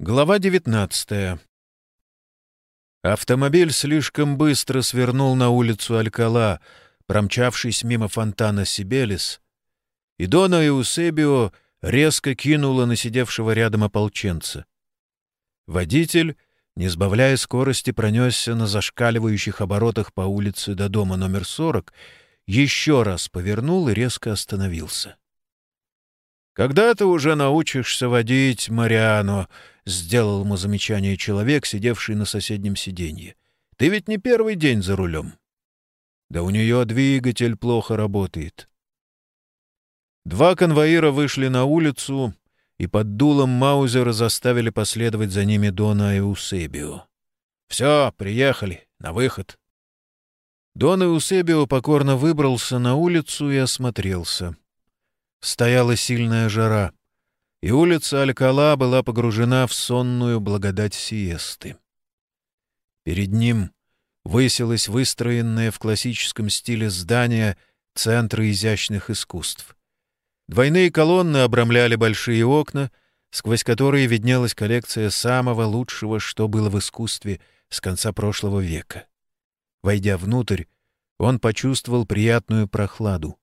Глава 19 Автомобиль слишком быстро свернул на улицу Алькала, промчавшись мимо фонтана Сибелис, и Дона Эусебио резко кинула на сидевшего рядом ополченца. Водитель, не сбавляя скорости, пронесся на зашкаливающих оборотах по улице до дома номер 40, еще раз повернул и резко остановился. «Когда ты уже научишься водить, Мариано?» — сделал ему замечание человек, сидевший на соседнем сиденье. «Ты ведь не первый день за рулем». «Да у нее двигатель плохо работает». Два конвоира вышли на улицу и под дулом Маузера заставили последовать за ними Дона и Усебио. «Все, приехали, на выход». Дон Эусебио покорно выбрался на улицу и осмотрелся. Стояла сильная жара, и улица Алькала была погружена в сонную благодать сиесты. Перед ним высилось выстроенное в классическом стиле здание Центра изящных искусств. Двойные колонны обрамляли большие окна, сквозь которые виднелась коллекция самого лучшего, что было в искусстве с конца прошлого века. Войдя внутрь, он почувствовал приятную прохладу.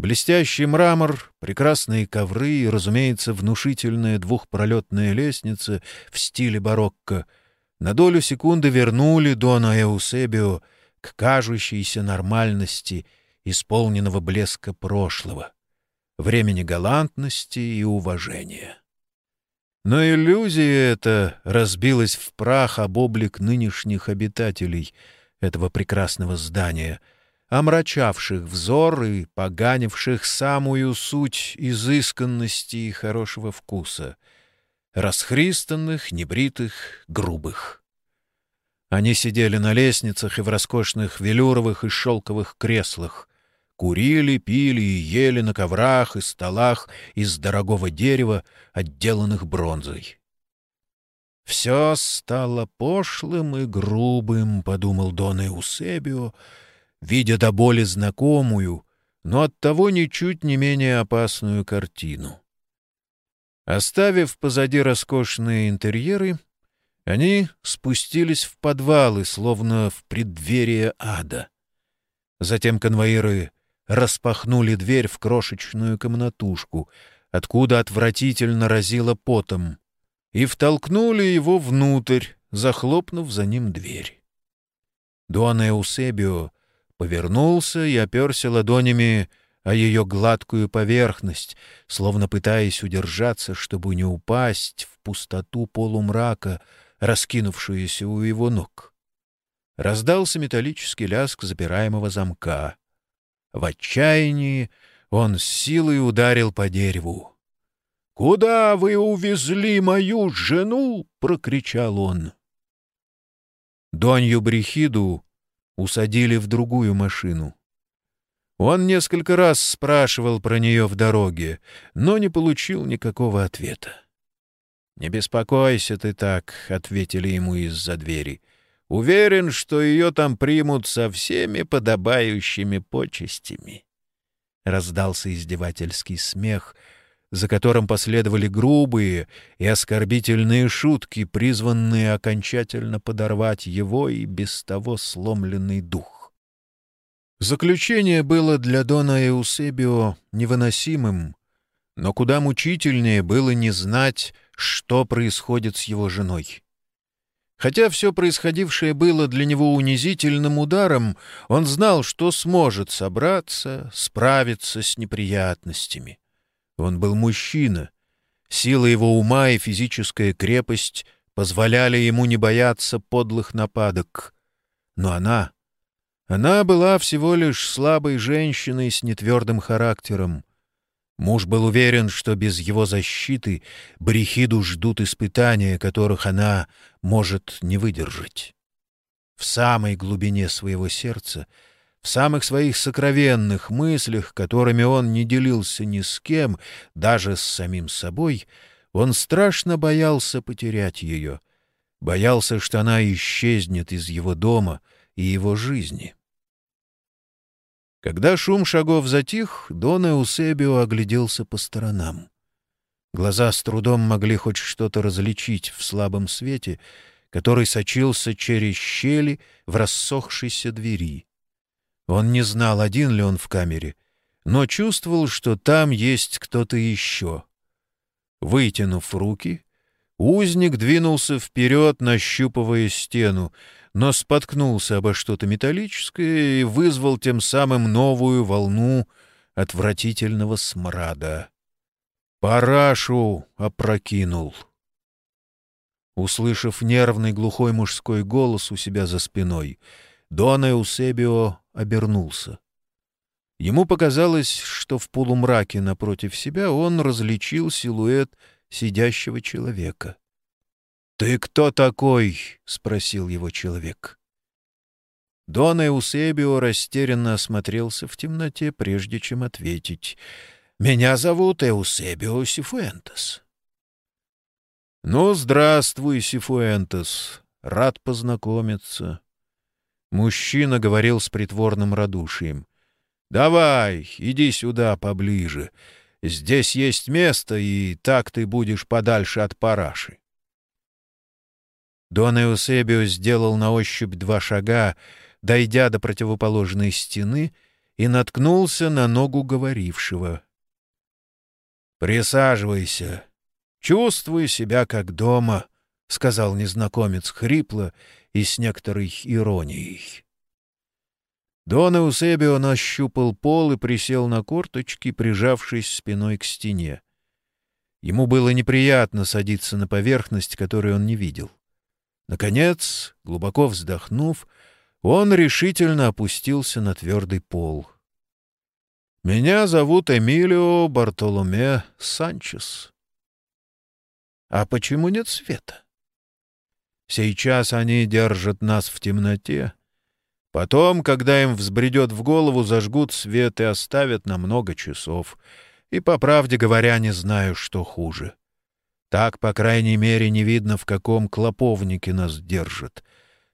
Блестящий мрамор, прекрасные ковры и, разумеется, внушительная двухпролетная лестница в стиле барокко на долю секунды вернули Дона Эусебио к кажущейся нормальности исполненного блеска прошлого, времени галантности и уважения. Но иллюзия эта разбилась в прах об облик нынешних обитателей этого прекрасного здания — омрачавших взор и поганивших самую суть изысканности и хорошего вкуса, расхристанных, небритых, грубых. Они сидели на лестницах и в роскошных велюровых и шелковых креслах, курили, пили и ели на коврах и столах из дорогого дерева, отделанных бронзой. «Все стало пошлым и грубым», — подумал Дон Эусебио, — видя до боли знакомую, но оттого ничуть не менее опасную картину. Оставив позади роскошные интерьеры, они спустились в подвалы, словно в преддверие ада. Затем конвоиры распахнули дверь в крошечную комнатушку, откуда отвратительно разило потом, и втолкнули его внутрь, захлопнув за ним дверь. Дуана Эусебио повернулся и оперся ладонями о ее гладкую поверхность, словно пытаясь удержаться, чтобы не упасть в пустоту полумрака, раскинувшуюся у его ног. Раздался металлический лязг запираемого замка. В отчаянии он с силой ударил по дереву. «Куда вы увезли мою жену?» — прокричал он. Донью Брехиду усадили в другую машину. Он несколько раз спрашивал про нее в дороге, но не получил никакого ответа. «Не беспокойся ты так», — ответили ему из-за двери. «Уверен, что ее там примут со всеми подобающими почестями». Раздался издевательский смех — за которым последовали грубые и оскорбительные шутки, призванные окончательно подорвать его и без того сломленный дух. Заключение было для Дона Эусебио невыносимым, но куда мучительнее было не знать, что происходит с его женой. Хотя все происходившее было для него унизительным ударом, он знал, что сможет собраться, справиться с неприятностями. Он был мужчина. Сила его ума и физическая крепость позволяли ему не бояться подлых нападок. Но она... Она была всего лишь слабой женщиной с нетвердым характером. Муж был уверен, что без его защиты Брехиду ждут испытания, которых она может не выдержать. В самой глубине своего сердца — в самых своих сокровенных мыслях, которыми он не делился ни с кем, даже с самим собой, он страшно боялся потерять ее, боялся, что она исчезнет из его дома и его жизни. Когда шум шагов затих, Дон Эусебио огляделся по сторонам. Глаза с трудом могли хоть что-то различить в слабом свете, который сочился через щели в рассохшейся двери. Он не знал, один ли он в камере, но чувствовал, что там есть кто-то еще. Вытянув руки, узник двинулся вперед, нащупывая стену, но споткнулся обо что-то металлическое и вызвал тем самым новую волну отвратительного смрада. Парашу опрокинул. Услышав нервный глухой мужской голос у себя за спиной, Дон Эусебио обернулся. Ему показалось, что в полумраке напротив себя он различил силуэт сидящего человека. «Ты кто такой?» — спросил его человек. Дон Эусебио растерянно осмотрелся в темноте, прежде чем ответить — меня зовут Эусебио Сифуэнтес. Ну, здравствуй, Сифуэнтес. Рад познакомиться. Мужчина говорил с притворным радушием. Давай, иди сюда поближе. Здесь есть место, и так ты будешь подальше от параши. Дон Эусебио сделал на ощупь два шага, дойдя до противоположной стены, и наткнулся на ногу говорившего — «Присаживайся. Чувствуй себя как дома», — сказал незнакомец хрипло и с некоторой иронией. Дон Эусебио нащупал пол и присел на корточки, прижавшись спиной к стене. Ему было неприятно садиться на поверхность, которую он не видел. Наконец, глубоко вздохнув, он решительно опустился на твердый пол. Меня зовут Эмилио Бартоломе Санчес. А почему нет света? Сейчас они держат нас в темноте. Потом, когда им взбредет в голову, зажгут свет и оставят на много часов. И, по правде говоря, не знаю, что хуже. Так, по крайней мере, не видно, в каком клоповнике нас держат.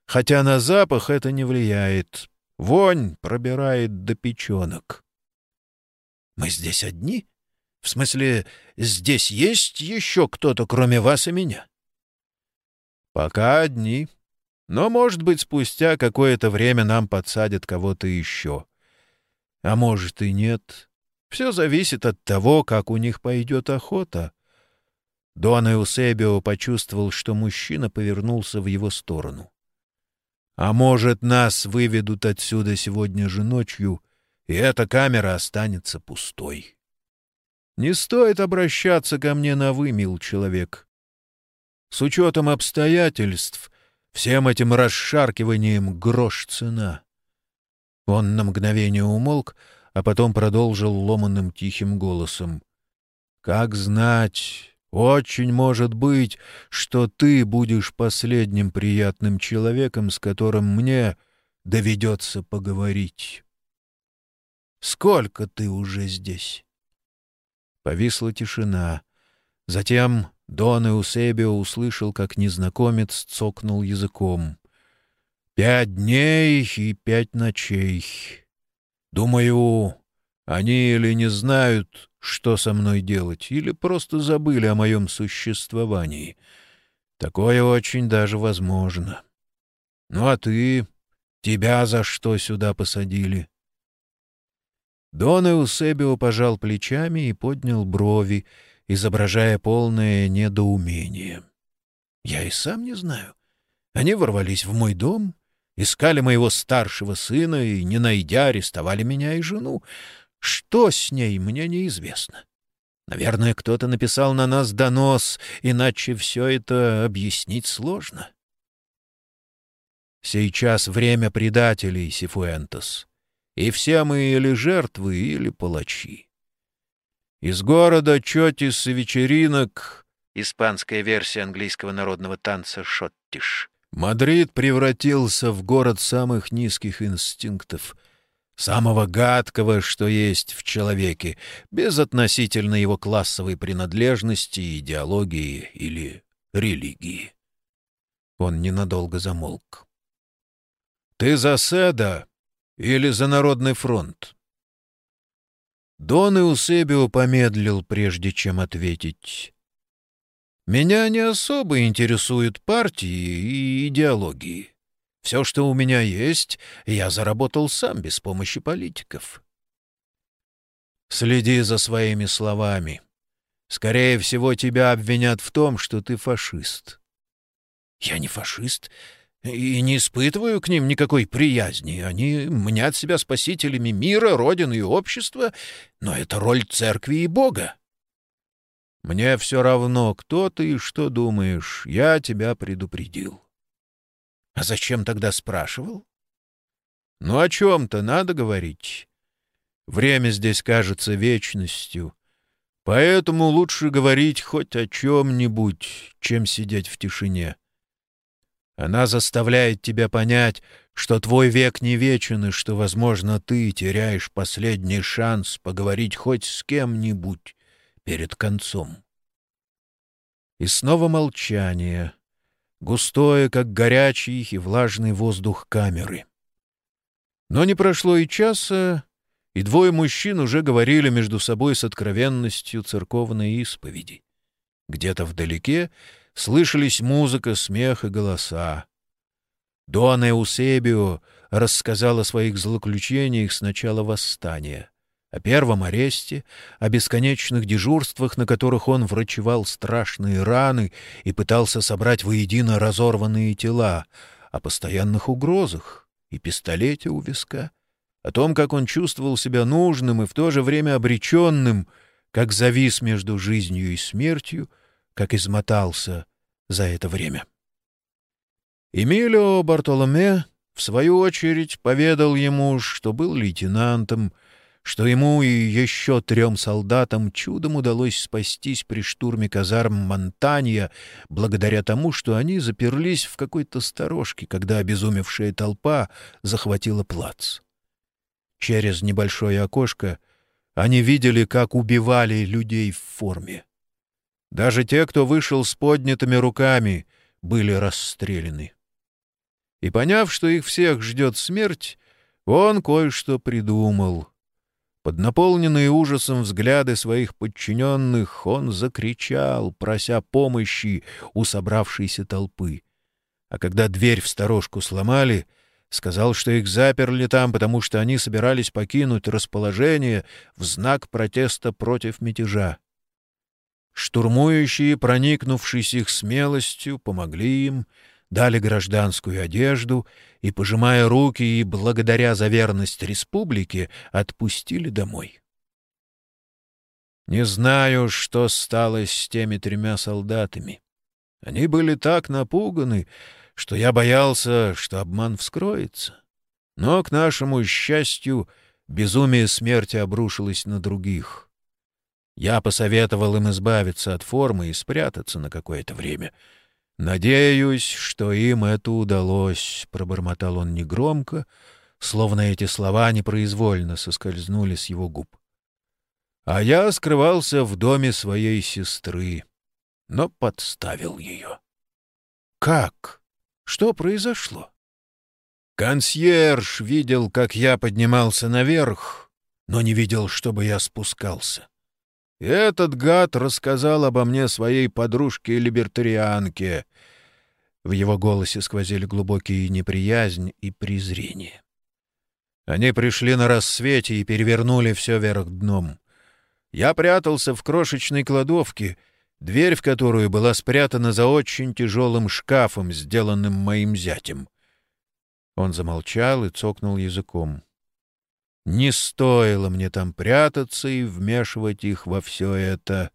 Хотя на запах это не влияет. Вонь пробирает до печенок. Мы здесь одни? В смысле, здесь есть еще кто-то, кроме вас и меня? Пока одни. Но, может быть, спустя какое-то время нам подсадят кого-то еще. А может и нет. Все зависит от того, как у них пойдет охота. Дон Эусебио почувствовал, что мужчина повернулся в его сторону. А может, нас выведут отсюда сегодня же ночью — и эта камера останется пустой. Не стоит обращаться ко мне на «вы», мил человек. С учетом обстоятельств, всем этим расшаркиванием грош цена. Он на мгновение умолк, а потом продолжил ломаным тихим голосом. «Как знать, очень может быть, что ты будешь последним приятным человеком, с которым мне доведется поговорить». Сколько ты уже здесь?» Повисла тишина. Затем Дон Эусебио услышал, как незнакомец цокнул языком. «Пять дней и пять ночей. Думаю, они или не знают, что со мной делать, или просто забыли о моем существовании. Такое очень даже возможно. Ну а ты? Тебя за что сюда посадили?» Дон Эусебио пожал плечами и поднял брови, изображая полное недоумение. «Я и сам не знаю. Они ворвались в мой дом, искали моего старшего сына и, не найдя, арестовали меня и жену. Что с ней, мне неизвестно. Наверное, кто-то написал на нас донос, иначе все это объяснить сложно». «Сейчас время предателей, Сифуэнтос и все мы или жертвы, или палачи. Из города Чотис и вечеринок, испанская версия английского народного танца «Шоттиш», Мадрид превратился в город самых низких инстинктов, самого гадкого, что есть в человеке, без относительно его классовой принадлежности, идеологии или религии. Он ненадолго замолк. «Ты за Седа или за Народный фронт? Дон Эусебио помедлил, прежде чем ответить. Меня не особо интересуют партии и идеологии. Все, что у меня есть, я заработал сам без помощи политиков. Следи за своими словами. Скорее всего, тебя обвинят в том, что ты фашист. Я не фашист и не испытываю к ним никакой приязни. Они мнят себя спасителями мира, Родины и общества, но это роль церкви и Бога. Мне все равно, кто ты и что думаешь. Я тебя предупредил. А зачем тогда спрашивал? Ну, о чем-то надо говорить. Время здесь кажется вечностью, поэтому лучше говорить хоть о чем-нибудь, чем сидеть в тишине. Она заставляет тебя понять, что твой век не вечен и что, возможно, ты теряешь последний шанс поговорить хоть с кем-нибудь перед концом. И снова молчание — густое, как горячий и влажный воздух камеры. Но не прошло и часа, и двое мужчин уже говорили между собой с откровенностью церковной исповеди. Где-то вдалеке слышались музыка, смех и голоса. Дона Эусебио рассказал о своих злоключениях с начала восстания — о первом аресте, о бесконечных дежурствах, на которых он врачевал страшные раны и пытался собрать воедино разорванные тела, о постоянных угрозах и пистолете у виска, о том, как он чувствовал себя нужным и в то же время обреченным, как завис между жизнью и смертью, как измотался за это время. Эмилио Бартоломе, в свою очередь, поведал ему, что был лейтенантом — что ему и еще трем солдатам чудом удалось спастись при штурме казарм Монтанья благодаря тому, что они заперлись в какой-то сторожке, когда обезумевшая толпа захватила плац. Через небольшое окошко они видели, как убивали людей в форме. Даже те, кто вышел с поднятыми руками, были расстреляны. И поняв, что их всех ждет смерть, он кое-что придумал — под наполненные ужасом взгляды своих подчиненных он закричал, прося помощи у собравшейся толпы. А когда дверь в сторожку сломали, сказал, что их заперли там, потому что они собирались покинуть расположение в знак протеста против мятежа. Штурмующие, проникнувшись их смелостью, помогли им, дали гражданскую одежду и, пожимая руки и благодаря за верность республике, отпустили домой. Не знаю, что стало с теми тремя солдатами. Они были так напуганы, что я боялся, что обман вскроется. Но, к нашему счастью, безумие смерти обрушилось на других. Я посоветовал им избавиться от формы и спрятаться на какое-то время — «Надеюсь, что им это удалось», — пробормотал он негромко, словно эти слова непроизвольно соскользнули с его губ. А я скрывался в доме своей сестры, но подставил ее. «Как? Что произошло?» Консьерж видел, как я поднимался наверх, но не видел, чтобы я спускался. Этот гад рассказал обо мне своей подружке-либертарианке. В его голосе сквозили глубокие неприязнь и презрение. Они пришли на рассвете и перевернули все вверх дном. Я прятался в крошечной кладовке, дверь в которую была спрятана за очень тяжелым шкафом, сделанным моим зятем. Он замолчал и цокнул языком. Не стоило мне там прятаться и вмешивать их во все это.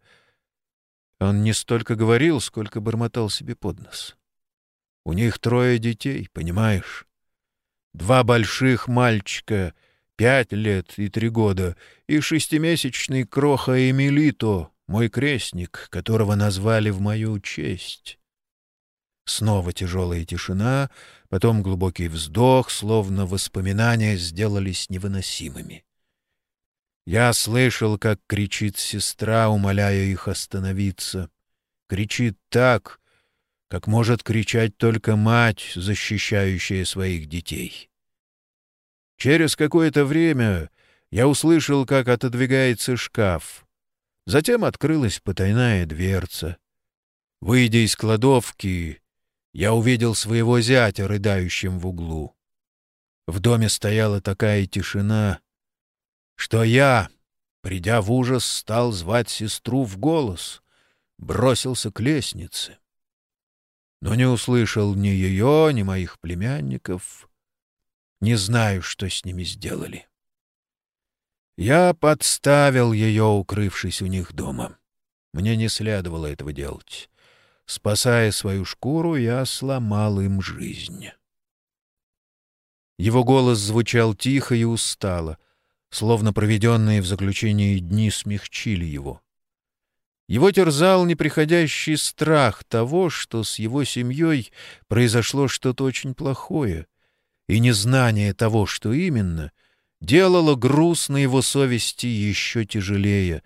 Он не столько говорил, сколько бормотал себе под нос. У них трое детей, понимаешь? Два больших мальчика, пять лет и три года, и шестимесячный кроха Эмилито, мой крестник, которого назвали в мою честь. Снова тяжелая тишина, потом глубокий вздох, словно воспоминания сделались невыносимыми. Я слышал, как кричит сестра, умоляя их остановиться. Кричит так, как может кричать только мать, защищающая своих детей. Через какое-то время я услышал, как отодвигается шкаф. Затем открылась потайная дверца. Выйдя из кладовки, я увидел своего зятя, рыдающим в углу. В доме стояла такая тишина, что я, придя в ужас, стал звать сестру в голос, бросился к лестнице. Но не услышал ни ее, ни моих племянников. Не знаю, что с ними сделали. Я подставил ее, укрывшись у них дома. Мне не следовало этого делать. Спасая свою шкуру, я сломал им жизнь. Его голос звучал тихо и устало, словно проведенные в заключении дни смягчили его. Его терзал неприходящий страх того, что с его семьей произошло что-то очень плохое, и незнание того, что именно, делало груз на его совести еще тяжелее,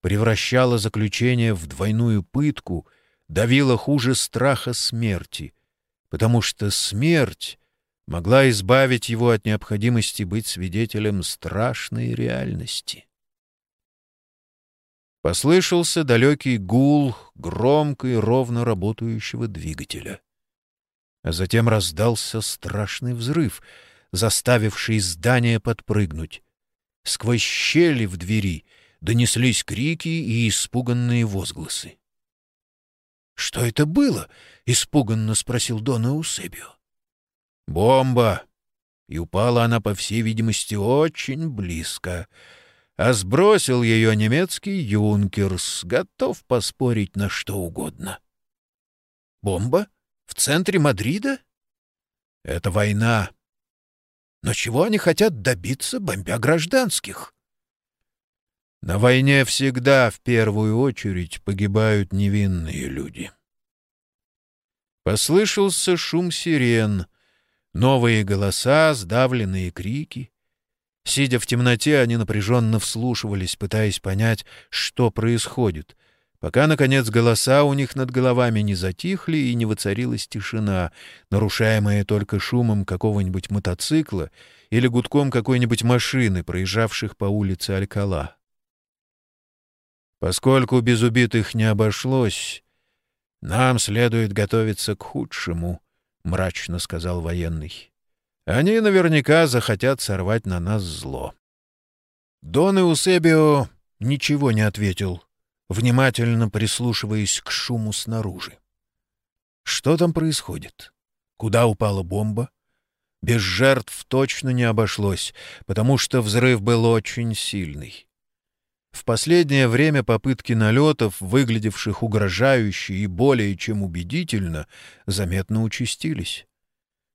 превращало заключение в двойную пытку — давила хуже страха смерти, потому что смерть могла избавить его от необходимости быть свидетелем страшной реальности. Послышался далекий гул громко и ровно работающего двигателя. А затем раздался страшный взрыв, заставивший здание подпрыгнуть. Сквозь щели в двери донеслись крики и испуганные возгласы. «Что это было?» — испуганно спросил Дона Усебио. «Бомба!» И упала она, по всей видимости, очень близко. А сбросил ее немецкий юнкерс, готов поспорить на что угодно. «Бомба? В центре Мадрида?» «Это война. Но чего они хотят добиться, бомбя гражданских?» На войне всегда в первую очередь погибают невинные люди. Послышался шум сирен, новые голоса, сдавленные крики. Сидя в темноте, они напряженно вслушивались, пытаясь понять, что происходит, пока, наконец, голоса у них над головами не затихли и не воцарилась тишина, нарушаемая только шумом какого-нибудь мотоцикла или гудком какой-нибудь машины, проезжавших по улице Алькала. Поскольку без убитых не обошлось, нам следует готовиться к худшему, — мрачно сказал военный. Они наверняка захотят сорвать на нас зло. Дон Иусебио ничего не ответил, внимательно прислушиваясь к шуму снаружи. Что там происходит? Куда упала бомба? Без жертв точно не обошлось, потому что взрыв был очень сильный. В последнее время попытки налетов, выглядевших угрожающе и более чем убедительно, заметно участились.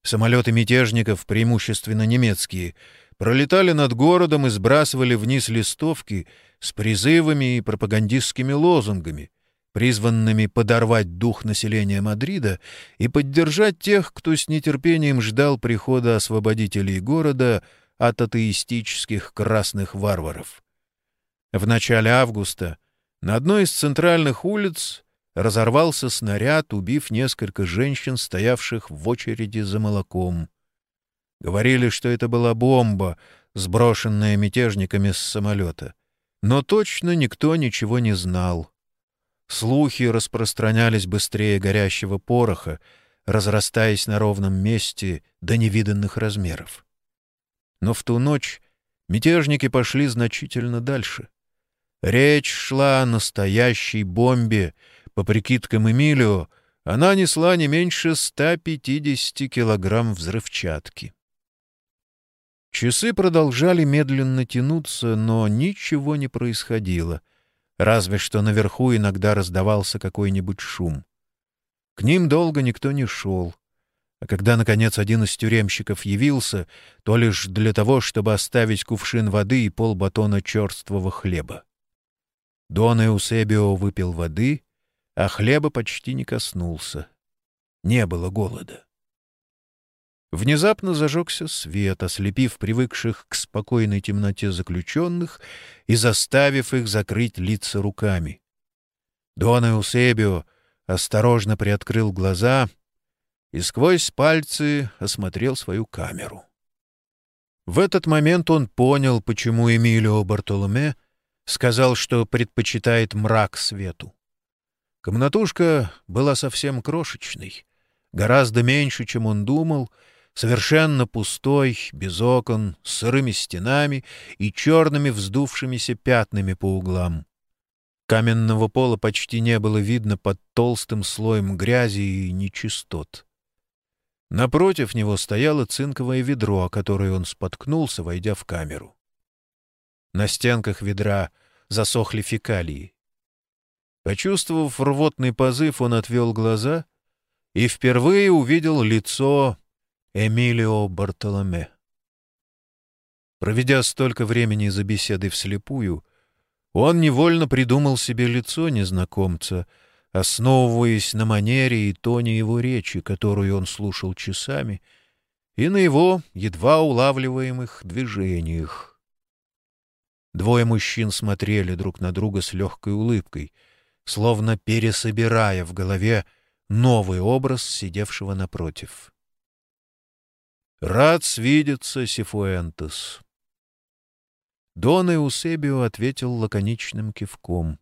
Самолеты мятежников, преимущественно немецкие, пролетали над городом и сбрасывали вниз листовки с призывами и пропагандистскими лозунгами, призванными подорвать дух населения Мадрида и поддержать тех, кто с нетерпением ждал прихода освободителей города от атеистических красных варваров. В начале августа на одной из центральных улиц разорвался снаряд, убив несколько женщин, стоявших в очереди за молоком. Говорили, что это была бомба, сброшенная мятежниками с самолета. Но точно никто ничего не знал. Слухи распространялись быстрее горящего пороха, разрастаясь на ровном месте до невиданных размеров. Но в ту ночь мятежники пошли значительно дальше. Речь шла о настоящей бомбе. По прикидкам Эмилио, она несла не меньше 150 килограмм взрывчатки. Часы продолжали медленно тянуться, но ничего не происходило, разве что наверху иногда раздавался какой-нибудь шум. К ним долго никто не шел. А когда, наконец, один из тюремщиков явился, то лишь для того, чтобы оставить кувшин воды и полбатона черствого хлеба. Дон Эусебио выпил воды, а хлеба почти не коснулся. Не было голода. Внезапно зажегся свет, ослепив привыкших к спокойной темноте заключенных и заставив их закрыть лица руками. Дон Эусебио осторожно приоткрыл глаза и сквозь пальцы осмотрел свою камеру. В этот момент он понял, почему Эмилио Бартоломе сказал, что предпочитает мрак свету. Комнатушка была совсем крошечной, гораздо меньше, чем он думал, совершенно пустой, без окон, с сырыми стенами и черными вздувшимися пятнами по углам. Каменного пола почти не было видно под толстым слоем грязи и нечистот. Напротив него стояло цинковое ведро, о которое он споткнулся, войдя в камеру. На стенках ведра засохли фекалии. Почувствовав рвотный позыв, он отвел глаза и впервые увидел лицо Эмилио Бартоломе. Проведя столько времени за беседой вслепую, он невольно придумал себе лицо незнакомца, основываясь на манере и тоне его речи, которую он слушал часами, и на его едва улавливаемых движениях. Двое мужчин смотрели друг на друга с легкой улыбкой, словно пересобирая в голове новый образ сидевшего напротив. «Рад свидеться, Сифуэнтес», Дон Эусебио ответил лаконичным кивком.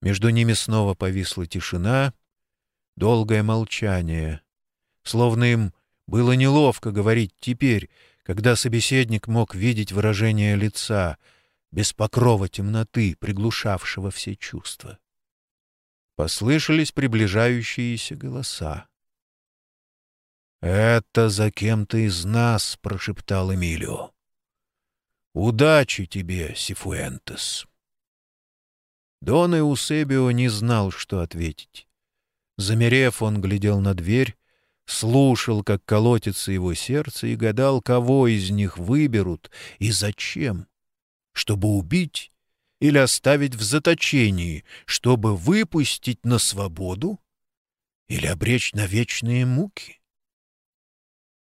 Между ними снова повисла тишина, долгое молчание. Словно им было неловко говорить теперь, когда собеседник мог видеть выражение лица, без покрова темноты, приглушавшего все чувства. Послышались приближающиеся голоса. «Это за кем-то из нас», — прошептал Эмилио. Удачи тебе, Сифуэнтес. Дон Эусебио не знал, что ответить. Замерев, он глядел на дверь, слушал, как колотится его сердце, и гадал, кого из них выберут и зачем. Чтобы убить или оставить в заточении, чтобы выпустить на свободу или обречь на вечные муки?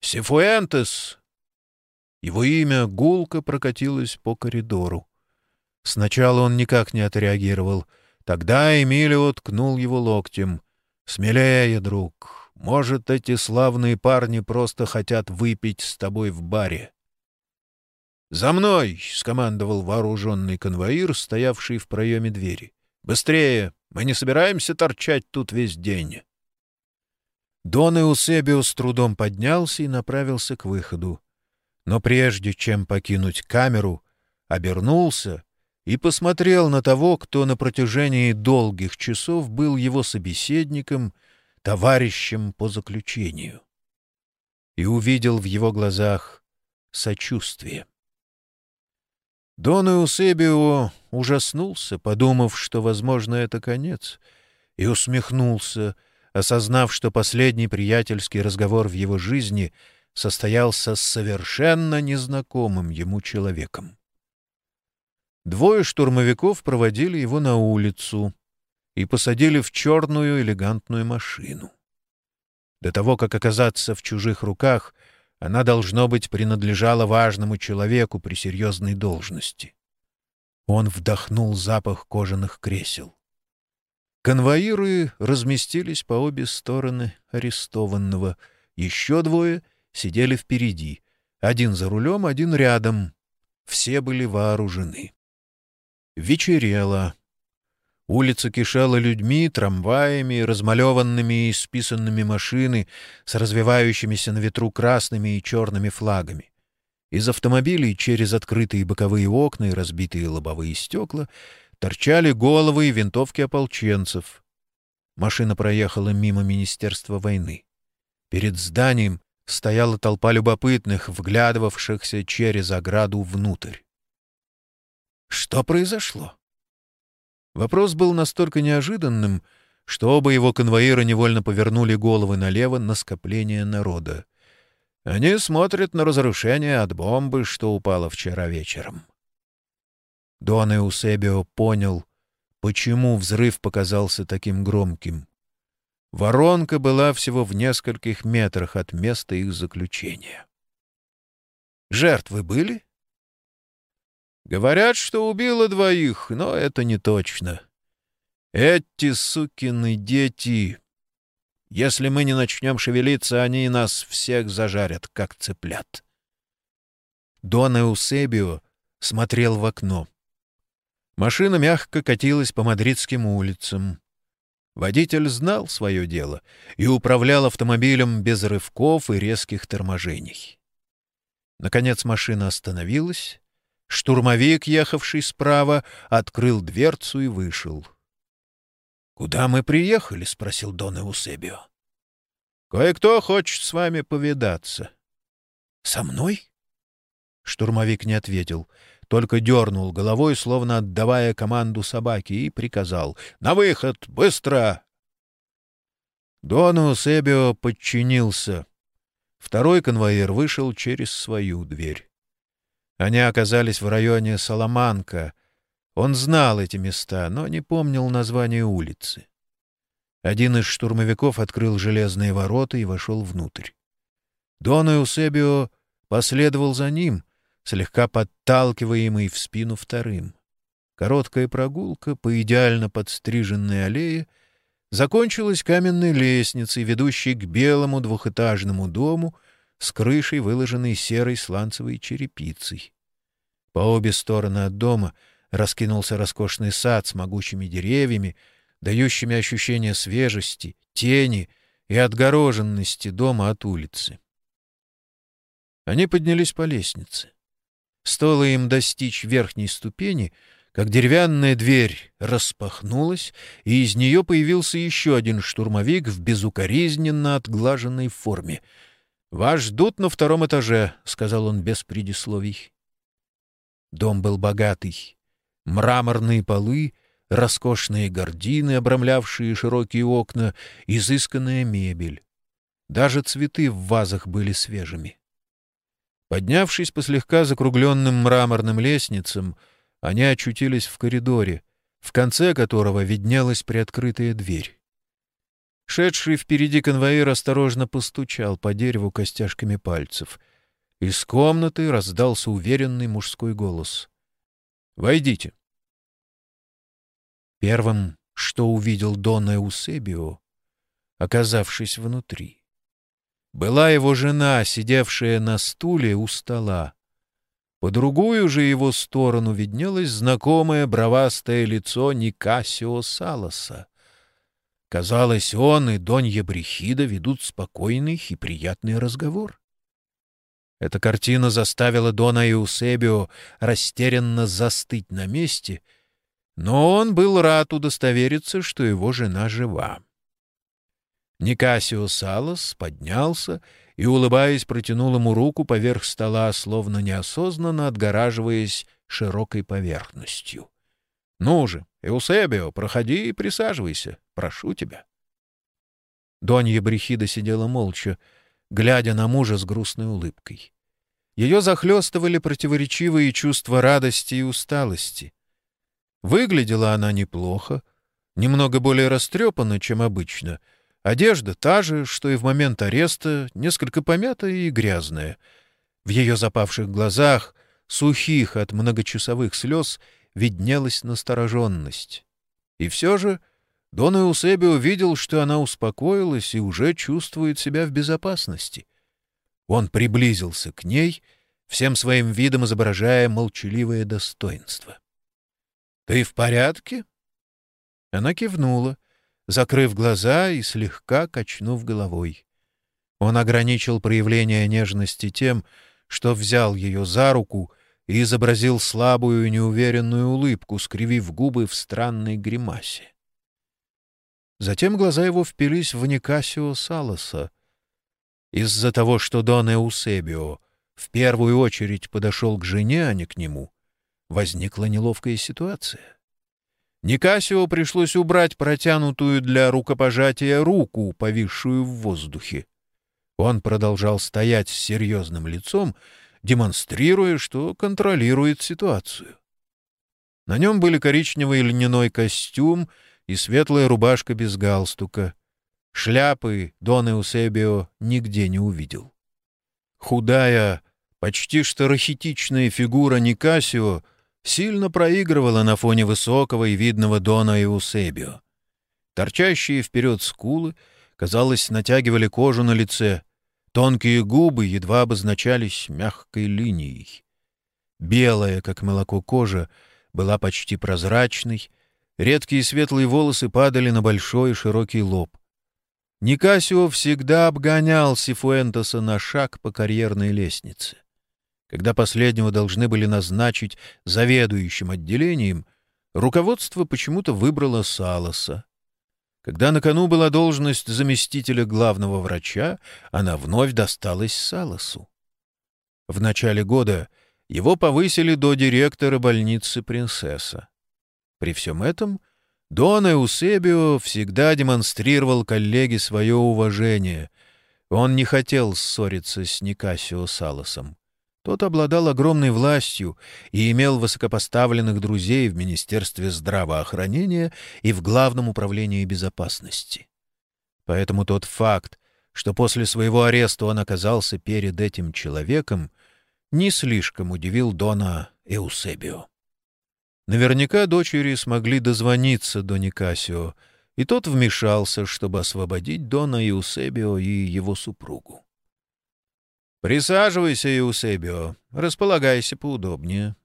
«Сифуэнтес!» Его имя гулко прокатилось по коридору. Сначала он никак не отреагировал. Тогда Эмилио ткнул его локтем. «Смелее, друг. Может, эти славные парни просто хотят выпить с тобой в баре». «За мной!» — скомандовал вооруженный конвоир, стоявший в проеме двери. «Быстрее! Мы не собираемся торчать тут весь день!» Дон Эусебио с трудом поднялся и направился к выходу но прежде чем покинуть камеру, обернулся и посмотрел на того, кто на протяжении долгих часов был его собеседником, товарищем по заключению. И увидел в его глазах сочувствие. Дон Эусебио ужаснулся, подумав, что, возможно, это конец, и усмехнулся, осознав, что последний приятельский разговор в его жизни — состоялся с совершенно незнакомым ему человеком. Двое штурмовиков проводили его на улицу и посадили в черную элегантную машину. До того, как оказаться в чужих руках, она, должно быть, принадлежала важному человеку при серьезной должности. Он вдохнул запах кожаных кресел. Конвоиры разместились по обе стороны арестованного. Еще двое — сидели впереди, один за рулем, один рядом. Все были вооружены. Вечерело. Улица кишела людьми, трамваями, размалеванными и списанными машины с развивающимися на ветру красными и черными флагами. Из автомобилей через открытые боковые окна и разбитые лобовые стекла торчали головы и винтовки ополченцев. Машина проехала мимо Министерства войны. Перед зданием стояла толпа любопытных, вглядывавшихся через ограду внутрь. Что произошло? Вопрос был настолько неожиданным, что оба его конвоира невольно повернули головы налево на скопление народа. Они смотрят на разрушение от бомбы, что упало вчера вечером. Дон Эусебио понял, почему взрыв показался таким громким. Воронка была всего в нескольких метрах от места их заключения. «Жертвы были?» «Говорят, что убило двоих, но это не точно. Эти сукины дети... Если мы не начнем шевелиться, они нас всех зажарят, как цыплят». Дон Эусебио смотрел в окно. Машина мягко катилась по мадридским улицам. Водитель знал свое дело и управлял автомобилем без рывков и резких торможений. Наконец машина остановилась. Штурмовик, ехавший справа, открыл дверцу и вышел. — Куда мы приехали? — спросил Дон Эусебио. — Кое-кто хочет с вами повидаться. — Со мной? Штурмовик не ответил, только дернул головой, словно отдавая команду собаке, и приказал «На выход! Быстро!» Дону Себио подчинился. Второй конвоир вышел через свою дверь. Они оказались в районе Соломанка. Он знал эти места, но не помнил название улицы. Один из штурмовиков открыл железные ворота и вошел внутрь. Дон Эусебио последовал за ним, слегка подталкиваемый в спину вторым. Короткая прогулка по идеально подстриженной аллее закончилась каменной лестницей, ведущей к белому двухэтажному дому с крышей, выложенной серой сланцевой черепицей. По обе стороны от дома раскинулся роскошный сад с могучими деревьями, дающими ощущение свежести, тени и отгороженности дома от улицы. Они поднялись по лестнице. Стоило им достичь верхней ступени, как деревянная дверь распахнулась, и из нее появился еще один штурмовик в безукоризненно отглаженной форме. «Вас ждут на втором этаже», — сказал он без предисловий. Дом был богатый. Мраморные полы, роскошные гардины, обрамлявшие широкие окна, изысканная мебель. Даже цветы в вазах были свежими. Поднявшись по слегка закругленным мраморным лестницам, они очутились в коридоре, в конце которого виднелась приоткрытая дверь. Шедший впереди конвоир осторожно постучал по дереву костяшками пальцев. Из комнаты раздался уверенный мужской голос. «Войдите». Первым, что увидел Дон Эусебио, оказавшись внутри была его жена, сидевшая на стуле у стола. По другую же его сторону виднелось знакомое бровастое лицо Никасио Салоса. Казалось, он и Донья Брехида ведут спокойный и приятный разговор. Эта картина заставила Дона Иусебио растерянно застыть на месте, но он был рад удостовериться, что его жена жива. Никасио Салос поднялся и, улыбаясь, протянул ему руку поверх стола, словно неосознанно отгораживаясь широкой поверхностью. — Ну же, Эусебио, проходи и присаживайся. Прошу тебя. Донья Брехида сидела молча, глядя на мужа с грустной улыбкой. Ее захлестывали противоречивые чувства радости и усталости. Выглядела она неплохо, немного более растрепанно, чем обычно — Одежда та же, что и в момент ареста, несколько помятая и грязная. В ее запавших глазах, сухих от многочасовых слез, виднелась настороженность. И все же Дон Эусеби увидел, что она успокоилась и уже чувствует себя в безопасности. Он приблизился к ней, всем своим видом изображая молчаливое достоинство. — Ты в порядке? Она кивнула — закрыв глаза и слегка качнув головой. Он ограничил проявление нежности тем, что взял ее за руку и изобразил слабую неуверенную улыбку, скривив губы в странной гримасе. Затем глаза его впились в Никасио Салоса. Из-за того, что Дон Эусебио в первую очередь подошел к жене, а не к нему, возникла неловкая ситуация. Никасио пришлось убрать протянутую для рукопожатия руку, повисшую в воздухе. Он продолжал стоять с серьезным лицом, демонстрируя, что контролирует ситуацию. На нем были коричневый льняной костюм и светлая рубашка без галстука. Шляпы Дон Эусебио нигде не увидел. Худая, почти что рахитичная фигура Никасио — сильно проигрывала на фоне высокого и видного Дона Эусебио. Торчащие вперед скулы, казалось, натягивали кожу на лице, тонкие губы едва обозначались мягкой линией. Белая, как молоко кожа, была почти прозрачной, Редкие светлые волосы падали на большой широкий лоб. Никасио всегда обгонял Сифуэнтоса на шаг по карьерной лестнице. Когда последнего должны были назначить заведующим отделением, руководство почему-то выбрало Салоса. Когда на кону была должность заместителя главного врача, она вновь досталась Салосу. В начале года его повысили до директора больницы «Принцесса». При всем этом Дон Эусебио всегда демонстрировал коллеге свое уважение. Он не хотел ссориться с Никасио Салосом. Тот обладал огромной властью и имел высокопоставленных друзей в Министерстве здравоохранения и в Главном управлении безопасности. Поэтому тот факт, что после своего ареста он оказался перед этим человеком, не слишком удивил Дона Эусебио. Наверняка дочери смогли дозвониться до Никасио, и тот вмешался, чтобы освободить Дона Эусебио и его супругу. «Присаживайся, Эусебио. Располагайся поудобнее».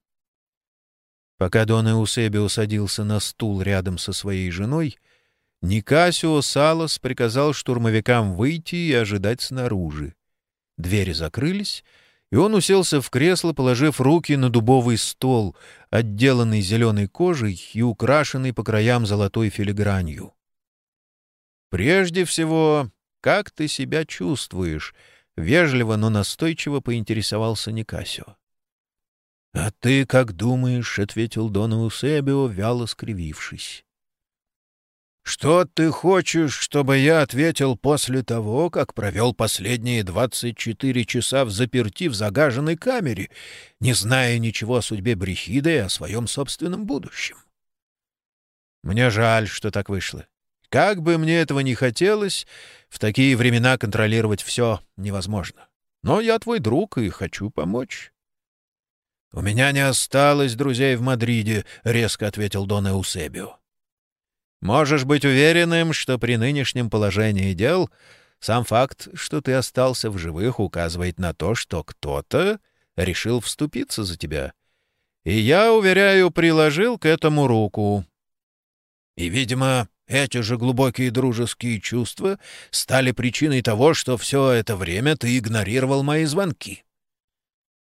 Пока Дон Эусебио садился на стул рядом со своей женой, Никасио Салос приказал штурмовикам выйти и ожидать снаружи. Двери закрылись, и он уселся в кресло, положив руки на дубовый стол, отделанный зеленой кожей и украшенный по краям золотой филигранью. «Прежде всего, как ты себя чувствуешь?» Вежливо, но настойчиво поинтересовался Никасио. — А ты как думаешь? — ответил Дон Эусебио, вяло скривившись. — Что ты хочешь, чтобы я ответил после того, как провел последние двадцать четыре часа в заперти в загаженной камере, не зная ничего о судьбе Брехида и о своем собственном будущем? Мне жаль, что так вышло. Как бы мне этого не хотелось, в такие времена контролировать все невозможно. Но я твой друг и хочу помочь. — У меня не осталось друзей в Мадриде, — резко ответил Дон Эусебио. — Можешь быть уверенным, что при нынешнем положении дел сам факт, что ты остался в живых, указывает на то, что кто-то решил вступиться за тебя. И я, уверяю, приложил к этому руку. И, видимо, эти же глубокие дружеские чувства стали причиной того, что все это время ты игнорировал мои звонки.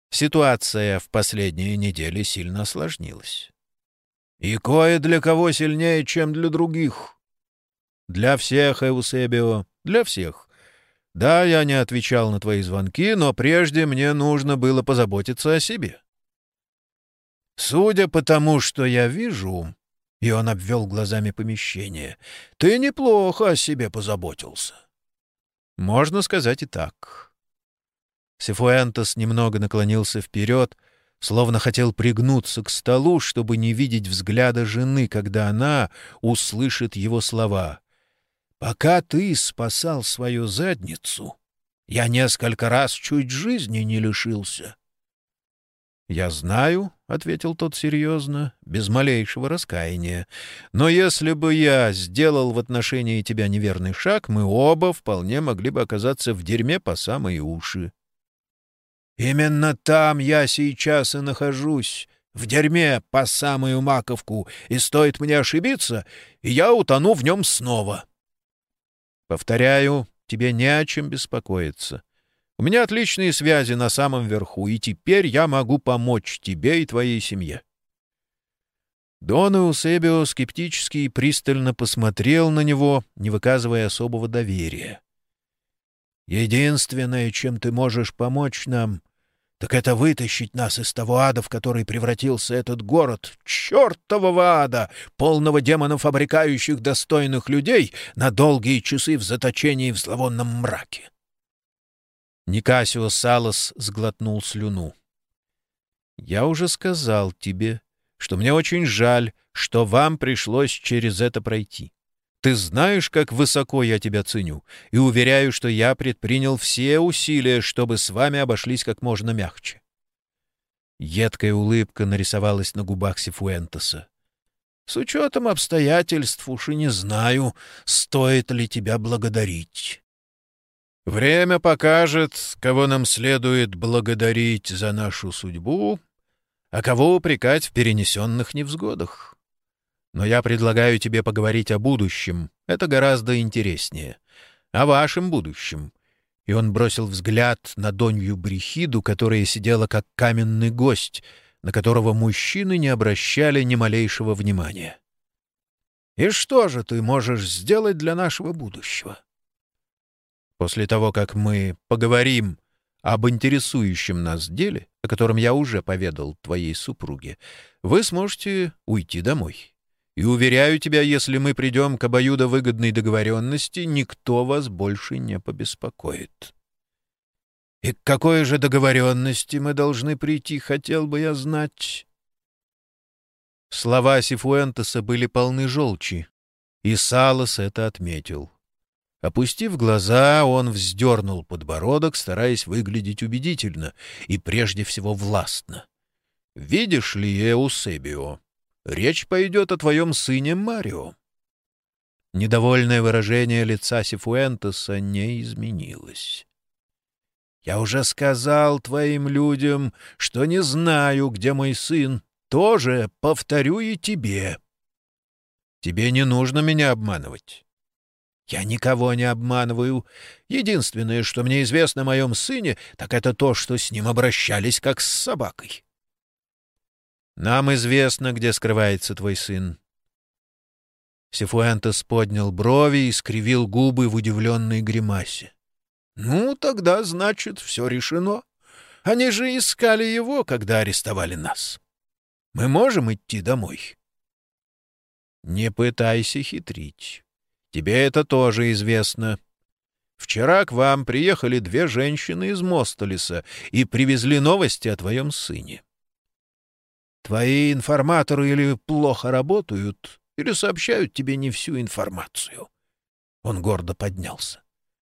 Ситуация в последние недели сильно осложнилась. И кое для кого сильнее, чем для других. Для всех, Эусебио, для всех. Да, я не отвечал на твои звонки, но прежде мне нужно было позаботиться о себе. Судя по тому, что я вижу, и он обвел глазами помещение. «Ты неплохо о себе позаботился». «Можно сказать и так». Сифуэнтос немного наклонился вперед, словно хотел пригнуться к столу, чтобы не видеть взгляда жены, когда она услышит его слова. «Пока ты спасал свою задницу, я несколько раз чуть жизни не лишился». «Я знаю», — ответил тот серьезно, без малейшего раскаяния. «Но если бы я сделал в отношении тебя неверный шаг, мы оба вполне могли бы оказаться в дерьме по самые уши». «Именно там я сейчас и нахожусь, в дерьме по самую маковку, и стоит мне ошибиться, и я утону в нем снова». «Повторяю, тебе не о чем беспокоиться». У меня отличные связи на самом верху, и теперь я могу помочь тебе и твоей семье». Дон Эусебио скептически и пристально посмотрел на него, не выказывая особого доверия. «Единственное, чем ты можешь помочь нам, так это вытащить нас из того ада, в который превратился этот город, чертового ада, полного демонов, обрекающих достойных людей на долгие часы в заточении в зловонном мраке. Никасио Салос сглотнул слюну. «Я уже сказал тебе, что мне очень жаль, что вам пришлось через это пройти. Ты знаешь, как высоко я тебя ценю, и уверяю, что я предпринял все усилия, чтобы с вами обошлись как можно мягче». Едкая улыбка нарисовалась на губах Сифуэнтеса. «С учетом обстоятельств уж и не знаю, стоит ли тебя благодарить». Время покажет, кого нам следует благодарить за нашу судьбу, а кого упрекать в перенесенных невзгодах. Но я предлагаю тебе поговорить о будущем. Это гораздо интереснее. О вашем будущем. И он бросил взгляд на Донью Брехиду, которая сидела как каменный гость, на которого мужчины не обращали ни малейшего внимания. «И что же ты можешь сделать для нашего будущего?» «После того, как мы поговорим об интересующем нас деле, о котором я уже поведал твоей супруге, вы сможете уйти домой». И уверяю тебя, если мы придем к обоюдовыгодной договоренности, никто вас больше не побеспокоит. И к какой же договоренности мы должны прийти, хотел бы я знать. Слова Сифуэнтеса были полны желчи, и Салос это отметил. Опустив глаза, он вздернул подбородок, стараясь выглядеть убедительно и прежде всего властно. «Видишь ли, Эусебио, Речь пойдет о твоем сыне Марио». Недовольное выражение лица Сифуэнтеса не изменилось. «Я уже сказал твоим людям, что не знаю, где мой сын. Тоже повторю и тебе. Тебе не нужно меня обманывать». «Я никого не обманываю. Единственное, что мне известно о моем сыне, так это то, что с ним обращались как с собакой. Нам известно, где скрывается твой сын. Сифуэнтес поднял брови и скривил губы в удивленной гримасе. — Ну, тогда, значит, все решено. Они же искали его, когда арестовали нас. Мы можем идти домой? — Не пытайся хитрить. Тебе это тоже известно. Вчера к вам приехали две женщины из Мостолеса и привезли новости о твоем сыне. Твои информаторы или плохо работают, или сообщают тебе не всю информацию. Он гордо поднялся.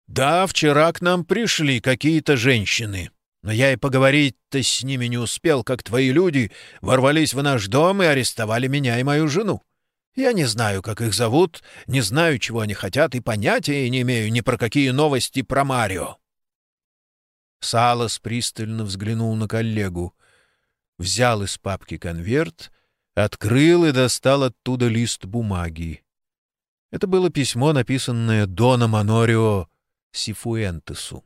Да, вчера к нам пришли какие-то женщины, но я и поговорить-то с ними не успел, как твои люди ворвались в наш дом и арестовали меня и мою жену. Я не знаю, как их зовут, не знаю, чего они хотят, и понятия не имею ни про какие новости про Марио. Салас пристально взглянул на коллегу — взял из папки конверт, открыл и достал оттуда лист бумаги. Это было письмо, написанное Доном Анорио Сифуэнтесу.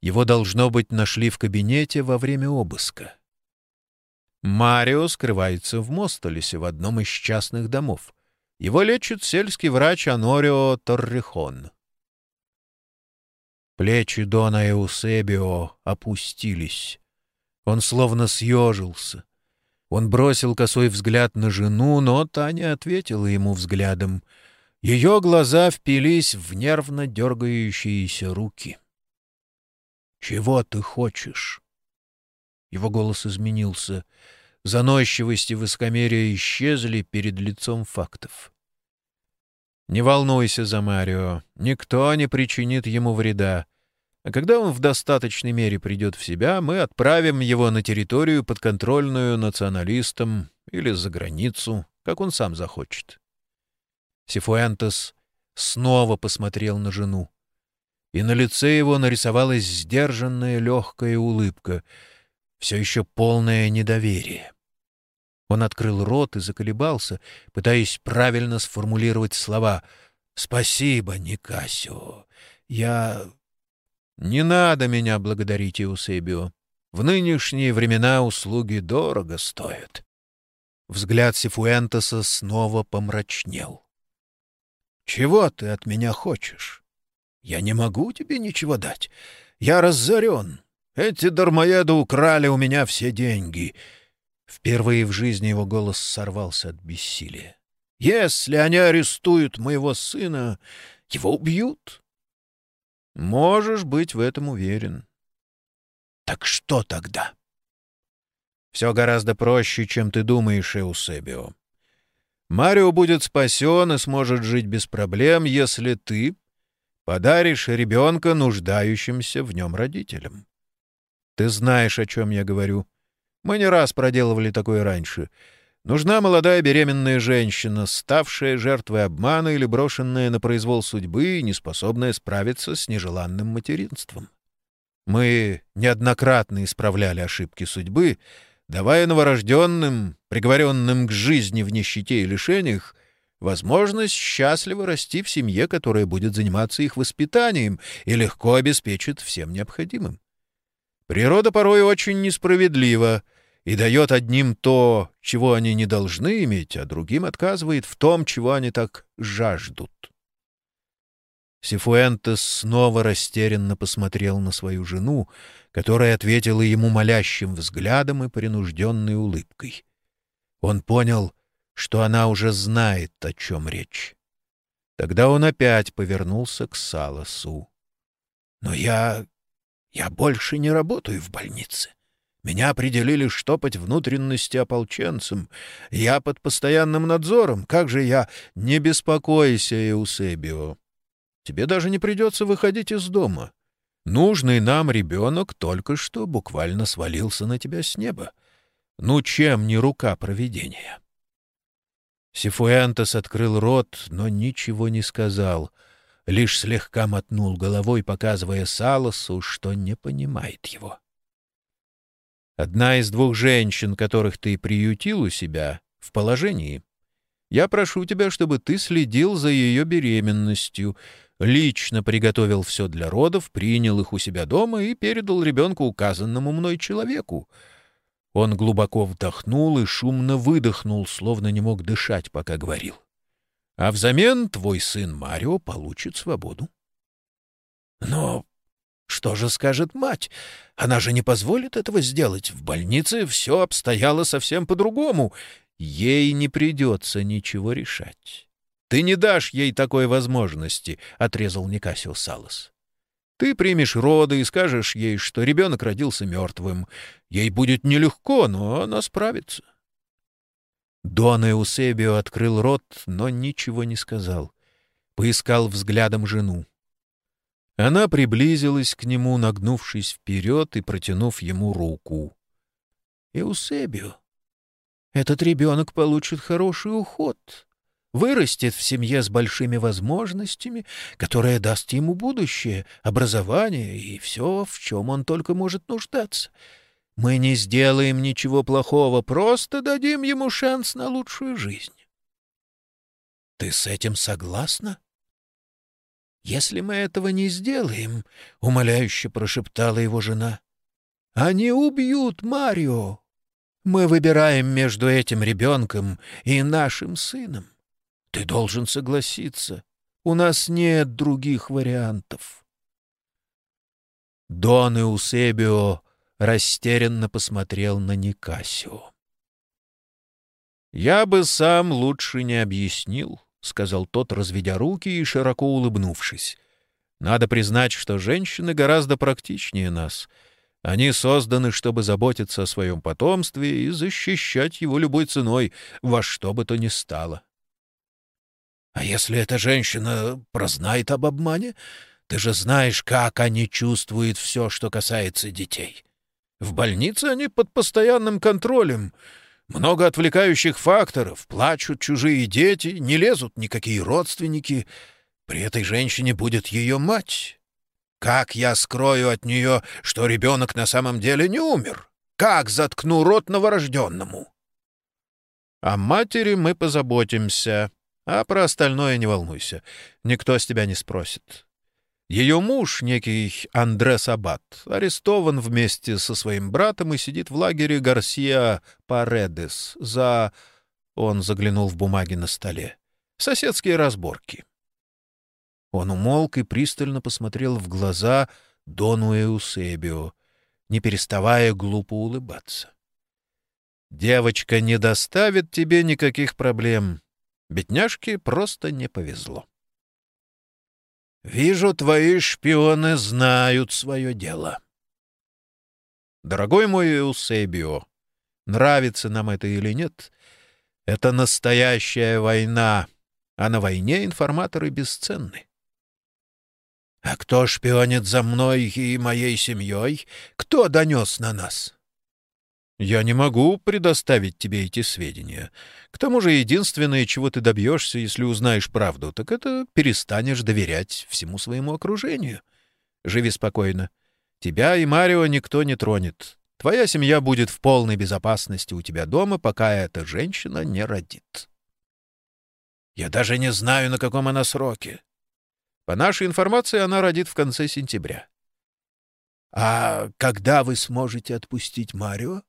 Его, должно быть, нашли в кабинете во время обыска. Марио скрывается в Мостолесе, в одном из частных домов. Его лечит сельский врач Анорио Торрехон. Плечи Дона Эусебио опустились. Он словно съежился. Он бросил косой взгляд на жену, но та не ответила ему взглядом. Ее глаза впились в нервно дергающиеся руки. «Чего ты хочешь?» Его голос изменился. Заносчивость и высокомерие исчезли перед лицом фактов. «Не волнуйся за Марио. Никто не причинит ему вреда. А когда он в достаточной мере придет в себя, мы отправим его на территорию, подконтрольную националистам или за границу, как он сам захочет. Сифуэнтес снова посмотрел на жену, и на лице его нарисовалась сдержанная легкая улыбка, все еще полное недоверие. Он открыл рот и заколебался, пытаясь правильно сформулировать слова «Спасибо, Никасио. Я не надо меня благодарить, Иусебио. В нынешние времена услуги дорого стоят. Взгляд Сифуэнтеса снова помрачнел. «Чего ты от меня хочешь? Я не могу тебе ничего дать. Я разорен. Эти дармоеды украли у меня все деньги». Впервые в жизни его голос сорвался от бессилия. «Если они арестуют моего сына, его убьют. Можешь быть в этом уверен. Так что тогда? Все гораздо проще, чем ты думаешь, Эусебио. Марио будет спасен и сможет жить без проблем, если ты подаришь ребенка нуждающимся в нем родителям. Ты знаешь, о чем я говорю. Мы не раз проделывали такое раньше — Нужна молодая беременная женщина, ставшая жертвой обмана или брошенная на произвол судьбы, неспособная справиться с нежеланным материнством. Мы неоднократно исправляли ошибки судьбы, давая новорожденным приговоренным к жизни в нищете и лишениях, возможность счастливо расти в семье, которая будет заниматься их воспитанием и легко обеспечит всем необходимым. Природа порой очень несправедлива и дает одним то, чего они не должны иметь, а другим отказывает в том, чего они так жаждут. Сифуэнтес снова растерянно посмотрел на свою жену, которая ответила ему молящим взглядом и принужденной улыбкой. Он понял, что она уже знает, о чем речь. Тогда он опять повернулся к Саласу. «Но я... я больше не работаю в больнице. Меня определили штопать внутренности ополченцам. Я под постоянным надзором. Как же я... Не беспокойся, Эусебио. Тебе даже не придется выходить из дома. Нужный нам ребенок только что буквально свалился на тебя с неба. Ну, чем не рука провидения?» Сифуэнтес открыл рот, но ничего не сказал, лишь слегка мотнул головой, показывая Салосу, что не понимает его. «Одна из двух женщин, которых ты приютил у себя, в положении. Я прошу тебя, чтобы ты следил за ее беременностью, лично приготовил все для родов, принял их у себя дома и передал ребенку указанному мной человеку. Он глубоко вдохнул и шумно выдохнул, словно не мог дышать, пока говорил. А взамен твой сын Марио получит свободу. Но что же скажет мать? Она же не позволит этого сделать. В больнице все обстояло совсем по-другому. Ей не придется ничего решать. Ты не дашь ей такой возможности, — отрезал Никасио Салас. Ты примешь роды и скажешь ей, что ребенок родился мертвым. Ей будет нелегко, но она справится. Дон Эусебио открыл рот, но ничего не сказал. Поискал взглядом жену. Она приблизилась к нему, нагнувшись вперед и протянув ему руку. «Эусебио, этот ребенок получит хороший уход вырастет в семье с большими возможностями, которая даст ему будущее, образование и все, в чем он только может нуждаться. Мы не сделаем ничего плохого, просто дадим ему шанс на лучшую жизнь. Ты с этим согласна? Если мы этого не сделаем, — умоляюще прошептала его жена, — они убьют Марио. Мы выбираем между этим ребенком и нашим сыном. Ты должен согласиться. У нас нет других вариантов. Дон Эусебио растерянно посмотрел на Никасио. «Я бы сам лучше не объяснил», — сказал тот, разведя руки и широко улыбнувшись. «Надо признать, что женщины гораздо практичнее нас. Они созданы, чтобы заботиться о своем потомстве и защищать его любой ценой, во что бы то ни стало. А если эта женщина прознает об обмане? Ты же знаешь, как они чувствуют все, что касается детей. В больнице они под постоянным контролем. Много отвлекающих факторов. Плачут чужие дети, не лезут никакие родственники. При этой женщине будет ее мать. Как я скрою от нее, что ребенок на самом деле не умер? Как заткну рот новорожденному? — О матери мы позаботимся, а про остальное не волнуйся. Никто с тебя не спросит. Ее муж, некий Андрес Аббат, арестован вместе со своим братом и сидит в лагере Гарсия Паредес за... Он заглянул в бумаги на столе. Соседские разборки. Он умолк и пристально посмотрел в глаза Дону Эусебио, не переставая глупо улыбаться. «Девочка не доставит тебе никаких проблем. Бедняжке просто не повезло. «Вижу, твои шпионы знают свое дело». «Дорогой мой Эусебио, нравится нам это или нет, это настоящая война, а на войне информаторы бесценны». «А кто шпионит за мной и моей семьей? Кто донес на нас?» Я не могу предоставить тебе эти сведения. К тому же единственное, чего ты добьешься, если узнаешь правду, так это перестанешь доверять всему своему окружению. Живи спокойно. Тебя и Марио никто не тронет. Твоя семья будет в полной безопасности у тебя дома, пока эта женщина не родит. Я даже не знаю, на каком она сроке. По нашей информации, она родит в конце сентября. А когда вы сможете отпустить Марио?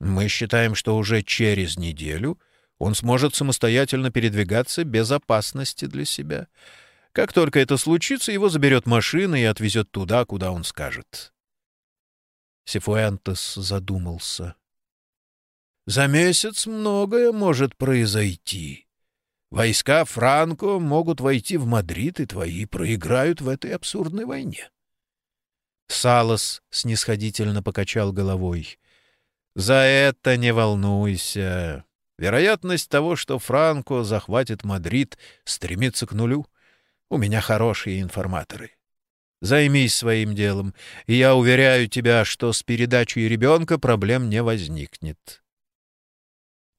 Мы считаем, что уже через неделю он сможет самостоятельно передвигаться без опасности для себя. Как только это случится, его заберет машина и отвезет туда, куда он скажет. Сифуэнтес задумался. «За месяц многое может произойти. Войска Франко могут войти в Мадрид, и твои проиграют в этой абсурдной войне». Салос снисходительно покачал головой. «За это не волнуйся. Вероятность того, что Франко захватит Мадрид, стремится к нулю. У меня хорошие информаторы. Займись своим делом, и я уверяю тебя, что с передачей ребенка проблем не возникнет.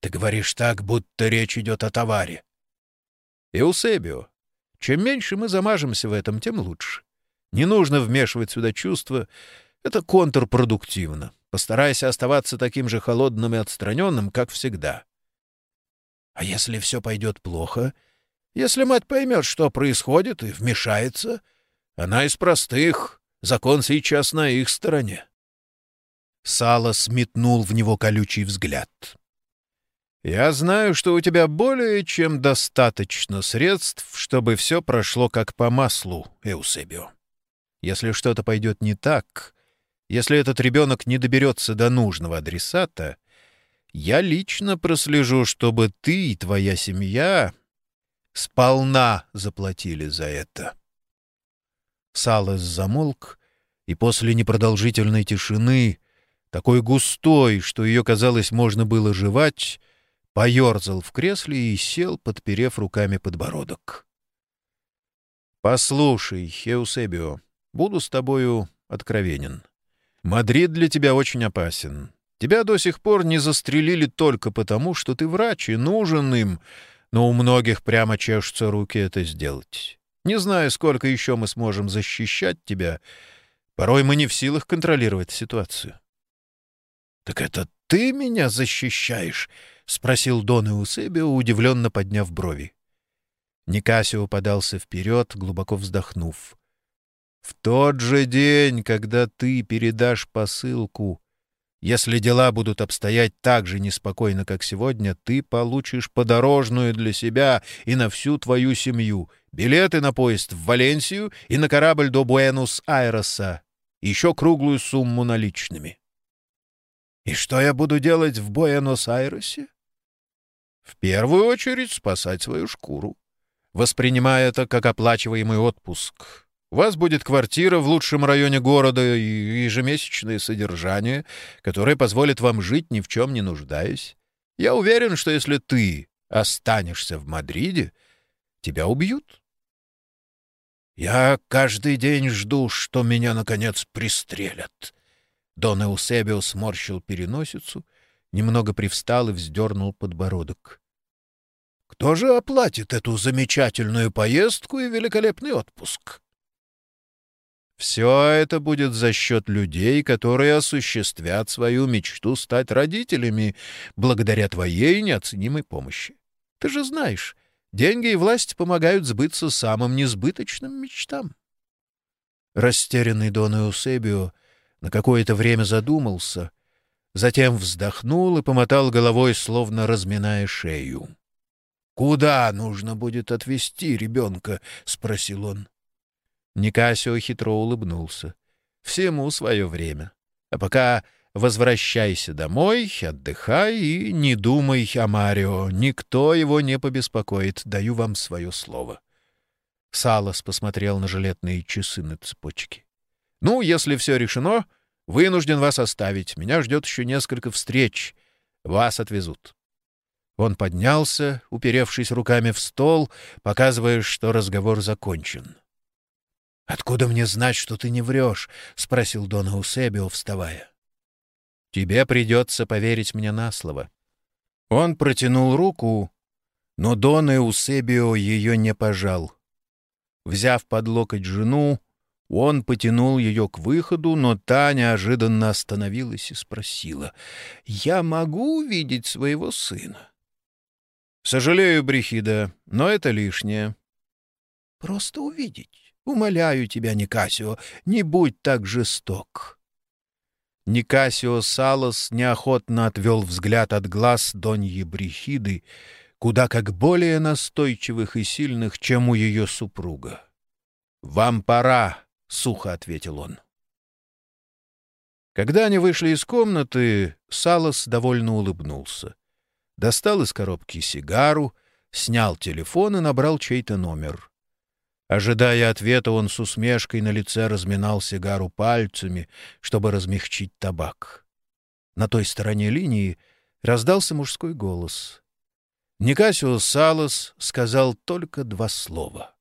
Ты говоришь так, будто речь идет о товаре. Эусебио, чем меньше мы замажемся в этом, тем лучше. Не нужно вмешивать сюда чувства. Это контрпродуктивно. Постарайся оставаться таким же холодным и отстраненным, как всегда. А если все пойдет плохо? Если мать поймет, что происходит, и вмешается? Она из простых. Закон сейчас на их стороне. Сало сметнул в него колючий взгляд. «Я знаю, что у тебя более чем достаточно средств, чтобы все прошло как по маслу, Эусебио. Если что-то пойдет не так, если этот ребенок не доберется до нужного адресата, я лично прослежу, чтобы ты и твоя семья сполна заплатили за это. Салес замолк, и после непродолжительной тишины, такой густой, что ее, казалось, можно было жевать, поерзал в кресле и сел, подперев руками подбородок. «Послушай, Хеусебио, буду с тобою откровенен. Мадрид для тебя очень опасен. Тебя до сих пор не застрелили только потому, что ты врач и нужен им, но у многих прямо чешутся руки это сделать. Не знаю, сколько еще мы сможем защищать тебя. Порой мы не в силах контролировать ситуацию. — Так это ты меня защищаешь? — спросил Дон Эусебио, удивленно подняв брови. Никасио подался вперед, глубоко вздохнув. В тот же день, когда ты передашь посылку, если дела будут обстоять так же неспокойно, как сегодня, ты получишь подорожную для себя и на всю твою семью, билеты на поезд в Валенсию и на корабль до Буэнос-Айреса, еще круглую сумму наличными. И что я буду делать в Буэнос-Айресе? В первую очередь спасать свою шкуру, воспринимая это как оплачиваемый отпуск, вас будет квартира в лучшем районе города и ежемесячное содержание, которое позволит вам жить ни в чем не нуждаясь. Я уверен, что если ты останешься в Мадриде, тебя убьют. Я каждый день жду, что меня, наконец, пристрелят. Дон Эусебио сморщил переносицу, немного привстал и вздернул подбородок. Кто же оплатит эту замечательную поездку и великолепный отпуск? Все это будет за счет людей, которые осуществят свою мечту стать родителями благодаря твоей неоценимой помощи. Ты же знаешь, деньги и власть помогают сбыться самым несбыточным мечтам. Растерянный Дон Эусебио на какое-то время задумался, затем вздохнул и помотал головой, словно разминая шею. — Куда нужно будет отвезти ребенка? — спросил он. Никасио хитро улыбнулся. «Всему свое время. А пока возвращайся домой, отдыхай и не думай о Марио. Никто его не побеспокоит, даю вам свое слово». Салас посмотрел на жилетные часы на цепочке. «Ну, если все решено, вынужден вас оставить. Меня ждет еще несколько встреч. Вас отвезут». Он поднялся, уперевшись руками в стол, показывая, что разговор закончен. — Откуда мне знать, что ты не врешь? — спросил Дон Эусебио, вставая. — Тебе придется поверить мне на слово. Он протянул руку, но Дон Эусебио ее не пожал. Взяв под локоть жену, Он потянул ее к выходу, но та неожиданно остановилась и спросила, «Я могу увидеть своего сына?» «Сожалею, Брехида, но это лишнее». «Просто увидеть. Умоляю тебя, Никасио, не будь так жесток». Никасио Салос неохотно отвел взгляд от глаз Доньи Брехиды, куда как более настойчивых и сильных, чем у ее супруга. «Вам пора», — сухо ответил он. Когда они вышли из комнаты, Салос довольно улыбнулся. Достал из коробки сигару, снял телефон и набрал чей-то номер. Ожидая ответа, он с усмешкой на лице разминал сигару пальцами, чтобы размягчить табак. На той стороне линии раздался мужской голос. Никасио Салос сказал только два слова.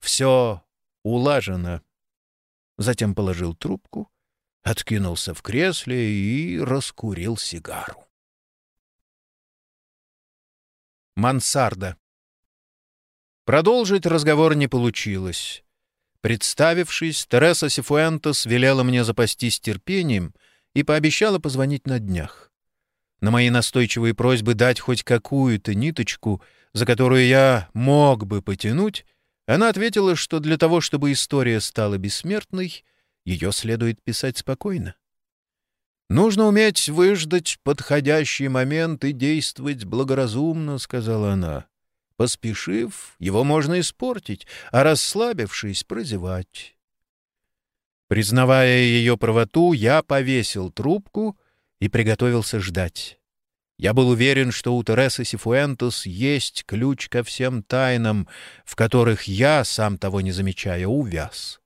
«Все улажено». Затем положил трубку, откинулся в кресле и раскурил сигару. Мансарда. Продолжить разговор не получилось. Представившись, Тереса Сифуэнтес велела мне запастись терпением и пообещала позвонить на днях. На мои настойчивые просьбы дать хоть какую-то ниточку, за которую я мог бы потянуть, она ответила, что для того, чтобы история стала бессмертной, ее следует писать спокойно. «Нужно уметь выждать подходящий момент и действовать благоразумно», — сказала она. Поспешив, его можно испортить, а расслабившись, прозевать. Признавая ее правоту, я повесил трубку и приготовился ждать. Я был уверен, что у Тересы Сифуэнтес есть ключ ко всем тайнам, в которых я, сам того не замечая, увяз.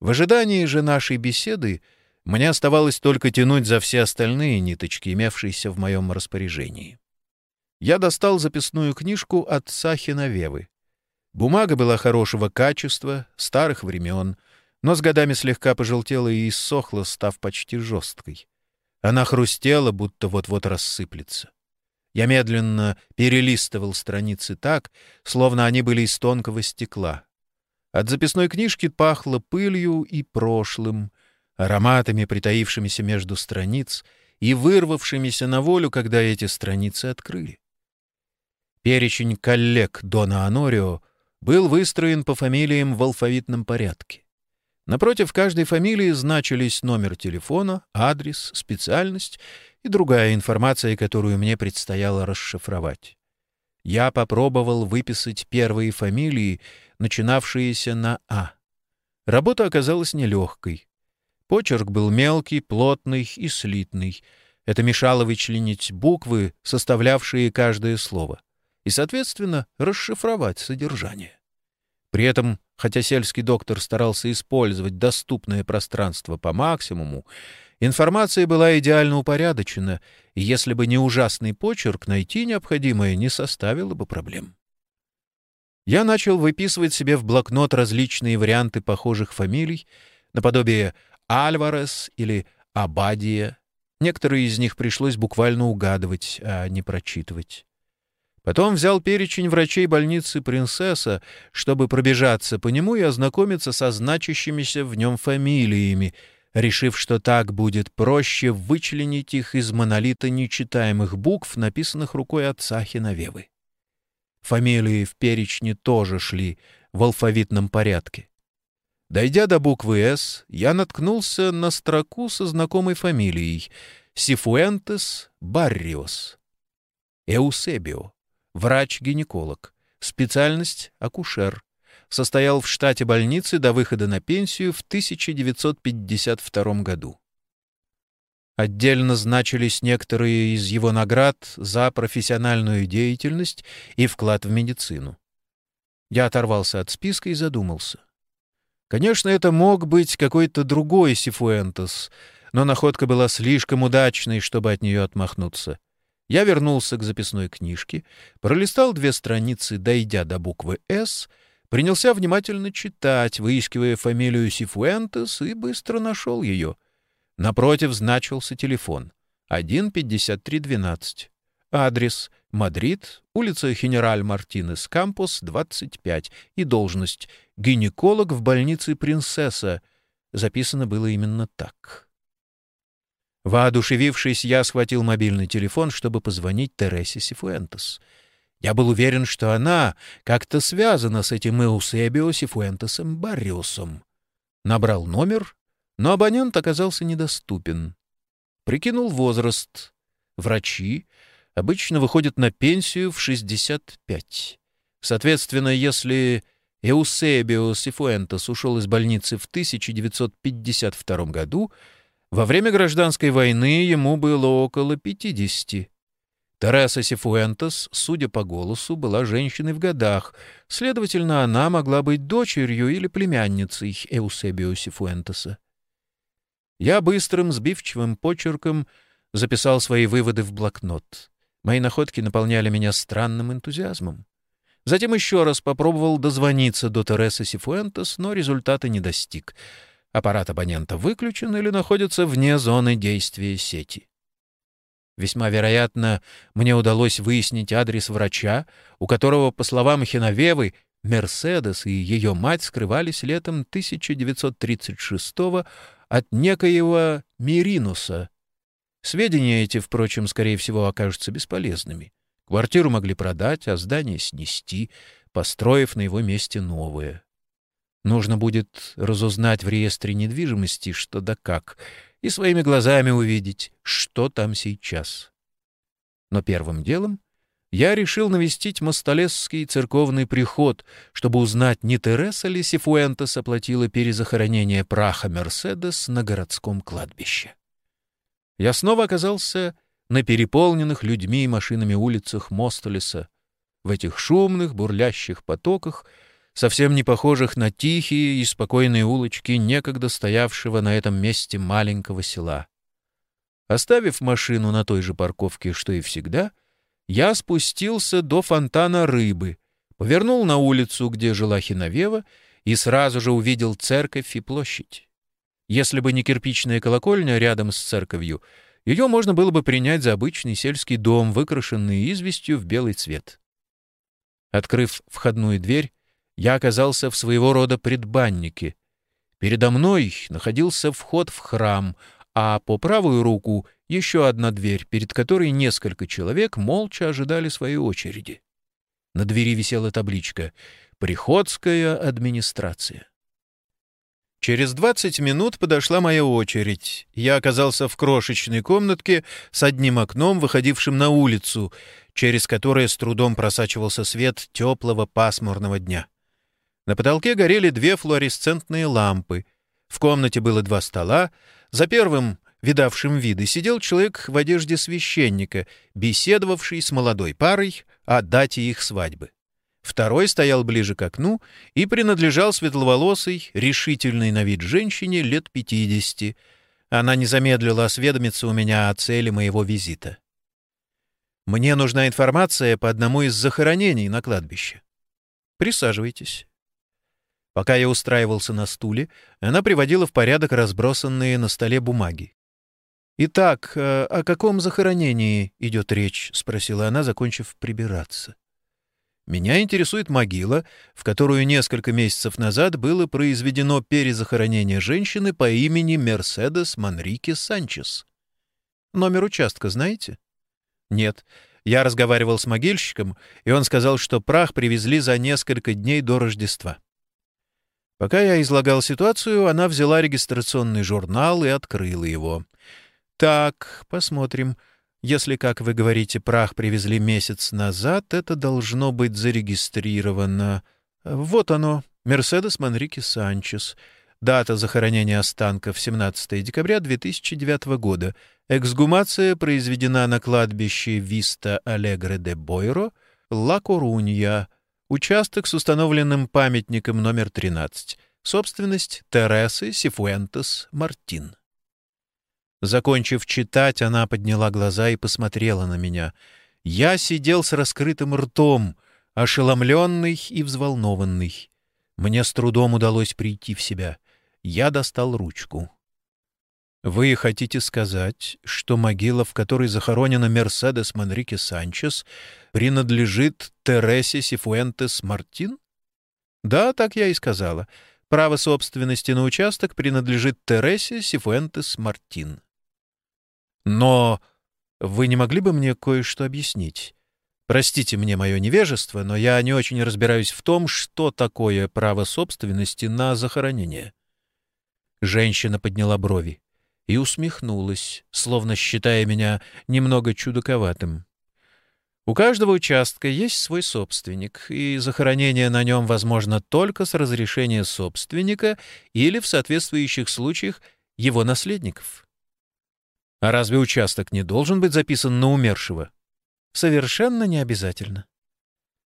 В ожидании же нашей беседы мне оставалось только тянуть за все остальные ниточки, имевшиеся в моем распоряжении я достал записную книжку от Сахиновевы. Бумага была хорошего качества, старых времен, но с годами слегка пожелтела и иссохла, став почти жесткой. Она хрустела, будто вот-вот рассыплется. Я медленно перелистывал страницы так, словно они были из тонкого стекла. От записной книжки пахло пылью и прошлым, ароматами, притаившимися между страниц и вырвавшимися на волю, когда эти страницы открыли. Перечень коллег Дона Анорио был выстроен по фамилиям в алфавитном порядке. Напротив каждой фамилии значились номер телефона, адрес, специальность и другая информация, которую мне предстояло расшифровать. Я попробовал выписать первые фамилии, начинавшиеся на «А». Работа оказалась нелегкой. Почерк был мелкий, плотный и слитный. Это мешало вычленить буквы, составлявшие каждое слово и, соответственно, расшифровать содержание. При этом, хотя сельский доктор старался использовать доступное пространство по максимуму, информация была идеально упорядочена, и если бы не ужасный почерк, найти необходимое не составило бы проблем. Я начал выписывать себе в блокнот различные варианты похожих фамилий, наподобие Альварес или Абадия. Некоторые из них пришлось буквально угадывать, а не прочитывать. Потом взял перечень врачей больницы «Принцесса», чтобы пробежаться по нему и ознакомиться со значащимися в нем фамилиями, решив, что так будет проще вычленить их из монолита нечитаемых букв, написанных рукой отца Хиновевы. Фамилии в перечне тоже шли в алфавитном порядке. Дойдя до буквы «С», я наткнулся на строку со знакомой фамилией — Сифуэнтес Барриос. Эусебио врач-гинеколог, специальность — акушер. Состоял в штате больницы до выхода на пенсию в 1952 году. Отдельно значились некоторые из его наград за профессиональную деятельность и вклад в медицину. Я оторвался от списка и задумался. Конечно, это мог быть какой-то другой Сифуэнтес, но находка была слишком удачной, чтобы от нее отмахнуться. Я вернулся к записной книжке, пролистал две страницы, дойдя до буквы «С», принялся внимательно читать, выискивая фамилию Сифуэнтес, и быстро нашел ее. Напротив значился телефон. 15312. Адрес — Мадрид, улица Хенераль Мартинес Кампус, 25, и должность — гинеколог в больнице «Принцесса». Записано было именно так. Воодушевившись, я схватил мобильный телефон, чтобы позвонить Тересе Сифуэнтес. Я был уверен, что она как-то связана с этим Эусебио Сифуэнтесом Барриусом. Набрал номер, но абонент оказался недоступен. Прикинул возраст. Врачи обычно выходят на пенсию в 65. Соответственно, если Эусебио Сифуэнтес ушел из больницы в 1952 году, во время гражданской войны ему было около 50. Тереса Сифуэнтес, судя по голосу, была женщиной в годах, следовательно, она могла быть дочерью или племянницей Эусебио Сифуэнтеса. Я быстрым, сбивчивым почерком записал свои выводы в блокнот. Мои находки наполняли меня странным энтузиазмом. Затем еще раз попробовал дозвониться до Тересы Сифуэнтес, но результата не достиг — Аппарат абонента выключен или находится вне зоны действия сети. Весьма вероятно, мне удалось выяснить адрес врача, у которого, по словам Хиновевы, Мерседес и ее мать скрывались летом 1936 от некоего Миринуса. Сведения эти, впрочем, скорее всего, окажутся бесполезными. Квартиру могли продать, а здание снести, построив на его месте новое. Нужно будет разузнать в реестре недвижимости что да как и своими глазами увидеть, что там сейчас. Но первым делом я решил навестить Мостолесский церковный приход, чтобы узнать, не Тереса ли Сифуэнтес оплатила перезахоронение праха Мерседес на городском кладбище. Я снова оказался на переполненных людьми и машинами улицах Мостолеса, в этих шумных, бурлящих потоках — совсем не похожих на тихие и спокойные улочки некогда стоявшего на этом месте маленького села. Оставив машину на той же парковке, что и всегда, я спустился до фонтана рыбы, повернул на улицу, где жила Хиновева, и сразу же увидел церковь и площадь. Если бы не кирпичная колокольня рядом с церковью, ее можно было бы принять за обычный сельский дом, выкрашенный известью в белый цвет. Открыв входную дверь, я оказался в своего рода предбаннике. Передо мной находился вход в храм, а по правую руку еще одна дверь, перед которой несколько человек молча ожидали своей очереди. На двери висела табличка «Приходская администрация». Через двадцать минут подошла моя очередь. Я оказался в крошечной комнатке с одним окном, выходившим на улицу, через которое с трудом просачивался свет теплого пасмурного дня. На потолке горели две флуоресцентные лампы. В комнате было два стола. За первым, видавшим виды, сидел человек в одежде священника, беседовавший с молодой парой о дате их свадьбы. Второй стоял ближе к окну и принадлежал светловолосой, решительной на вид женщине лет пятидесяти. Она не замедлила осведомиться у меня о цели моего визита. «Мне нужна информация по одному из захоронений на кладбище». «Присаживайтесь». Пока я устраивался на стуле, она приводила в порядок разбросанные на столе бумаги. «Итак, э, о каком захоронении идет речь?» — спросила она, закончив прибираться. «Меня интересует могила, в которую несколько месяцев назад было произведено перезахоронение женщины по имени Мерседес Манрике Санчес. Номер участка знаете?» «Нет. Я разговаривал с могильщиком, и он сказал, что прах привезли за несколько дней до Рождества. Пока я излагал ситуацию, она взяла регистрационный журнал и открыла его. «Так, посмотрим. Если, как вы говорите, прах привезли месяц назад, это должно быть зарегистрировано. Вот оно, Мерседес Манрике Санчес. Дата захоронения останков 17 декабря 2009 года. Эксгумация произведена на кладбище Виста Алегре де Бойро, Ла Корунья, Участок с установленным памятником номер 13. Собственность Тересы Сифуэнтес Мартин. Закончив читать, она подняла глаза и посмотрела на меня. Я сидел с раскрытым ртом, ошеломленный и взволнованный. Мне с трудом удалось прийти в себя. Я достал ручку. Вы хотите сказать, что могила, в которой захоронена Мерседес Манрике Санчес, принадлежит Тересе Сифуэнтес Мартин? Да, так я и сказала. Право собственности на участок принадлежит Тересе Сифуэнтес Мартин. Но вы не могли бы мне кое-что объяснить? Простите мне мое невежество, но я не очень разбираюсь в том, что такое право собственности на захоронение. Женщина подняла брови и усмехнулась, словно считая меня немного чудаковатым. У каждого участка есть свой собственник, и захоронение на нем возможно только с разрешения собственника или, в соответствующих случаях, его наследников. А разве участок не должен быть записан на умершего? Совершенно не обязательно.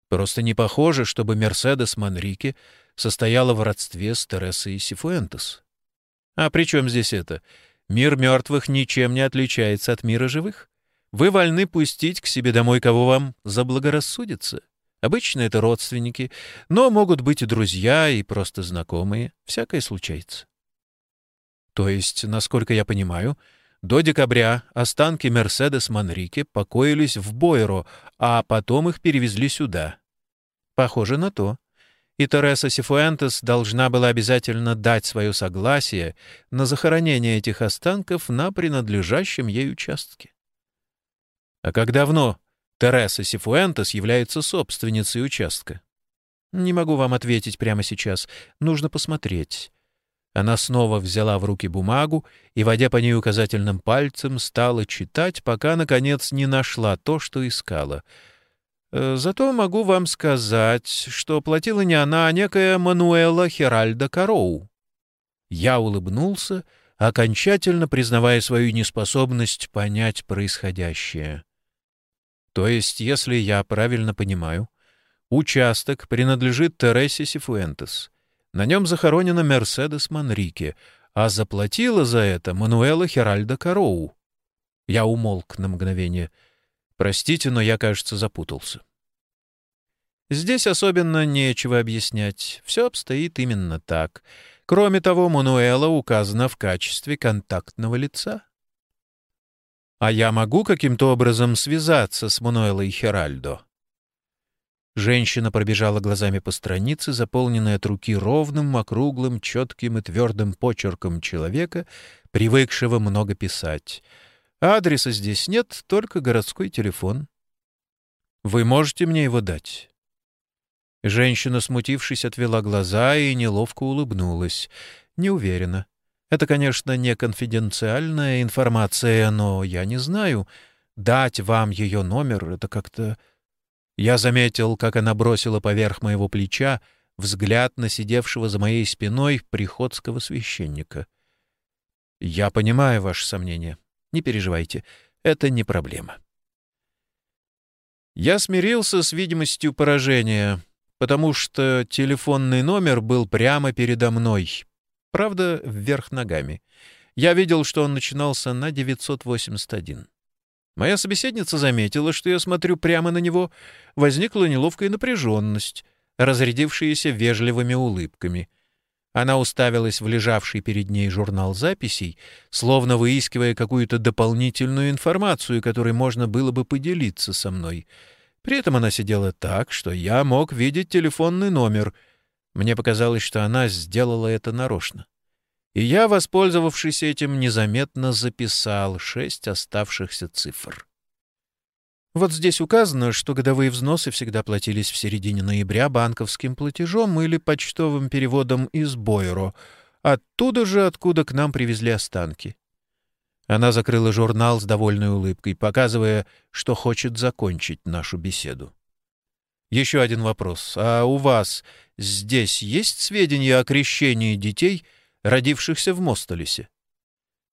Просто не похоже, чтобы Мерседес Манрике состояла в родстве с Тересой Сифуэнтес. А при чем здесь это? Мир мертвых ничем не отличается от мира живых. Вы вольны пустить к себе домой, кого вам заблагорассудится. Обычно это родственники, но могут быть и друзья, и просто знакомые. Всякое случается. То есть, насколько я понимаю, до декабря останки Мерседес Манрике покоились в Бойро, а потом их перевезли сюда. Похоже на то и Тереса Сифуэнтес должна была обязательно дать свое согласие на захоронение этих останков на принадлежащем ей участке. А как давно Тереса Сифуэнтес является собственницей участка? Не могу вам ответить прямо сейчас. Нужно посмотреть. Она снова взяла в руки бумагу и, водя по ней указательным пальцем, стала читать, пока, наконец, не нашла то, что искала — зато могу вам сказать, что платила не она, а некая Мануэла Херальда Кароу. Я улыбнулся, окончательно признавая свою неспособность понять происходящее. То есть, если я правильно понимаю, участок принадлежит Тересе Сифуэнтес. На нем захоронена Мерседес Манрике, а заплатила за это Мануэла Херальда Кароу. Я умолк на мгновение — Простите, но я, кажется, запутался. Здесь особенно нечего объяснять. Все обстоит именно так. Кроме того, Мануэла указана в качестве контактного лица. А я могу каким-то образом связаться с Мануэлой Херальдо? Женщина пробежала глазами по странице, заполненной от руки ровным, округлым, четким и твердым почерком человека, привыкшего много писать — Адреса здесь нет, только городской телефон. Вы можете мне его дать?» Женщина, смутившись, отвела глаза и неловко улыбнулась. «Не уверена. Это, конечно, не конфиденциальная информация, но я не знаю. Дать вам ее номер — это как-то...» Я заметил, как она бросила поверх моего плеча взгляд на сидевшего за моей спиной приходского священника. «Я понимаю ваше сомнение. Не переживайте, это не проблема. Я смирился с видимостью поражения, потому что телефонный номер был прямо передо мной. Правда, вверх ногами. Я видел, что он начинался на 981. Моя собеседница заметила, что я смотрю прямо на него. Возникла неловкая напряженность, разрядившаяся вежливыми улыбками — она уставилась в лежавший перед ней журнал записей, словно выискивая какую-то дополнительную информацию, которой можно было бы поделиться со мной. При этом она сидела так, что я мог видеть телефонный номер. Мне показалось, что она сделала это нарочно. И я, воспользовавшись этим, незаметно записал шесть оставшихся цифр. Вот здесь указано, что годовые взносы всегда платились в середине ноября банковским платежом или почтовым переводом из Бойро, оттуда же, откуда к нам привезли останки. Она закрыла журнал с довольной улыбкой, показывая, что хочет закончить нашу беседу. Еще один вопрос. А у вас здесь есть сведения о крещении детей, родившихся в Мостолесе?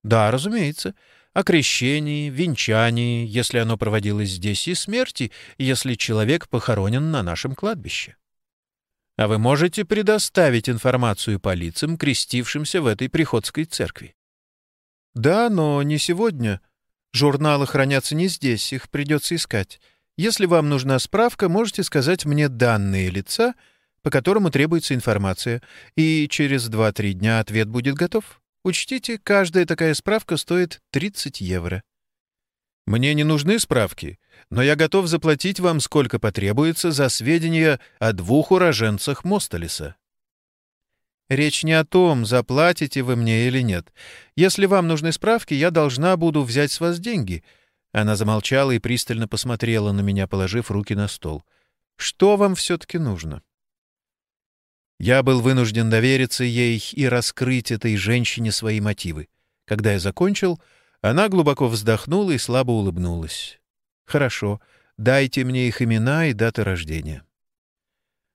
Да, разумеется о крещении, венчании, если оно проводилось здесь, и смерти, если человек похоронен на нашем кладбище. А вы можете предоставить информацию по лицам, крестившимся в этой приходской церкви? Да, но не сегодня. Журналы хранятся не здесь, их придется искать. Если вам нужна справка, можете сказать мне данные лица, по которому требуется информация, и через 2-3 дня ответ будет готов. Учтите, каждая такая справка стоит 30 евро. Мне не нужны справки, но я готов заплатить вам сколько потребуется за сведения о двух уроженцах Мостолеса. Речь не о том, заплатите вы мне или нет. Если вам нужны справки, я должна буду взять с вас деньги. Она замолчала и пристально посмотрела на меня, положив руки на стол. Что вам все-таки нужно? Я был вынужден довериться ей и раскрыть этой женщине свои мотивы. Когда я закончил, она глубоко вздохнула и слабо улыбнулась. «Хорошо, дайте мне их имена и даты рождения».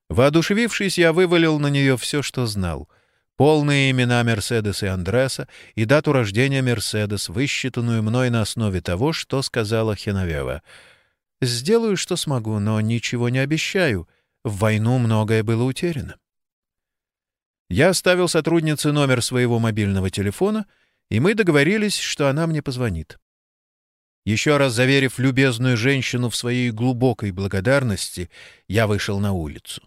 Воодушевившись, я вывалил на нее все, что знал. Полные имена Мерседес и Андреса и дату рождения Мерседес, высчитанную мной на основе того, что сказала Хеновева. «Сделаю, что смогу, но ничего не обещаю. В войну многое было утеряно». Я оставил сотруднице номер своего мобильного телефона, и мы договорились, что она мне позвонит. Еще раз заверив любезную женщину в своей глубокой благодарности, я вышел на улицу.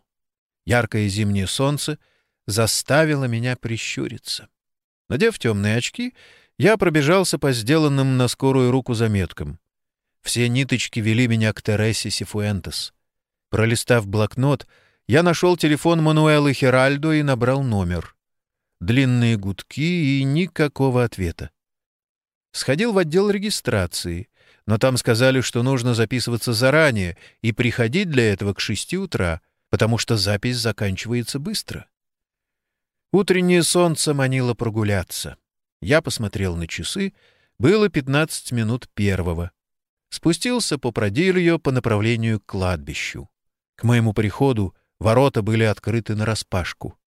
Яркое зимнее солнце заставило меня прищуриться. Надев темные очки, я пробежался по сделанным на скорую руку заметкам. Все ниточки вели меня к Тересе Сифуэнтес. Пролистав блокнот, я нашел телефон Мануэлы Хиральдо и набрал номер. Длинные гудки и никакого ответа. Сходил в отдел регистрации, но там сказали, что нужно записываться заранее и приходить для этого к шести утра — потому что запись заканчивается быстро. Утреннее солнце манило прогуляться. Я посмотрел на часы. Было 15 минут первого. Спустился по продилью по направлению к кладбищу. К моему приходу ворота были открыты нараспашку.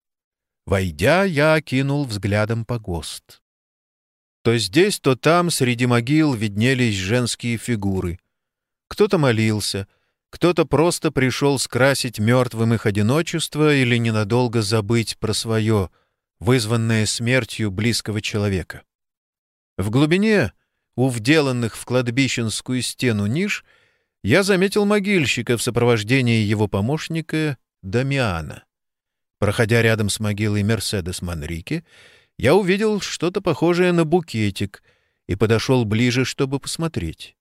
Войдя, я окинул взглядом погост. То здесь, то там среди могил виднелись женские фигуры. Кто-то молился — кто-то просто пришел скрасить мертвым их одиночество или ненадолго забыть про свое, вызванное смертью близкого человека. В глубине, у вделанных в кладбищенскую стену ниш, я заметил могильщика в сопровождении его помощника Дамиана. Проходя рядом с могилой Мерседес Манрике, я увидел что-то похожее на букетик и подошел ближе, чтобы посмотреть.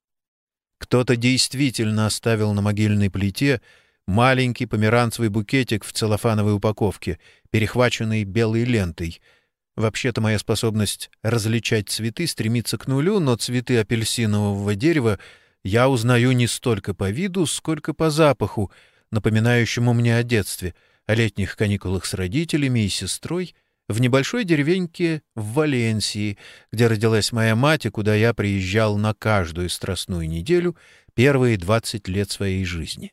Кто-то действительно оставил на могильной плите маленький померанцевый букетик в целлофановой упаковке, перехваченный белой лентой. Вообще-то моя способность различать цветы стремится к нулю, но цветы апельсинового дерева я узнаю не столько по виду, сколько по запаху, напоминающему мне о детстве, о летних каникулах с родителями и сестрой — в небольшой деревеньке в Валенсии, где родилась моя мать и куда я приезжал на каждую страстную неделю первые двадцать лет своей жизни.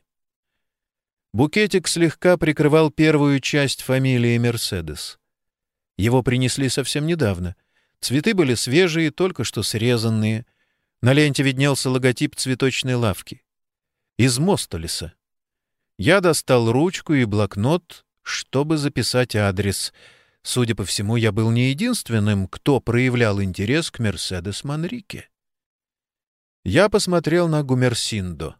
Букетик слегка прикрывал первую часть фамилии Мерседес. Его принесли совсем недавно. Цветы были свежие, только что срезанные. На ленте виднелся логотип цветочной лавки. Из Мостолеса. Я достал ручку и блокнот, чтобы записать адрес — Судя по всему, я был не единственным, кто проявлял интерес к Мерседес Манрике. Я посмотрел на Гумерсиндо.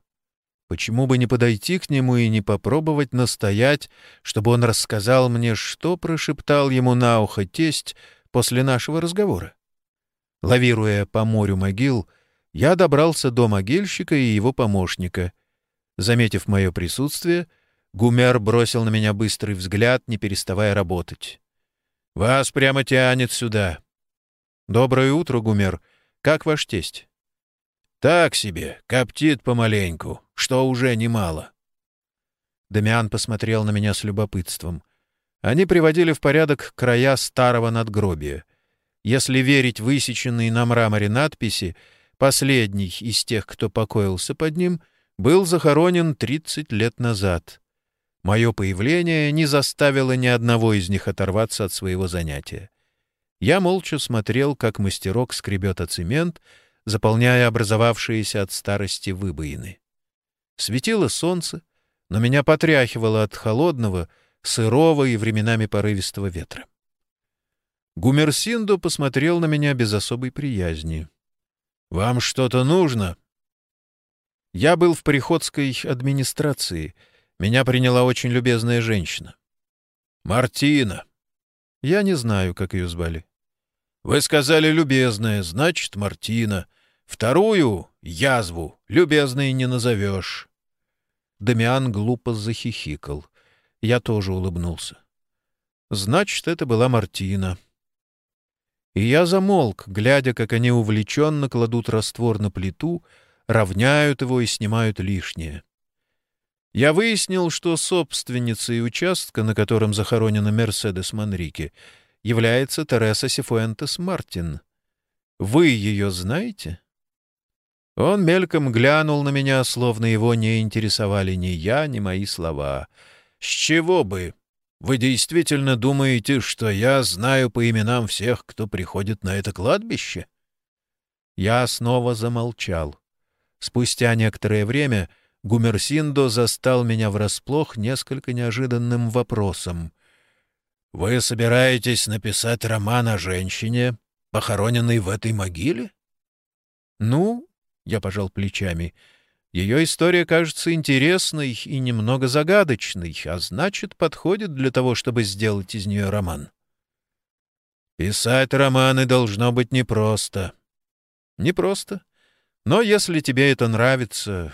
Почему бы не подойти к нему и не попробовать настоять, чтобы он рассказал мне, что прошептал ему на ухо тесть после нашего разговора? Лавируя по морю могил, я добрался до могильщика и его помощника. Заметив мое присутствие, Гумер бросил на меня быстрый взгляд, не переставая работать. Вас прямо тянет сюда. Доброе утро, Гумер. Как ваш тесть? Так себе, коптит помаленьку, что уже немало. Дамиан посмотрел на меня с любопытством. Они приводили в порядок края старого надгробия. Если верить высеченной на мраморе надписи, последний из тех, кто покоился под ним, был захоронен 30 лет назад. Мое появление не заставило ни одного из них оторваться от своего занятия. Я молча смотрел, как мастерок скребет о цемент, заполняя образовавшиеся от старости выбоины. Светило солнце, но меня потряхивало от холодного, сырого и временами порывистого ветра. Гумерсиндо посмотрел на меня без особой приязни. «Вам что-то нужно?» Я был в приходской администрации — меня приняла очень любезная женщина. Мартина. Я не знаю, как ее звали. Вы сказали «любезная», значит, Мартина. Вторую — язву, любезной не назовешь. Дамиан глупо захихикал. Я тоже улыбнулся. Значит, это была Мартина. И я замолк, глядя, как они увлеченно кладут раствор на плиту, равняют его и снимают лишнее. Я выяснил, что собственницей участка, на котором захоронена Мерседес Манрике, является Тереса Сифуэнтес Мартин. Вы ее знаете? Он мельком глянул на меня, словно его не интересовали ни я, ни мои слова. «С чего бы? Вы действительно думаете, что я знаю по именам всех, кто приходит на это кладбище?» Я снова замолчал. Спустя некоторое время Гумерсиндо застал меня врасплох несколько неожиданным вопросом. «Вы собираетесь написать роман о женщине, похороненной в этой могиле?» «Ну, — я пожал плечами, — ее история кажется интересной и немного загадочной, а значит, подходит для того, чтобы сделать из нее роман». «Писать романы должно быть непросто». «Непросто. Но если тебе это нравится...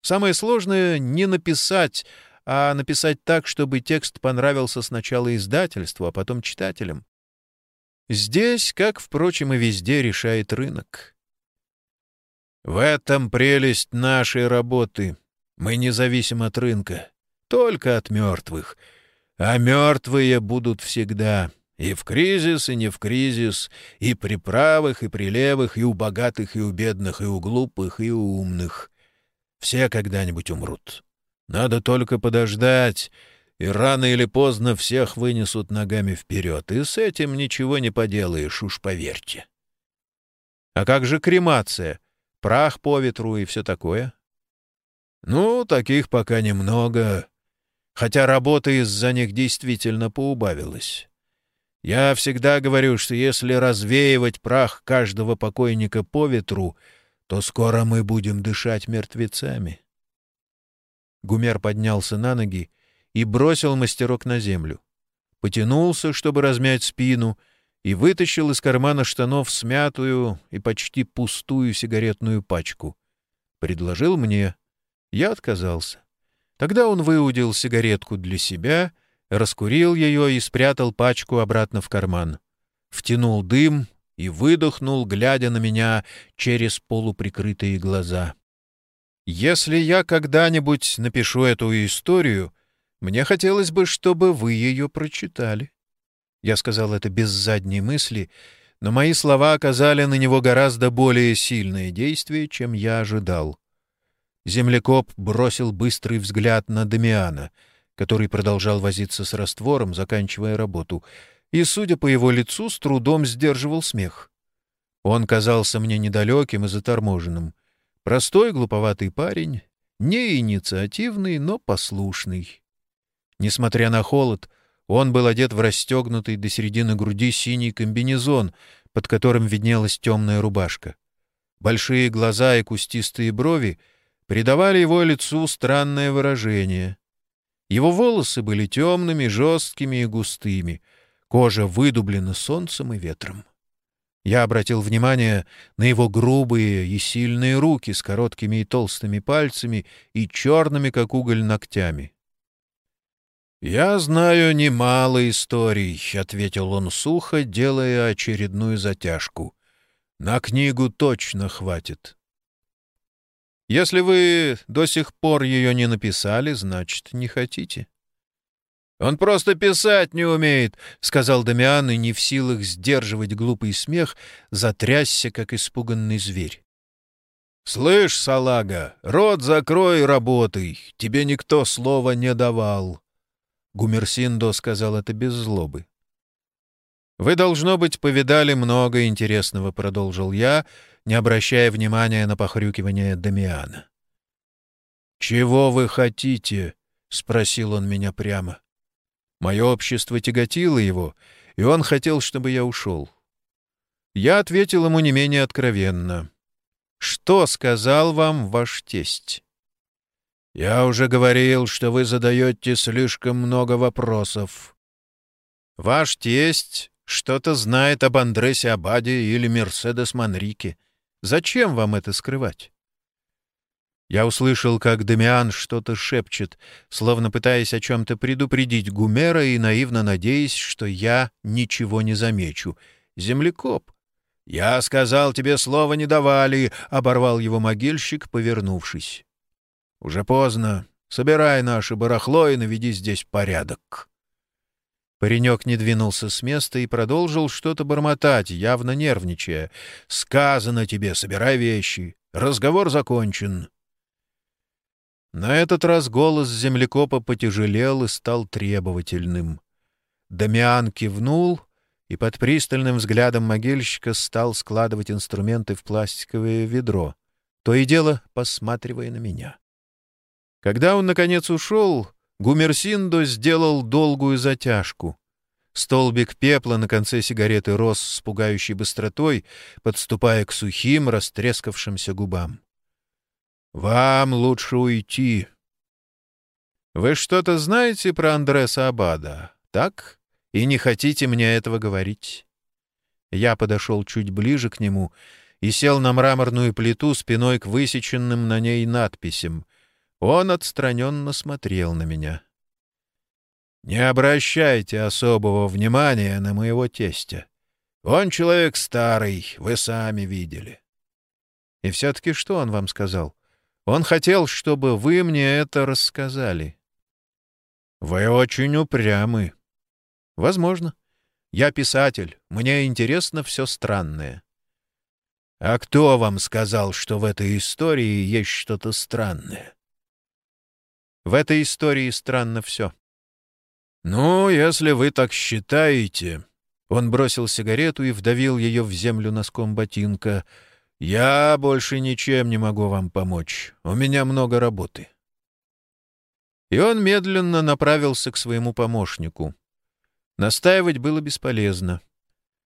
Самое сложное — не написать, а написать так, чтобы текст понравился сначала издательству, а потом читателям. Здесь, как, впрочем, и везде, решает рынок. В этом прелесть нашей работы. Мы не зависим от рынка, только от мертвых. А мертвые будут всегда, и в кризис, и не в кризис, и при правых, и при левых, и у богатых, и у бедных, и у глупых, и у умных. Все когда-нибудь умрут. Надо только подождать, и рано или поздно всех вынесут ногами вперед, и с этим ничего не поделаешь, уж поверьте. А как же кремация? Прах по ветру и все такое? Ну, таких пока немного, хотя работа из-за них действительно поубавилась. Я всегда говорю, что если развеивать прах каждого покойника по ветру, то скоро мы будем дышать мертвецами. Гумер поднялся на ноги и бросил мастерок на землю. Потянулся, чтобы размять спину, и вытащил из кармана штанов смятую и почти пустую сигаретную пачку. Предложил мне. Я отказался. Тогда он выудил сигаретку для себя, раскурил ее и спрятал пачку обратно в карман. Втянул дым и выдохнул, глядя на меня через полуприкрытые глаза. Если я когда-нибудь напишу эту историю, мне хотелось бы, чтобы вы ее прочитали. Я сказал это без задней мысли, но мои слова оказали на него гораздо более сильное действие, чем я ожидал. Землекоп бросил быстрый взгляд на Дамиана, который продолжал возиться с раствором, заканчивая работу, и, судя по его лицу, с трудом сдерживал смех. Он казался мне недалеким и заторможенным. Простой, глуповатый парень, не инициативный, но послушный. Несмотря на холод, он был одет в расстегнутый до середины груди синий комбинезон, под которым виднелась темная рубашка. Большие глаза и кустистые брови придавали его лицу странное выражение. Его волосы были темными, жесткими и густыми, кожа выдублена солнцем и ветром. Я обратил внимание на его грубые и сильные руки с короткими и толстыми пальцами и черными, как уголь, ногтями. «Я знаю немало историй», — ответил он сухо, делая очередную затяжку. «На книгу точно хватит». «Если вы до сих пор ее не написали, значит, не хотите». «Он просто писать не умеет», — сказал Дамиан, и не в силах сдерживать глупый смех, затрясся, как испуганный зверь. «Слышь, салага, рот закрой и работай, тебе никто слова не давал». Гумерсиндо сказал это без злобы. «Вы, должно быть, повидали много интересного», — продолжил я, не обращая внимания на похрюкивание Дамиана. «Чего вы хотите?» — спросил он меня прямо. Мое общество тяготило его, и он хотел, чтобы я ушел. Я ответил ему не менее откровенно. «Что сказал вам ваш тесть?» «Я уже говорил, что вы задаете слишком много вопросов». «Ваш тесть что-то знает об Андресе Абаде или Мерседес Манрике. Зачем вам это скрывать? Я услышал, как Демиан что-то шепчет, словно пытаясь о чем-то предупредить Гумера и наивно надеясь, что я ничего не замечу. Землекоп. «Я сказал, тебе слова не давали», — оборвал его могильщик, повернувшись. «Уже поздно. Собирай наше барахло и наведи здесь порядок». Паренек не двинулся с места и продолжил что-то бормотать, явно нервничая. «Сказано тебе, собирай вещи. Разговор закончен». На этот раз голос землекопа потяжелел и стал требовательным. Дамиан кивнул и под пристальным взглядом могильщика стал складывать инструменты в пластиковое ведро, то и дело посматривая на меня. Когда он, наконец, ушел, Гумерсиндо сделал долгую затяжку. Столбик пепла на конце сигареты рос с пугающей быстротой, подступая к сухим, растрескавшимся губам. Вам лучше уйти. Вы что-то знаете про Андреса Абада, так? И не хотите мне этого говорить? Я подошел чуть ближе к нему и сел на мраморную плиту спиной к высеченным на ней надписям. Он отстраненно смотрел на меня. «Не обращайте особого внимания на моего тестя. Он человек старый, вы сами видели». «И все-таки что он вам сказал?» Он хотел, чтобы вы мне это рассказали. Вы очень упрямы. Возможно. Я писатель, мне интересно все странное. А кто вам сказал, что в этой истории есть что-то странное? В этой истории странно все. Ну, если вы так считаете... Он бросил сигарету и вдавил ее в землю носком ботинка — «Я больше ничем не могу вам помочь. У меня много работы». И он медленно направился к своему помощнику. Настаивать было бесполезно.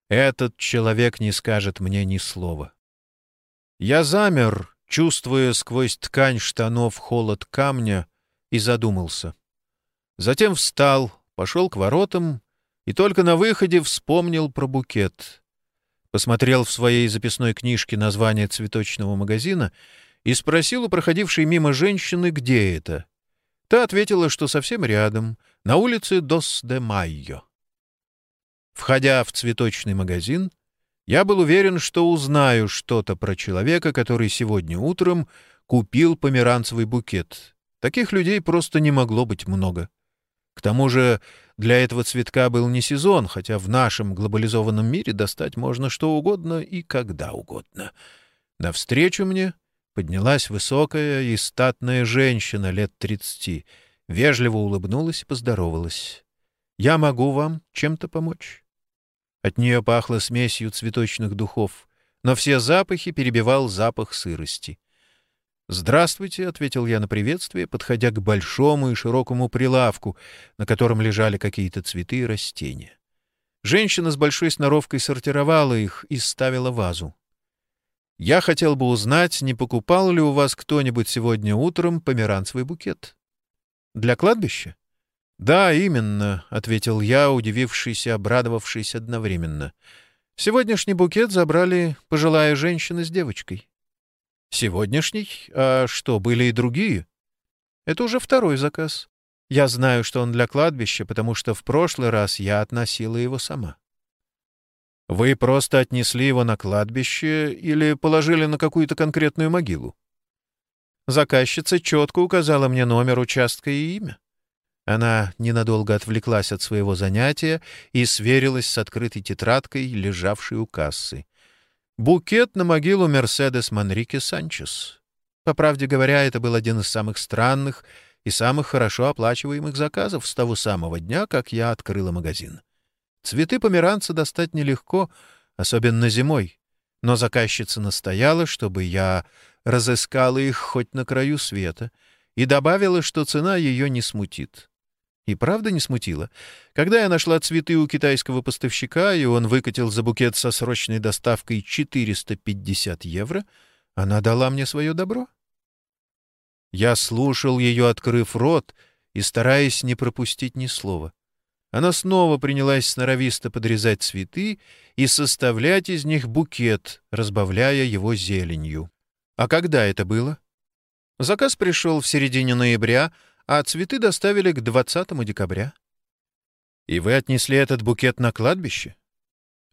Этот человек не скажет мне ни слова. Я замер, чувствуя сквозь ткань штанов холод камня, и задумался. Затем встал, пошел к воротам и только на выходе вспомнил про букет — посмотрел в своей записной книжке название цветочного магазина и спросил у проходившей мимо женщины, где это. Та ответила, что совсем рядом, на улице Дос де Майо. Входя в цветочный магазин, я был уверен, что узнаю что-то про человека, который сегодня утром купил померанцевый букет. Таких людей просто не могло быть много. К тому же для этого цветка был не сезон, хотя в нашем глобализованном мире достать можно что угодно и когда угодно. Навстречу мне поднялась высокая и статная женщина лет тридцати, вежливо улыбнулась и поздоровалась. «Я могу вам чем-то помочь?» От нее пахло смесью цветочных духов, но все запахи перебивал запах сырости. «Здравствуйте», — ответил я на приветствие, подходя к большому и широкому прилавку, на котором лежали какие-то цветы и растения. Женщина с большой сноровкой сортировала их и ставила вазу. «Я хотел бы узнать, не покупал ли у вас кто-нибудь сегодня утром померанцевый букет?» «Для кладбища?» «Да, именно», — ответил я, удивившись и обрадовавшись одновременно. «Сегодняшний букет забрали пожилая женщина с девочкой». Сегодняшний? А что, были и другие? Это уже второй заказ. Я знаю, что он для кладбища, потому что в прошлый раз я относила его сама. Вы просто отнесли его на кладбище или положили на какую-то конкретную могилу? Заказчица четко указала мне номер участка и имя. Она ненадолго отвлеклась от своего занятия и сверилась с открытой тетрадкой, лежавшей у кассы. Букет на могилу Мерседес Манрике Санчес. По правде говоря, это был один из самых странных и самых хорошо оплачиваемых заказов с того самого дня, как я открыла магазин. Цветы померанца достать нелегко, особенно зимой, но заказчица настояла, чтобы я разыскала их хоть на краю света, и добавила, что цена ее не смутит. И правда не смутило. Когда я нашла цветы у китайского поставщика, и он выкатил за букет со срочной доставкой 450 евро, она дала мне свое добро. Я слушал ее, открыв рот, и стараясь не пропустить ни слова. она снова принялась сноровисто подрезать цветы и составлять из них букет, разбавляя его зеленью. А когда это было? Заказ пришел в середине ноября, а цветы доставили к 20 декабря. И вы отнесли этот букет на кладбище?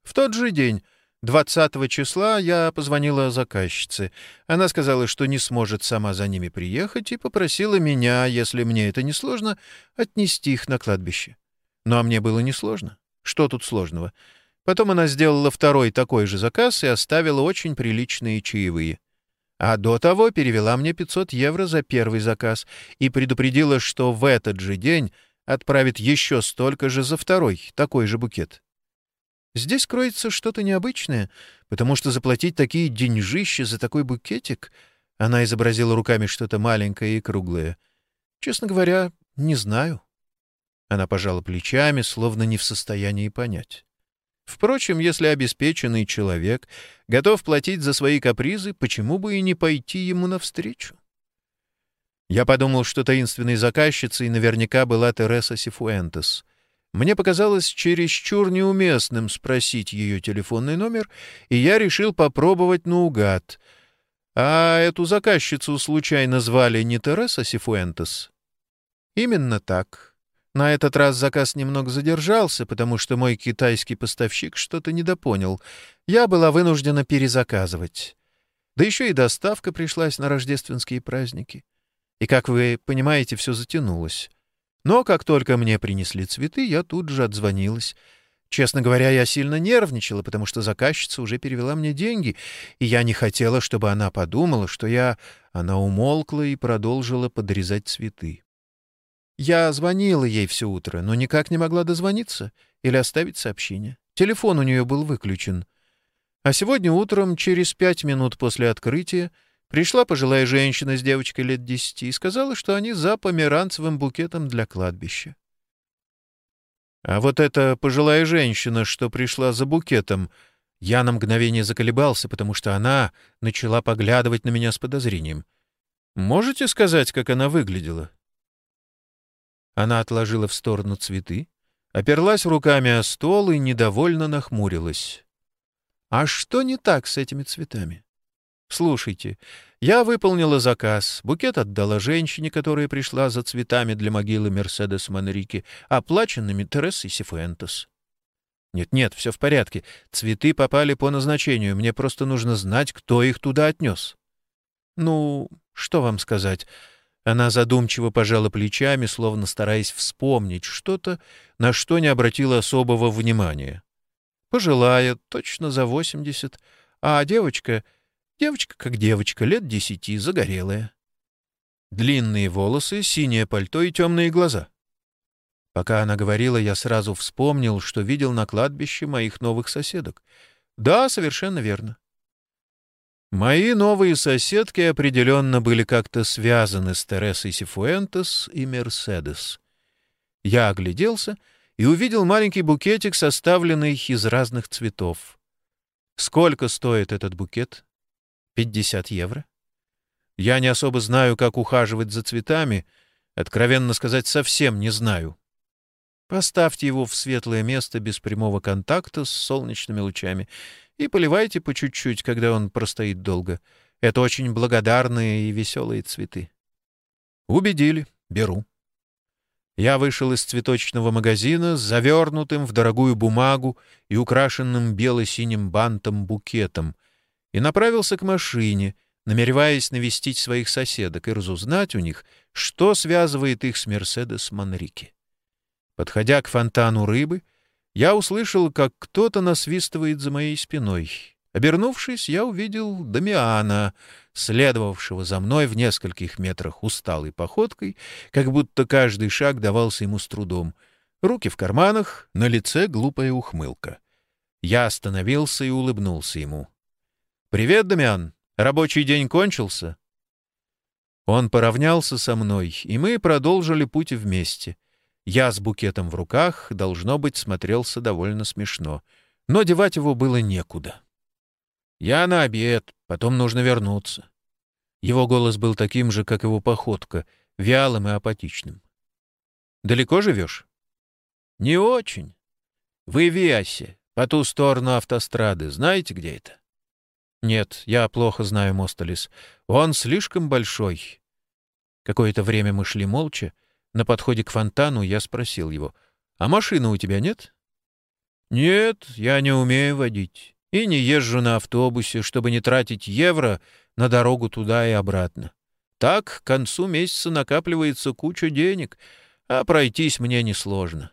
В тот же день, 20 числа, я позвонила заказчице. Она сказала, что не сможет сама за ними приехать, и попросила меня, если мне это не сложно, отнести их на кладбище. Ну а мне было несложно. Что тут сложного? Потом она сделала второй такой же заказ и оставила очень приличные чаевые. А до того перевела мне 500 евро за первый заказ и предупредила, что в этот же день отправит еще столько же за второй, такой же букет. Здесь кроется что-то необычное, потому что заплатить такие деньжища за такой букетик... Она изобразила руками что-то маленькое и круглое. Честно говоря, не знаю. Она пожала плечами, словно не в состоянии понять. Впрочем, если обеспеченный человек готов платить за свои капризы, почему бы и не пойти ему навстречу? Я подумал, что таинственной заказчицей наверняка была Тереса Сифуэнтес. Мне показалось чересчур неуместным спросить ее телефонный номер, и я решил попробовать наугад. А эту заказчицу случайно звали не Тереса Сифуэнтес? Именно так. На этот раз заказ немного задержался, потому что мой китайский поставщик что-то недопонял. Я была вынуждена перезаказывать. Да еще и доставка пришлась на рождественские праздники. И, как вы понимаете, все затянулось. Но как только мне принесли цветы, я тут же отзвонилась. Честно говоря, я сильно нервничала, потому что заказчица уже перевела мне деньги, и я не хотела, чтобы она подумала, что я... Она умолкла и продолжила подрезать цветы. Я звонила ей все утро, но никак не могла дозвониться или оставить сообщение. Телефон у нее был выключен. А сегодня утром, через пять минут после открытия, пришла пожилая женщина с девочкой лет десяти и сказала, что они за померанцевым букетом для кладбища. А вот эта пожилая женщина, что пришла за букетом, я на мгновение заколебался, потому что она начала поглядывать на меня с подозрением. Можете сказать, как она выглядела? Она отложила в сторону цветы, оперлась руками о стол и недовольно нахмурилась. «А что не так с этими цветами?» «Слушайте, я выполнила заказ, букет отдала женщине, которая пришла за цветами для могилы Мерседес Манрике, оплаченными Тересой Сифуэнтес». «Нет-нет, все в порядке. Цветы попали по назначению. Мне просто нужно знать, кто их туда отнес». «Ну, что вам сказать? Она задумчиво пожала плечами, словно стараясь вспомнить что-то, на что не обратила особого внимания. Пожилая, точно за восемьдесят, а девочка... Девочка как девочка, лет десяти, загорелая. Длинные волосы, синее пальто и темные глаза. Пока она говорила, я сразу вспомнил, что видел на кладбище моих новых соседок. Да, совершенно верно. Мои новые соседки определенно были как-то связаны с Тересой Сифуэнтес и Мерседес. Я огляделся и увидел маленький букетик, составленный из разных цветов. Сколько стоит этот букет? 50 евро. Я не особо знаю, как ухаживать за цветами, откровенно сказать, совсем не знаю. Поставьте его в светлое место без прямого контакта с солнечными лучами и поливайте по чуть-чуть, когда он простоит долго. Это очень благодарные и веселые цветы. Убедили. Беру. Я вышел из цветочного магазина с завернутым в дорогую бумагу и украшенным бело-синим бантом букетом и направился к машине, намереваясь навестить своих соседок и разузнать у них, что связывает их с Мерседес Манрике. Подходя к фонтану рыбы, я услышал, как кто-то насвистывает за моей спиной. Обернувшись, я увидел Дамиана, следовавшего за мной в нескольких метрах усталой походкой, как будто каждый шаг давался ему с трудом. Руки в карманах, на лице глупая ухмылка. Я остановился и улыбнулся ему. «Привет, Дамиан! Рабочий день кончился?» Он поравнялся со мной, и мы продолжили путь вместе — я с букетом в руках, должно быть, смотрелся довольно смешно, но девать его было некуда. «Я на обед, потом нужно вернуться». Его голос был таким же, как его походка, вялым и апатичным. «Далеко живешь?» Не очень. В Виасе, по ту сторону автострады. Знаете, где это? Нет, я плохо знаю Мостолес. Он слишком большой. Какое-то время мы шли молча. На подходе к фонтану я спросил его, «А машины у тебя нет?» «Нет, я не умею водить. И не езжу на автобусе, чтобы не тратить евро на дорогу туда и обратно. Так к концу месяца накапливается куча денег, а пройтись мне несложно.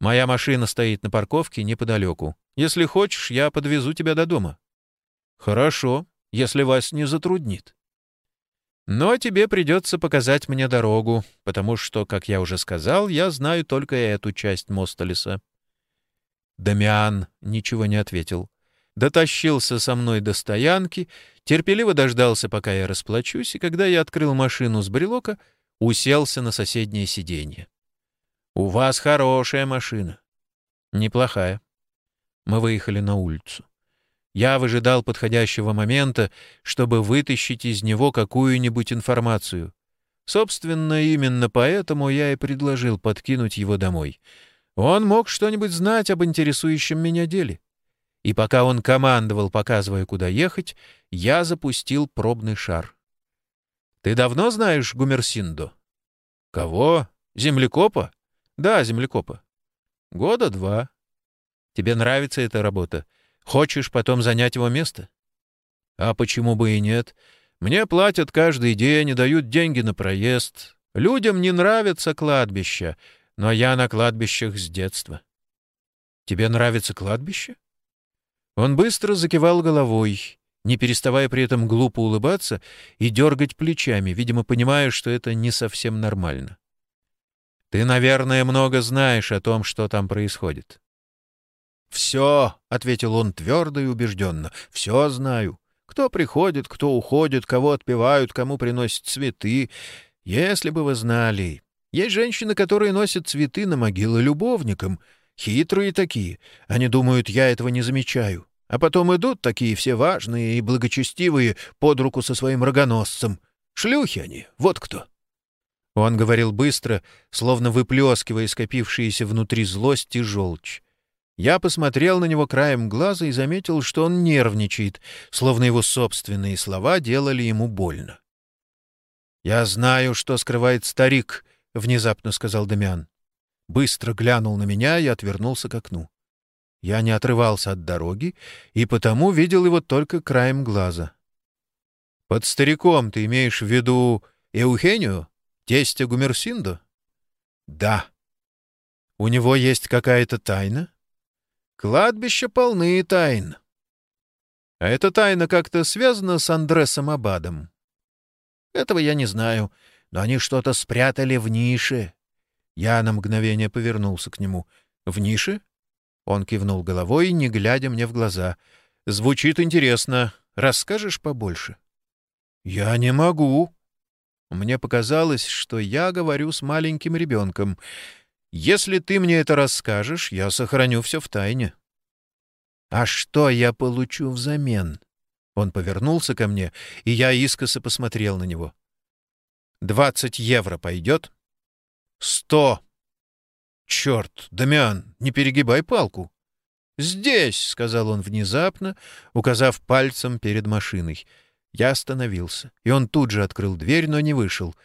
Моя машина стоит на парковке неподалеку. Если хочешь, я подвезу тебя до дома. Хорошо, если вас не затруднит. Но тебе придется показать мне дорогу, потому что, как я уже сказал, я знаю только эту часть Мостолеса. Дамиан ничего не ответил. Дотащился со мной до стоянки, терпеливо дождался, пока я расплачусь, и когда я открыл машину с брелока, уселся на соседнее сиденье. «У вас хорошая машина». «Неплохая». Мы выехали на улицу. Я выжидал подходящего момента, чтобы вытащить из него какую-нибудь информацию. Собственно, именно поэтому я и предложил подкинуть его домой — он мог что-нибудь знать об интересующем меня деле. И пока он командовал, показывая, куда ехать, я запустил пробный шар. «Ты давно знаешь Гумерсиндо?» «Кого? Землекопа?» «Да, землекопа». «Года два». «Тебе нравится эта работа? Хочешь потом занять его место?» «А почему бы и нет? Мне платят каждый день и дают деньги на проезд. Людям не нравится кладбище, но я на кладбищах с детства. Тебе нравится кладбище? Он быстро закивал головой, не переставая при этом глупо улыбаться и дергать плечами, видимо, понимая, что это не совсем нормально. Ты, наверное, много знаешь о том, что там происходит. «Все», — ответил он твердо и убежденно, — «все знаю. Кто приходит, кто уходит, кого отпевают, кому приносят цветы. Если бы вы знали, есть женщины, которые носят цветы на могилы любовникам. Хитрые такие. Они думают, я этого не замечаю. А потом идут такие все важные и благочестивые под руку со своим рогоносцем. Шлюхи они, вот кто. Он говорил быстро, словно выплескивая скопившиеся внутри злость и желчь. Я посмотрел на него краем глаза и заметил, что он нервничает, словно его собственные слова делали ему больно. «Я знаю, что скрывает старик», — внезапно сказал Дамиан. Быстро глянул на меня и отвернулся к окну. Я не отрывался от дороги и потому видел его только краем глаза. — Под стариком ты имеешь в виду Эухению, тестя Гумерсинду? — Да. — У него есть какая-то тайна? — Кладбища полны тайн. — А эта тайна как-то связана с Андресом Абадом? — Этого я не знаю. — но они что-то спрятали в нише. Я на мгновение повернулся к нему. «В нише?» Он кивнул головой, не глядя мне в глаза. «Звучит интересно. Расскажешь побольше?» «Я не могу». Мне показалось, что я говорю с маленьким ребенком. «Если ты мне это расскажешь, я сохраню все в тайне». «А что я получу взамен?» Он повернулся ко мне, и я искоса посмотрел на него. Двадцать евро пойдет? Сто. Черт, Дамиан, не перегибай палку. Здесь, — сказал он внезапно, указав пальцем перед машиной. Я остановился, и он тут же открыл дверь, но не вышел.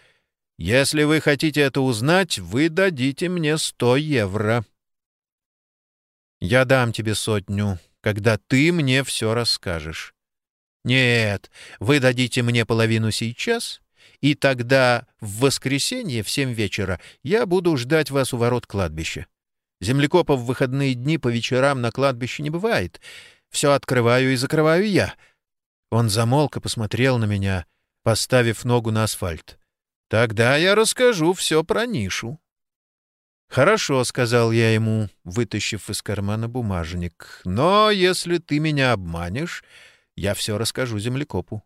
Если вы хотите это узнать, вы дадите мне сто евро. Я дам тебе сотню, когда ты мне все расскажешь. Нет, вы дадите мне половину сейчас, и тогда в воскресенье в семь вечера я буду ждать вас у ворот кладбища. Землекопов в выходные дни по вечерам на кладбище не бывает. Все открываю и закрываю я». Он замолк и посмотрел на меня, поставив ногу на асфальт. «Тогда я расскажу все про нишу». «Хорошо», — сказал я ему, вытащив из кармана бумажник. «Но если ты меня обманешь, я все расскажу землекопу».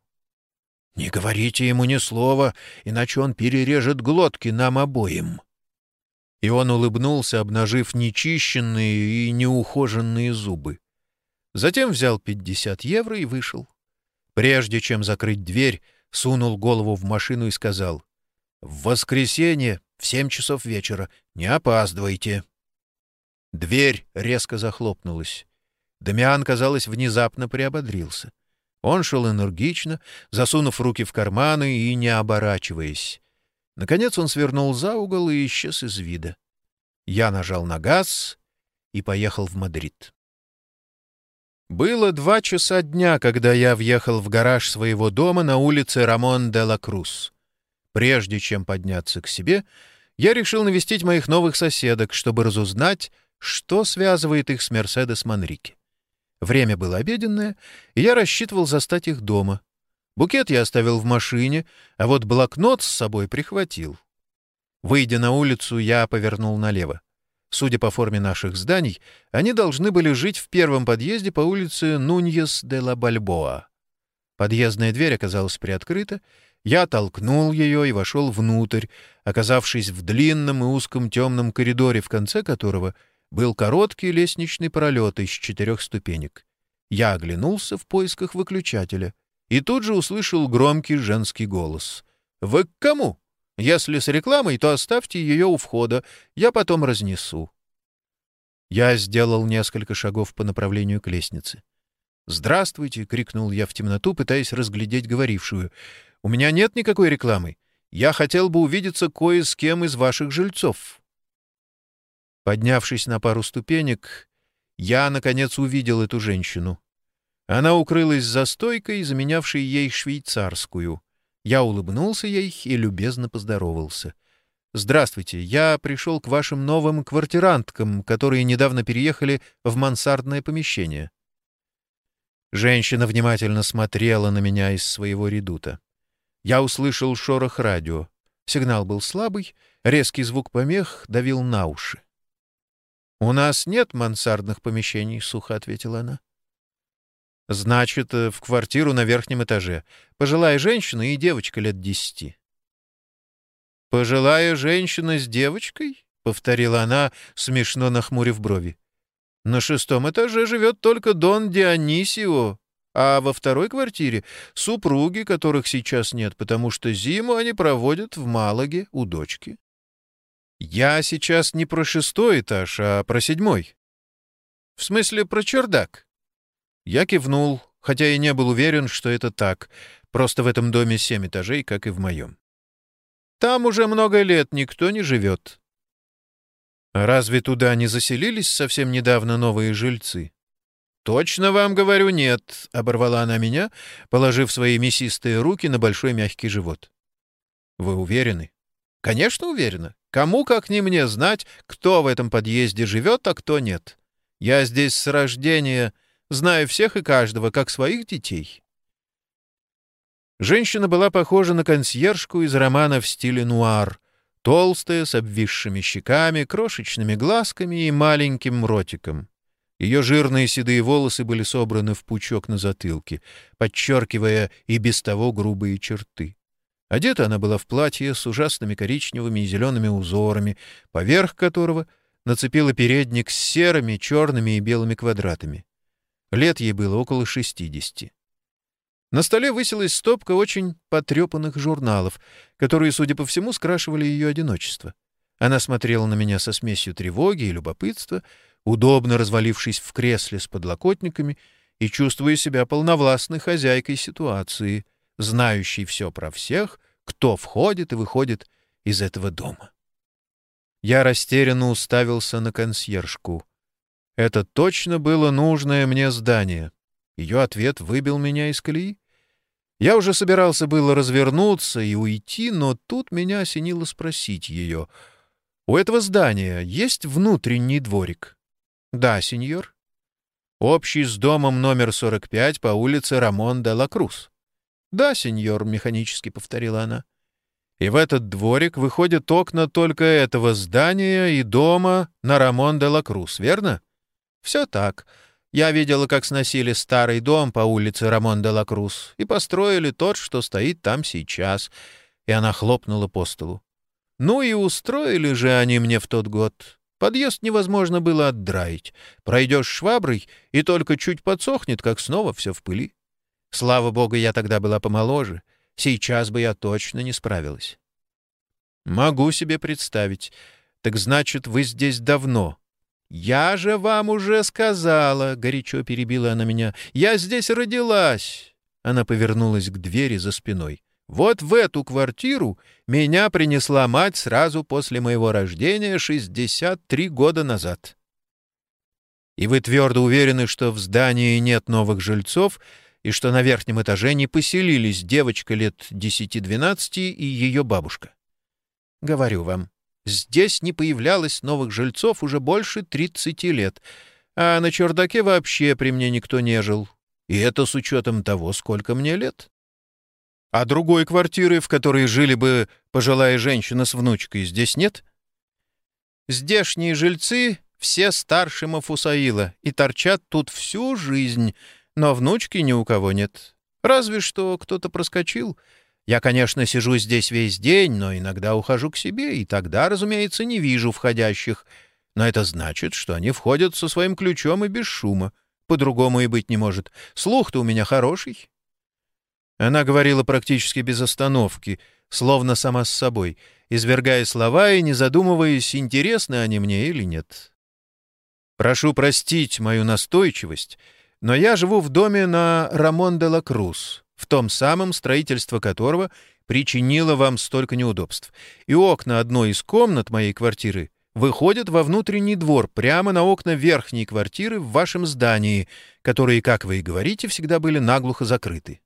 «Не говорите ему ни слова, иначе он перережет глотки нам обоим». И он улыбнулся, обнажив нечищенные и неухоженные зубы. Затем взял пятьдесят евро и вышел. Прежде чем закрыть дверь, сунул голову в машину и сказал, «В воскресенье в семь часов вечера. Не опаздывайте». Дверь резко захлопнулась. Дамиан, казалось, внезапно приободрился. Он шел энергично, засунув руки в карманы и не оборачиваясь. Наконец он свернул за угол и исчез из вида. Я нажал на газ и поехал в Мадрид. Было два часа дня, когда я въехал в гараж своего дома на улице Рамон де ла Круз. Прежде чем подняться к себе, я решил навестить моих новых соседок, чтобы разузнать, что связывает их с Мерседес Манрике. Время было обеденное, и я рассчитывал застать их дома. Букет я оставил в машине, а вот блокнот с собой прихватил. Выйдя на улицу, я повернул налево. Судя по форме наших зданий, они должны были жить в первом подъезде по улице Нуньес де ла Бальбоа. Подъездная дверь оказалась приоткрыта, я толкнул ее и вошел внутрь, оказавшись в длинном и узком темном коридоре, в конце которого был короткий лестничный пролет из четырех ступенек. Я оглянулся в поисках выключателя и тут же услышал громкий женский голос. «Вы к кому? Если с рекламой, то оставьте ее у входа, я потом разнесу». Я сделал несколько шагов по направлению к лестнице. «Здравствуйте!» — крикнул я в темноту, пытаясь разглядеть говорившую. У меня нет никакой рекламы. Я хотел бы увидеться кое с кем из ваших жильцов». Поднявшись на пару ступенек, я, наконец, увидел эту женщину. Она укрылась за стойкой, заменявшей ей швейцарскую. Я улыбнулся ей и любезно поздоровался. «Здравствуйте, я пришел к вашим новым квартиранткам, которые недавно переехали в мансардное помещение». Женщина внимательно смотрела на меня из своего редута. Я услышал шорох радио. Сигнал был слабый, резкий звук помех давил на уши. «У нас нет мансардных помещений», — сухо ответила она. «Значит, э, в квартиру на верхнем этаже. Пожилая женщина и девочка лет десяти». «Пожилая женщина с девочкой?» — повторила она, смешно нахмурив брови. «На шестом этаже живет только Дон Дионисио, а во второй квартире — супруги, которых сейчас нет, потому что зиму они проводят в Малаге у дочки. Я сейчас не про шестой этаж, а про седьмой. В смысле, про чердак. Я кивнул, хотя и не был уверен, что это так. Просто в этом доме семь этажей, как и в моем. Там уже много лет никто не живет. Разве туда не заселились совсем недавно новые жильцы? «Точно вам говорю, нет», — оборвала она меня, положив свои мясистые руки на большой мягкий живот. «Вы уверены?» «Конечно уверена. Кому, как не мне, знать, кто в этом подъезде живет, а кто нет. Я здесь с рождения знаю всех и каждого, как своих детей». Женщина была похожа на консьержку из романа в стиле нуар, толстая, с обвисшими щеками, крошечными глазками и маленьким ротиком. Ее жирные седые волосы были собраны в пучок на затылке, подчеркивая и без того грубые черты. Одета она была в платье с ужасными коричневыми и зелеными узорами, поверх которого нацепила передник с серыми, черными и белыми квадратами. Лет ей было около шестидесяти. На столе высилась стопка очень потрепанных журналов, которые, судя по всему, скрашивали ее одиночество. Она смотрела на меня со смесью тревоги и любопытства, удобно развалившись в кресле с подлокотниками и чувствуя себя полновластной хозяйкой ситуации, знающей все про всех, кто входит и выходит из этого дома. Я растерянно уставился на консьержку. Это точно было нужное мне здание. Ее ответ выбил меня из колеи. Я уже собирался было развернуться и уйти, но тут меня осенило спросить ее. «У этого здания есть внутренний дворик?» «Да, сеньор». «Общий с домом номер 45 по улице Рамон де ла Круз». «Да, сеньор», — механически повторила она. «И в этот дворик выходят окна только этого здания и дома на Рамон де ла Круз, верно?» «Все так. Я видела, как сносили старый дом по улице Рамон де ла Круз и построили тот, что стоит там сейчас». И она хлопнула по столу. «Ну и устроили же они мне в тот год. Подъезд невозможно было отдраить. Пройдешь шваброй, и только чуть подсохнет, как снова все в пыли. Слава богу, я тогда была помоложе. Сейчас бы я точно не справилась. Могу себе представить. Так значит, вы здесь давно. «Я же вам уже сказала», — горячо перебила она меня, — «я здесь родилась». Она повернулась к двери за спиной. «Вот в эту квартиру меня принесла мать сразу после моего рождения 63 года назад». «И вы твердо уверены, что в здании нет новых жильцов и что на верхнем этаже не поселились девочка лет 10-12 и ее бабушка?» «Говорю вам, Здесь не появлялось новых жильцов уже больше 30 лет, а на чердаке вообще при мне никто не жил. И это с учетом того, сколько мне лет. А другой квартиры, в которой жили бы пожилая женщина с внучкой, здесь нет? Здешние жильцы все старше Мафусаила и торчат тут всю жизнь, но внучки ни у кого нет. Разве что кто-то проскочил — я, конечно, сижу здесь весь день, но иногда ухожу к себе, и тогда, разумеется, не вижу входящих. Но это значит, что они входят со своим ключом и без шума. По-другому и быть не может. Слух-то у меня хороший». Она говорила практически без остановки, словно сама с собой, извергая слова и не задумываясь, интересны они мне или нет. «Прошу простить мою настойчивость, но я живу в доме на Рамон де ла Круз в том самом, строительство которого причинило вам столько неудобств. И окна одной из комнат моей квартиры выходят во внутренний двор, прямо на окна верхней квартиры в вашем здании, которые, как вы и говорите, всегда были наглухо закрыты.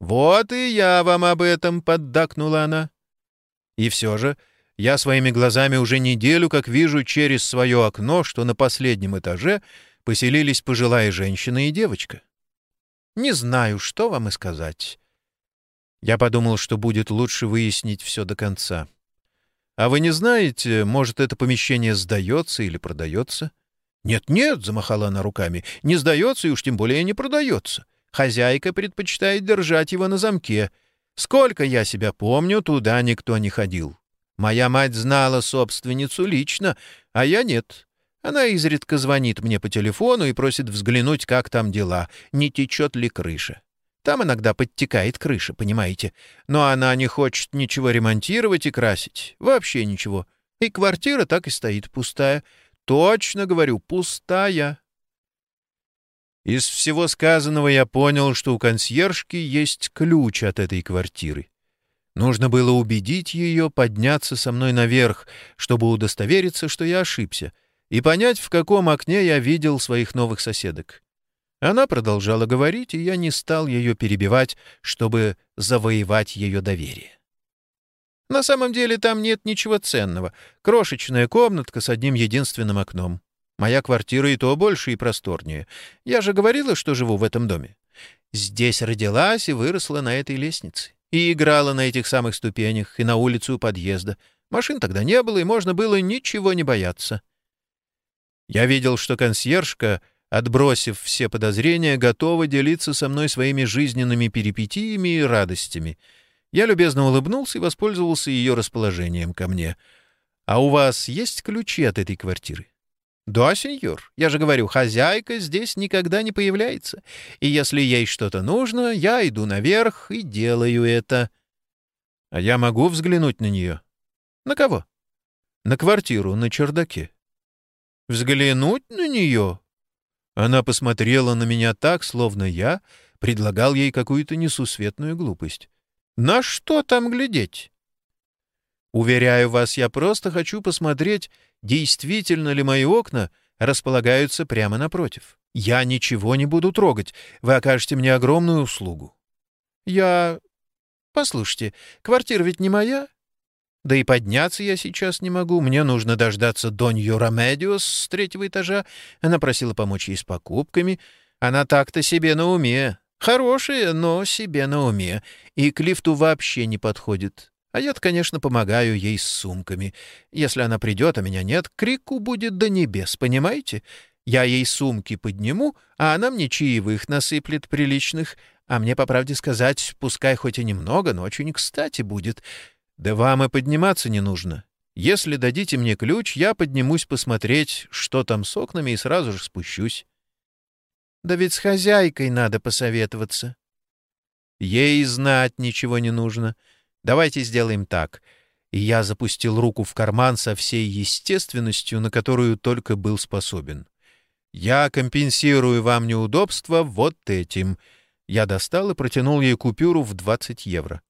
«Вот и я вам об этом», — поддакнула она. И все же я своими глазами уже неделю как вижу через свое окно, что на последнем этаже поселились пожилая женщина и девочка. Не знаю, что вам и сказать. Я подумал, что будет лучше выяснить все до конца. А вы не знаете, может, это помещение сдается или продается? «Нет-нет», — замахала она руками, — «не сдается и уж тем более не продается. Хозяйка предпочитает держать его на замке. Сколько я себя помню, туда никто не ходил. Моя мать знала собственницу лично, а я нет. Она изредка звонит мне по телефону и просит взглянуть, как там дела, не течет ли крыша. Там иногда подтекает крыша, понимаете. Но она не хочет ничего ремонтировать и красить. Вообще ничего. И квартира так и стоит пустая. Точно говорю, пустая. Из всего сказанного я понял, что у консьержки есть ключ от этой квартиры. Нужно было убедить ее подняться со мной наверх, чтобы удостовериться, что я ошибся — и понять, в каком окне я видел своих новых соседок. Она продолжала говорить, и я не стал ее перебивать, чтобы завоевать ее доверие. На самом деле там нет ничего ценного. Крошечная комнатка с одним единственным окном. Моя квартира и то больше и просторнее. Я же говорила, что живу в этом доме. Здесь родилась и выросла на этой лестнице. И играла на этих самых ступенях, и на улицу у подъезда. Машин тогда не было, и можно было ничего не бояться. Я видел, что консьержка, отбросив все подозрения, готова делиться со мной своими жизненными перипетиями и радостями. Я любезно улыбнулся и воспользовался ее расположением ко мне. «А у вас есть ключи от этой квартиры?» «Да, сеньор. Я же говорю, хозяйка здесь никогда не появляется. И если ей что-то нужно, я иду наверх и делаю это». «А я могу взглянуть на нее?» «На кого?» «На квартиру на чердаке». Взглянуть на нее? Она посмотрела на меня так, словно я предлагал ей какую-то несусветную глупость. На что там глядеть? Уверяю вас, я просто хочу посмотреть, действительно ли мои окна располагаются прямо напротив. Я ничего не буду трогать. Вы окажете мне огромную услугу. Я... Послушайте, квартира ведь не моя, да и подняться я сейчас не могу. Мне нужно дождаться Донью Ромедиос с третьего этажа. Она просила помочь ей с покупками. Она так-то себе на уме. Хорошая, но себе на уме. И к лифту вообще не подходит. А я конечно, помогаю ей с сумками. Если она придет, а меня нет, крику будет до небес, понимаете? Я ей сумки подниму, а она мне чаевых насыплет приличных. А мне, по правде сказать, пускай хоть и немного, но очень кстати будет. Да вам и подниматься не нужно. Если дадите мне ключ, я поднимусь посмотреть, что там с окнами, и сразу же спущусь. Да ведь с хозяйкой надо посоветоваться. Ей знать ничего не нужно. Давайте сделаем так. и я запустил руку в карман со всей естественностью, на которую только был способен. «Я компенсирую вам неудобства вот этим». Я достал и протянул ей купюру в 20 евро.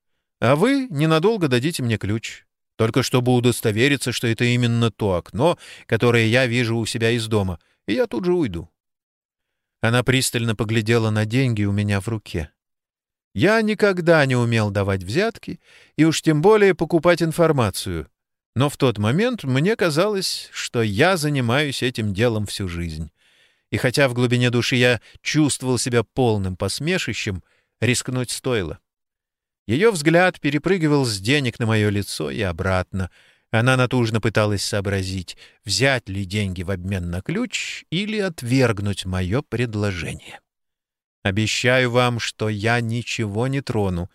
«А вы ненадолго дадите мне ключ, только чтобы удостовериться, что это именно то окно, которое я вижу у себя из дома, и я тут же уйду». Она пристально поглядела на деньги у меня в руке. Я никогда не умел давать взятки и уж тем более покупать информацию. Но в тот момент мне казалось, что я занимаюсь этим делом всю жизнь. И хотя в глубине души я чувствовал себя полным посмешищем, рискнуть стоило. Ее взгляд перепрыгивал с денег на мое лицо и обратно. Она натужно пыталась сообразить, взять ли деньги в обмен на ключ или отвергнуть мое предложение. Обещаю вам, что я ничего не трону.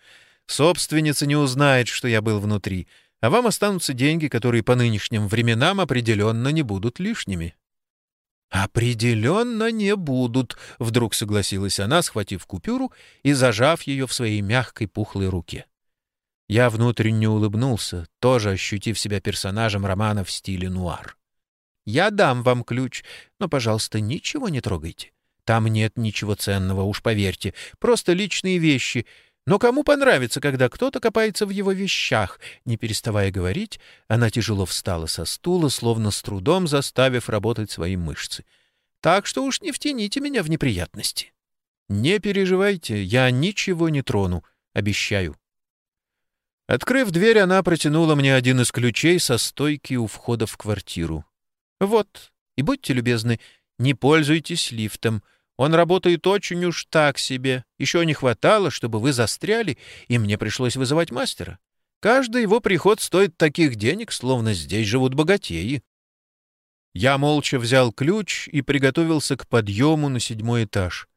Собственница не узнает, что я был внутри, а вам останутся деньги, которые по нынешним временам определенно не будут лишними». «Определенно не будут», — вдруг согласилась она, схватив купюру и зажав ее в своей мягкой пухлой руке. Я внутренне улыбнулся, тоже ощутив себя персонажем романа в стиле нуар. «Я дам вам ключ, но, пожалуйста, ничего не трогайте. Там нет ничего ценного, уж поверьте, просто личные вещи. Но кому понравится, когда кто-то копается в его вещах? Не переставая говорить, она тяжело встала со стула, словно с трудом заставив работать свои мышцы. Так что уж не втяните меня в неприятности. Не переживайте, я ничего не трону, обещаю. Открыв дверь, она протянула мне один из ключей со стойки у входа в квартиру. «Вот, и будьте любезны, не пользуйтесь лифтом. Он работает очень уж так себе. Еще не хватало, чтобы вы застряли, и мне пришлось вызывать мастера. Каждый его приход стоит таких денег, словно здесь живут богатеи. Я молча взял ключ и приготовился к подъему на седьмой этаж.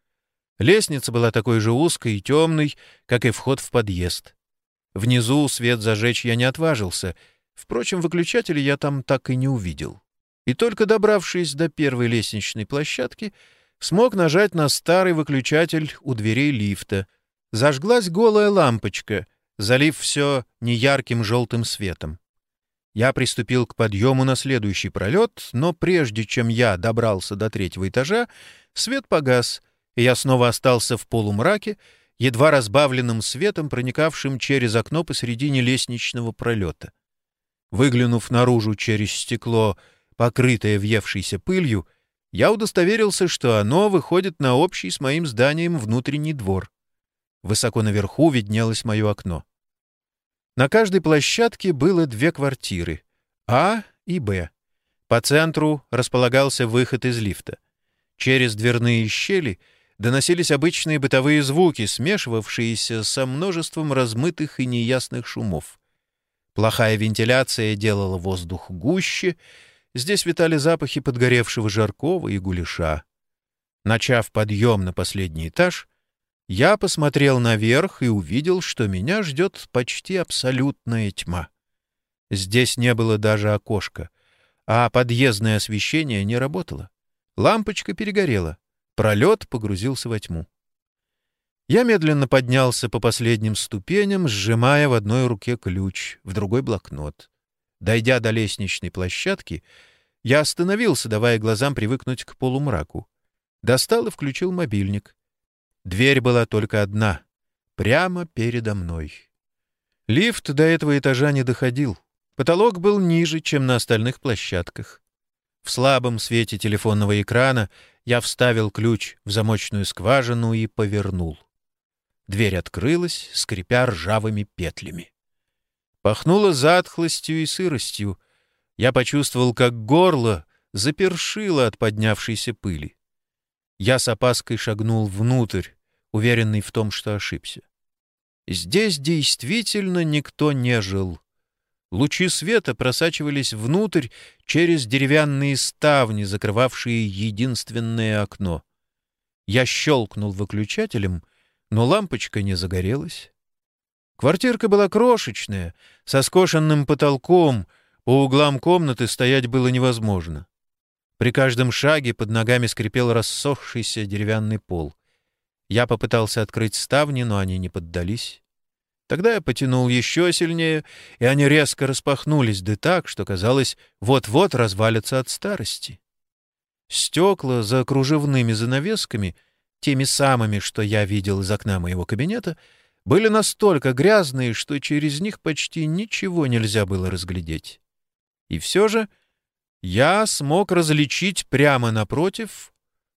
Лестница была такой же узкой и темной, как и вход в подъезд. Внизу свет зажечь я не отважился. Впрочем, выключателя я там так и не увидел. И только добравшись до первой лестничной площадки, смог нажать на старый выключатель у дверей лифта. Зажглась голая лампочка, залив все неярким желтым светом. Я приступил к подъему на следующий пролет, но прежде чем я добрался до третьего этажа, свет погас, и я снова остался в полумраке, едва разбавленным светом, проникавшим через окно посередине лестничного пролета. Выглянув наружу через стекло, покрытое въевшейся пылью, я удостоверился, что оно выходит на общий с моим зданием внутренний двор. Высоко наверху виднелось мое окно. На каждой площадке было две квартиры — А и Б. По центру располагался выход из лифта. Через дверные щели доносились обычные бытовые звуки, смешивавшиеся со множеством размытых и неясных шумов. Плохая вентиляция делала воздух гуще — Здесь витали запахи подгоревшего жаркого и гуляша. Начав подъем на последний этаж, я посмотрел наверх и увидел, что меня ждет почти абсолютная тьма. Здесь не было даже окошка, а подъездное освещение не работало. Лампочка перегорела, пролет погрузился во тьму. Я медленно поднялся по последним ступеням, сжимая в одной руке ключ, в другой — блокнот. Дойдя до лестничной площадки, я остановился, давая глазам привыкнуть к полумраку. Достал и включил мобильник. Дверь была только одна, прямо передо мной. Лифт до этого этажа не доходил. Потолок был ниже, чем на остальных площадках. В слабом свете телефонного экрана я вставил ключ в замочную скважину и повернул. Дверь открылась, скрипя ржавыми петлями. Пахнуло затхлостью и сыростью. Я почувствовал, как горло запершило от поднявшейся пыли. Я с опаской шагнул внутрь, уверенный в том, что ошибся. Здесь действительно никто не жил. Лучи света просачивались внутрь через деревянные ставни, закрывавшие единственное окно. Я щелкнул выключателем, но лампочка не загорелась. Квартирка была крошечная, со скошенным потолком, по углам комнаты стоять было невозможно. При каждом шаге под ногами скрипел рассохшийся деревянный пол. Я попытался открыть ставни, но они не поддались. Тогда я потянул еще сильнее, и они резко распахнулись, да так, что казалось, вот-вот развалятся от старости. Стекла за кружевными занавесками, теми самыми, что я видел из окна моего кабинета, были настолько грязные, что через них почти ничего нельзя было разглядеть. И все же я смог различить прямо напротив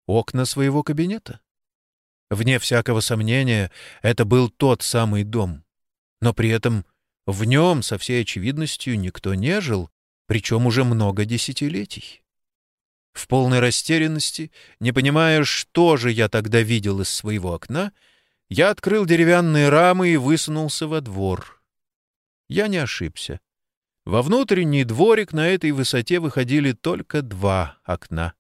окна своего кабинета. Вне всякого сомнения, это был тот самый дом но при этом в нем со всей очевидностью никто не жил, причем уже много десятилетий. В полной растерянности, не понимая, что же я тогда видел из своего окна, я открыл деревянные рамы и высунулся во двор. Я не ошибся. Во внутренний дворик на этой высоте выходили только два окна.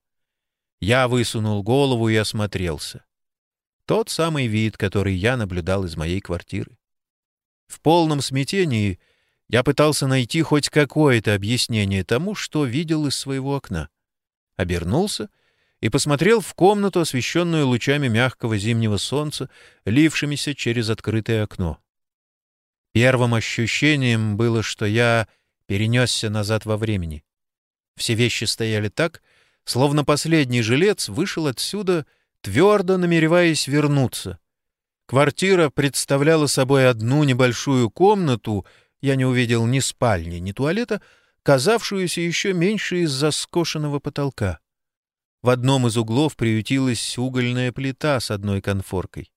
Я высунул голову и осмотрелся. Тот самый вид, который я наблюдал из моей квартиры. В полном смятении я пытался найти хоть какое-то объяснение тому, что видел из своего окна. Обернулся и посмотрел в комнату, освещенную лучами мягкого зимнего солнца, лившимися через открытое окно. Первым ощущением было, что я перенесся назад во времени. Все вещи стояли так, словно последний жилец вышел отсюда, твердо намереваясь вернуться — Квартира представляла собой одну небольшую комнату, я не увидел ни спальни, ни туалета, казавшуюся еще меньше из-за скошенного потолка. В одном из углов приютилась угольная плита с одной конфоркой.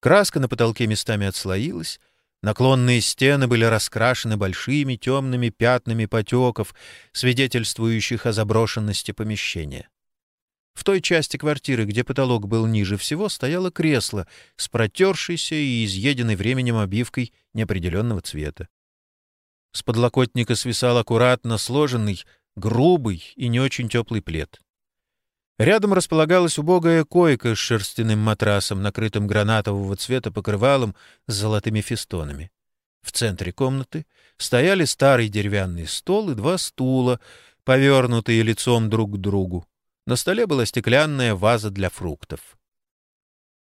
Краска на потолке местами отслоилась, наклонные стены были раскрашены большими темными пятнами потеков, свидетельствующих о заброшенности помещения. В той части квартиры, где потолок был ниже всего, стояло кресло с протершейся и изъеденной временем обивкой неопределенного цвета. С подлокотника свисал аккуратно сложенный, грубый и не очень теплый плед. Рядом располагалась убогая койка с шерстяным матрасом, накрытым гранатового цвета покрывалом с золотыми фестонами. В центре комнаты стояли старый деревянный стол и два стула, повернутые лицом друг к другу. На столе была стеклянная ваза для фруктов.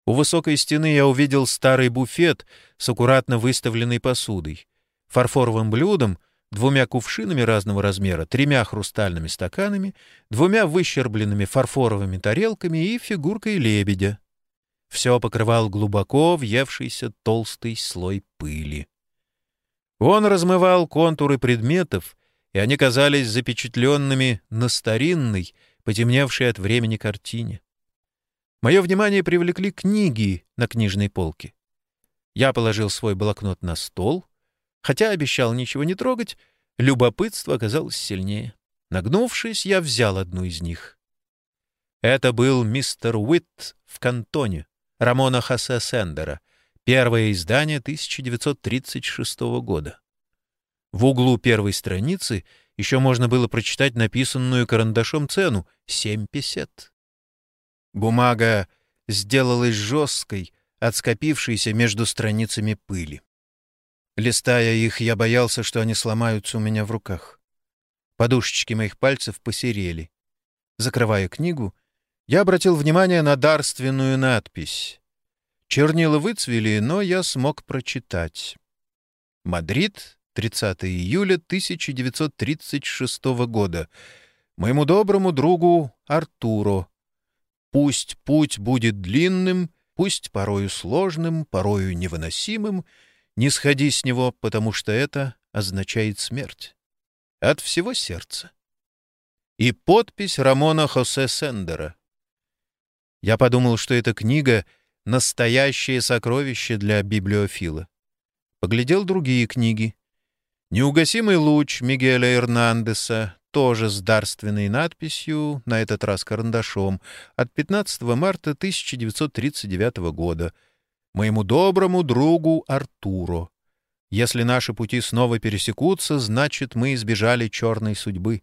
У высокой стены я увидел старый буфет с аккуратно выставленной посудой, фарфоровым блюдом, двумя кувшинами разного размера, тремя хрустальными стаканами, двумя выщербленными фарфоровыми тарелками и фигуркой лебедя. Все покрывал глубоко въевшийся толстый слой пыли. Он размывал контуры предметов, и они казались запечатленными на старинной, потемневшей от времени картине. Мое внимание привлекли книги на книжной полке. Я положил свой блокнот на стол. Хотя обещал ничего не трогать, любопытство оказалось сильнее. Нагнувшись, я взял одну из них. Это был мистер Уитт в кантоне Рамона Хосе Сендера, первое издание 1936 года. В углу первой страницы — еще можно было прочитать написанную карандашом цену — семь песет. Бумага сделалась жесткой, отскопившейся между страницами пыли. Листая их, я боялся, что они сломаются у меня в руках. Подушечки моих пальцев посерели. Закрывая книгу, я обратил внимание на дарственную надпись. Чернила выцвели, но я смог прочитать. Мадрид, 30 июля 1936 года. Моему доброму другу Артуру. Пусть путь будет длинным, пусть порою сложным, порою невыносимым, не сходи с него, потому что это означает смерть. От всего сердца. И подпись Рамона Хосе Сендера. Я подумал, что эта книга — настоящее сокровище для библиофила. Поглядел другие книги. Неугасимый луч Мигеля Эрнандеса, тоже с дарственной надписью, на этот раз карандашом, от 15 марта 1939 года. Моему доброму другу Артуру. Если наши пути снова пересекутся, значит, мы избежали черной судьбы.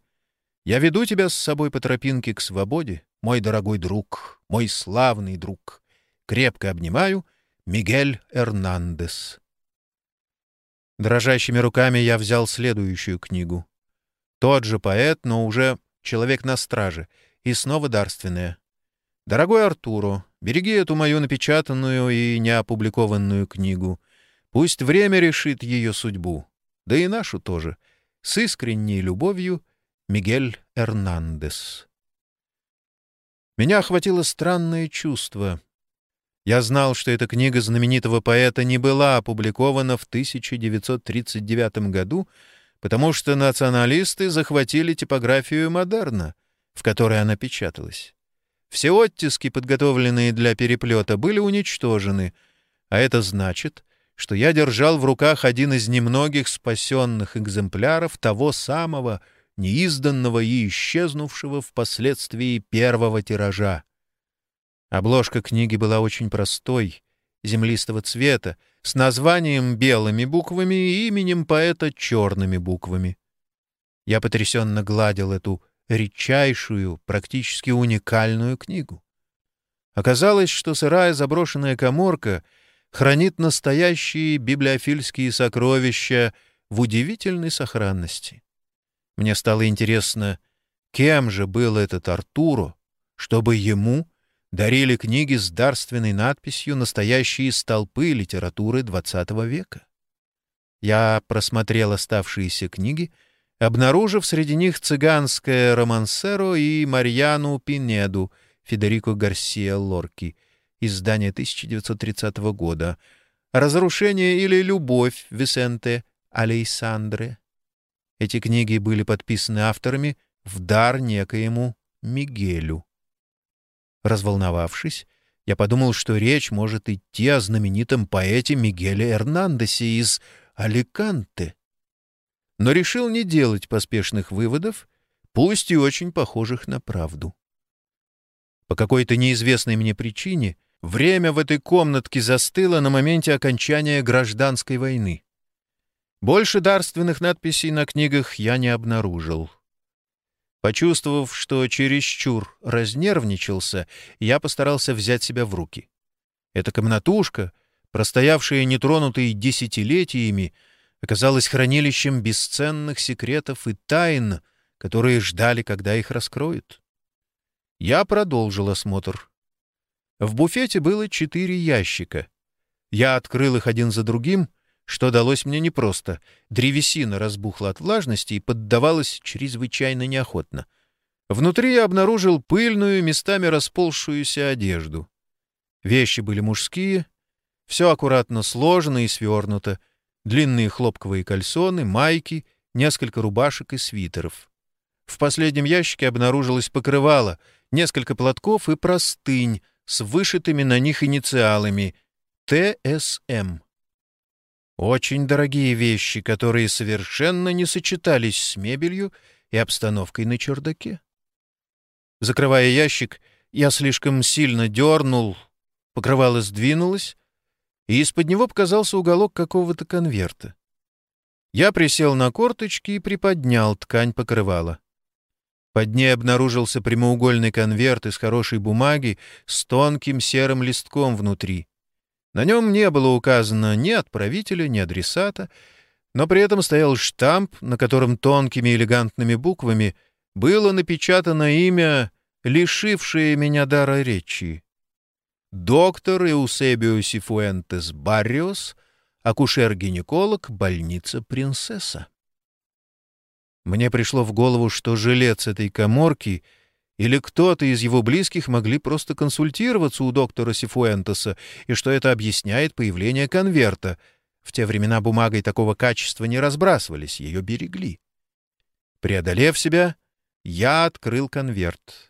Я веду тебя с собой по тропинке к свободе, мой дорогой друг, мой славный друг. Крепко обнимаю, Мигель Эрнандес. Дрожащими руками я взял следующую книгу. Тот же поэт, но уже человек на страже, и снова дарственная. «Дорогой Артуру, береги эту мою напечатанную и неопубликованную книгу. Пусть время решит ее судьбу, да и нашу тоже. С искренней любовью Мигель Эрнандес. Меня охватило странное чувство. Я знал, что эта книга знаменитого поэта не была опубликована в 1939 году, потому что националисты захватили типографию «Модерна», в которой она печаталась. Все оттиски, подготовленные для переплета, были уничтожены, а это значит, что я держал в руках один из немногих спасенных экземпляров того самого, неизданного и исчезнувшего впоследствии первого тиража. Обложка книги была очень простой, землистого цвета, с названием белыми буквами и именем поэта черными буквами. Я потрясенно гладил эту редчайшую, практически уникальную книгу. Оказалось, что сырая заброшенная коморка — хранит настоящие библиофильские сокровища в удивительной сохранности. Мне стало интересно, кем же был этот Артуро, чтобы ему дарили книги с дарственной надписью «Настоящие столпы литературы XX века». Я просмотрел оставшиеся книги, обнаружив среди них цыганское «Романсеро» и «Марьяну Пинеду» Федерико Гарсия Лорки — издание 1930 года, «Разрушение или любовь» Висенте Алейсандре. Эти книги были подписаны авторами в дар некоему Мигелю. Разволновавшись, я подумал, что речь может идти о знаменитом поэте Мигеле Эрнандесе из Аликанте. Но решил не делать поспешных выводов, пусть и очень похожих на правду. По какой-то неизвестной мне причине — Время в этой комнатке застыло на моменте окончания гражданской войны. Больше дарственных надписей на книгах я не обнаружил. Почувствовав, что чересчур разнервничался, я постарался взять себя в руки. Эта комнатушка, простоявшая нетронутой десятилетиями, оказалась хранилищем бесценных секретов и тайн, которые ждали, когда их раскроют. Я продолжил осмотр. В буфете было четыре ящика. Я открыл их один за другим, что далось мне непросто. Древесина разбухла от влажности и поддавалась чрезвычайно неохотно. Внутри я обнаружил пыльную, местами расползшуюся одежду. Вещи были мужские, все аккуратно сложено и свернуто, длинные хлопковые кальсоны, майки, несколько рубашек и свитеров. В последнем ящике обнаружилось покрывало, несколько платков и простынь, с вышитыми на них инициалами «ТСМ». Очень дорогие вещи, которые совершенно не сочетались с мебелью и обстановкой на чердаке. Закрывая ящик, я слишком сильно дернул, покрывало сдвинулось, и из-под него показался уголок какого-то конверта. Я присел на корточки и приподнял ткань покрывала. Под ней обнаружился прямоугольный конверт из хорошей бумаги с тонким серым листком внутри. На нем не было указано ни отправителя, ни адресата, но при этом стоял штамп, на котором тонкими элегантными буквами было напечатано имя, лишившее меня дара речи. Доктор Эусебио Сифуэнтес Барриос, акушер-гинеколог, больница «Принцесса». Мне пришло в голову, что жилец этой коморки или кто-то из его близких могли просто консультироваться у доктора Сифуэнтеса, и что это объясняет появление конверта. В те времена бумагой такого качества не разбрасывались, ее берегли. Преодолев себя, я открыл конверт.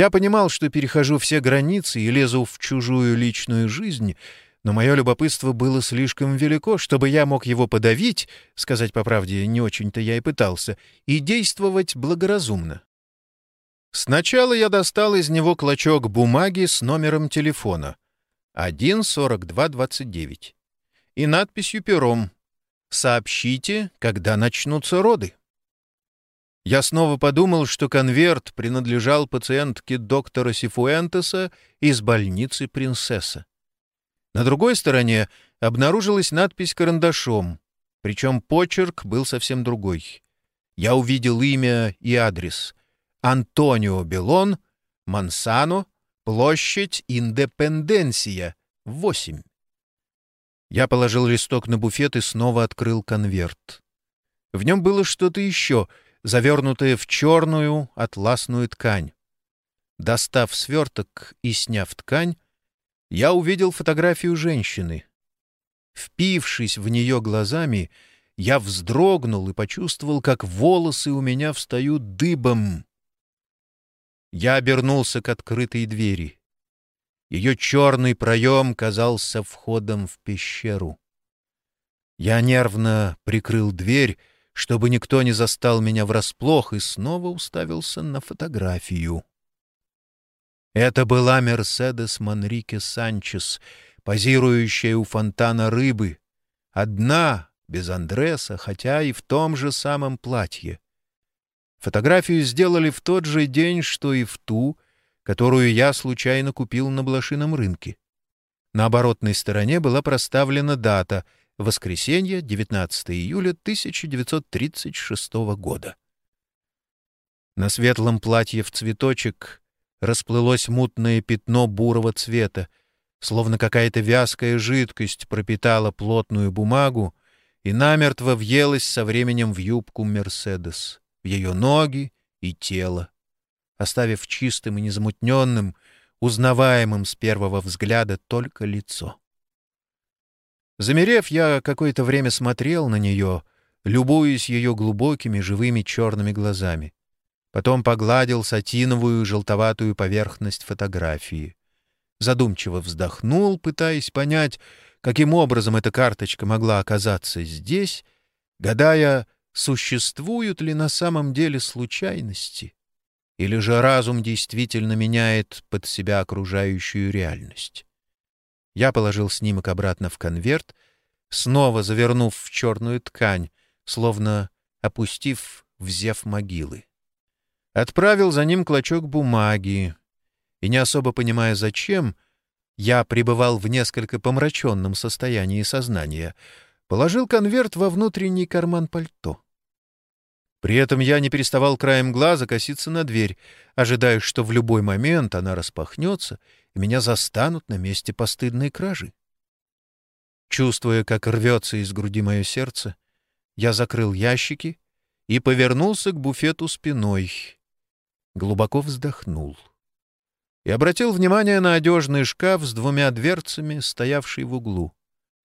Я понимал, что перехожу все границы и лезу в чужую личную жизнь — но мое любопытство было слишком велико, чтобы я мог его подавить, сказать по правде, не очень-то я и пытался, и действовать благоразумно. Сначала я достал из него клочок бумаги с номером телефона 14229 и надписью пером «Сообщите, когда начнутся роды». Я снова подумал, что конверт принадлежал пациентке доктора Сифуэнтеса из больницы «Принцесса». На другой стороне обнаружилась надпись карандашом, причем почерк был совсем другой. Я увидел имя и адрес. Антонио Белон, Мансано, площадь Индепенденсия, 8. Я положил листок на буфет и снова открыл конверт. В нем было что-то еще, завернутое в черную атласную ткань. Достав сверток и сняв ткань, я увидел фотографию женщины. Впившись в нее глазами, я вздрогнул и почувствовал, как волосы у меня встают дыбом. Я обернулся к открытой двери. Ее черный проем казался входом в пещеру. Я нервно прикрыл дверь, чтобы никто не застал меня врасплох, и снова уставился на фотографию. Это была Мерседес Манрике Санчес, позирующая у фонтана рыбы. Одна, без Андреса, хотя и в том же самом платье. Фотографию сделали в тот же день, что и в ту, которую я случайно купил на блошином рынке. На оборотной стороне была проставлена дата — воскресенье, 19 июля 1936 года. На светлом платье в цветочек расплылось мутное пятно бурого цвета, словно какая-то вязкая жидкость пропитала плотную бумагу и намертво въелась со временем в юбку «Мерседес» в ее ноги и тело, оставив чистым и незамутненным, узнаваемым с первого взгляда только лицо. Замерев, я какое-то время смотрел на нее, любуясь ее глубокими живыми черными глазами. Потом погладил сатиновую желтоватую поверхность фотографии. Задумчиво вздохнул, пытаясь понять, каким образом эта карточка могла оказаться здесь, гадая, существуют ли на самом деле случайности, или же разум действительно меняет под себя окружающую реальность. Я положил снимок обратно в конверт, снова завернув в черную ткань, словно опустив в зев могилы. Отправил за ним клочок бумаги, и, не особо понимая зачем, я пребывал в несколько помраченном состоянии сознания — положил конверт во внутренний карман пальто. При этом я не переставал краем глаза коситься на дверь, ожидая, что в любой момент она распахнется, и меня застанут на месте постыдной кражи. Чувствуя, как рвется из груди мое сердце, я закрыл ящики и повернулся к буфету спиной. Глубоко вздохнул. И обратил внимание на одежный шкаф с двумя дверцами, стоявший в углу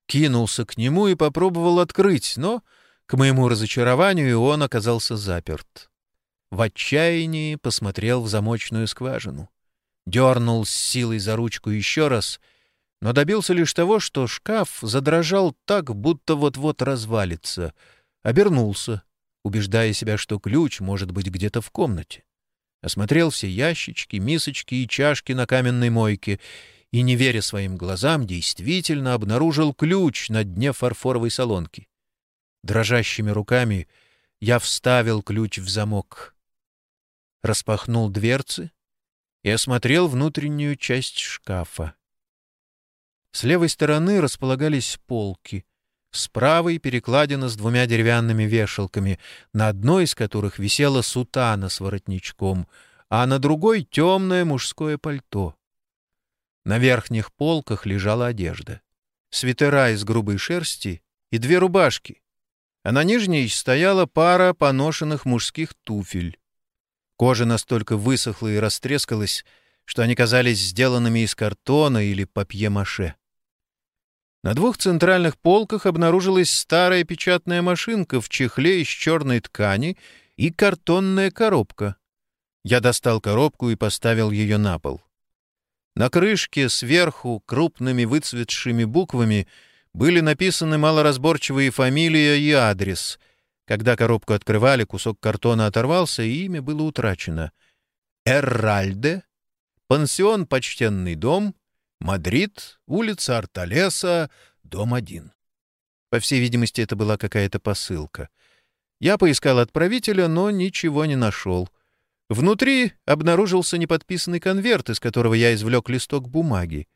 кинулся к нему и попробовал открыть, но, к моему разочарованию, он оказался заперт. В отчаянии посмотрел в замочную скважину. Дернул с силой за ручку еще раз, но добился лишь того, что шкаф задрожал так, будто вот-вот развалится. Обернулся, убеждая себя, что ключ может быть где-то в комнате. Осмотрел все ящички, мисочки и чашки на каменной мойке — и, не веря своим глазам, действительно обнаружил ключ на дне фарфоровой солонки. Дрожащими руками я вставил ключ в замок, распахнул дверцы и осмотрел внутреннюю часть шкафа. С левой стороны располагались полки, с правой — перекладина с двумя деревянными вешалками, на одной из которых висела сутана с воротничком, а на другой — темное мужское пальто. На верхних полках лежала одежда. Свитера из грубой шерсти и две рубашки. А на нижней стояла пара поношенных мужских туфель. Кожа настолько высохла и растрескалась, что они казались сделанными из картона или папье-маше. На двух центральных полках обнаружилась старая печатная машинка в чехле из черной ткани и картонная коробка. Я достал коробку и поставил ее на пол. На крышке сверху крупными выцветшими буквами были написаны малоразборчивые фамилия и адрес. Когда коробку открывали, кусок картона оторвался, и имя было утрачено. «Эрральде», «Пансион Почтенный дом», «Мадрид», улица Арталеса, дом 1. По всей видимости, это была какая-то посылка. Я поискал отправителя, но ничего не нашел. Внутри обнаружился неподписанный конверт, из которого я извлек листок бумаги.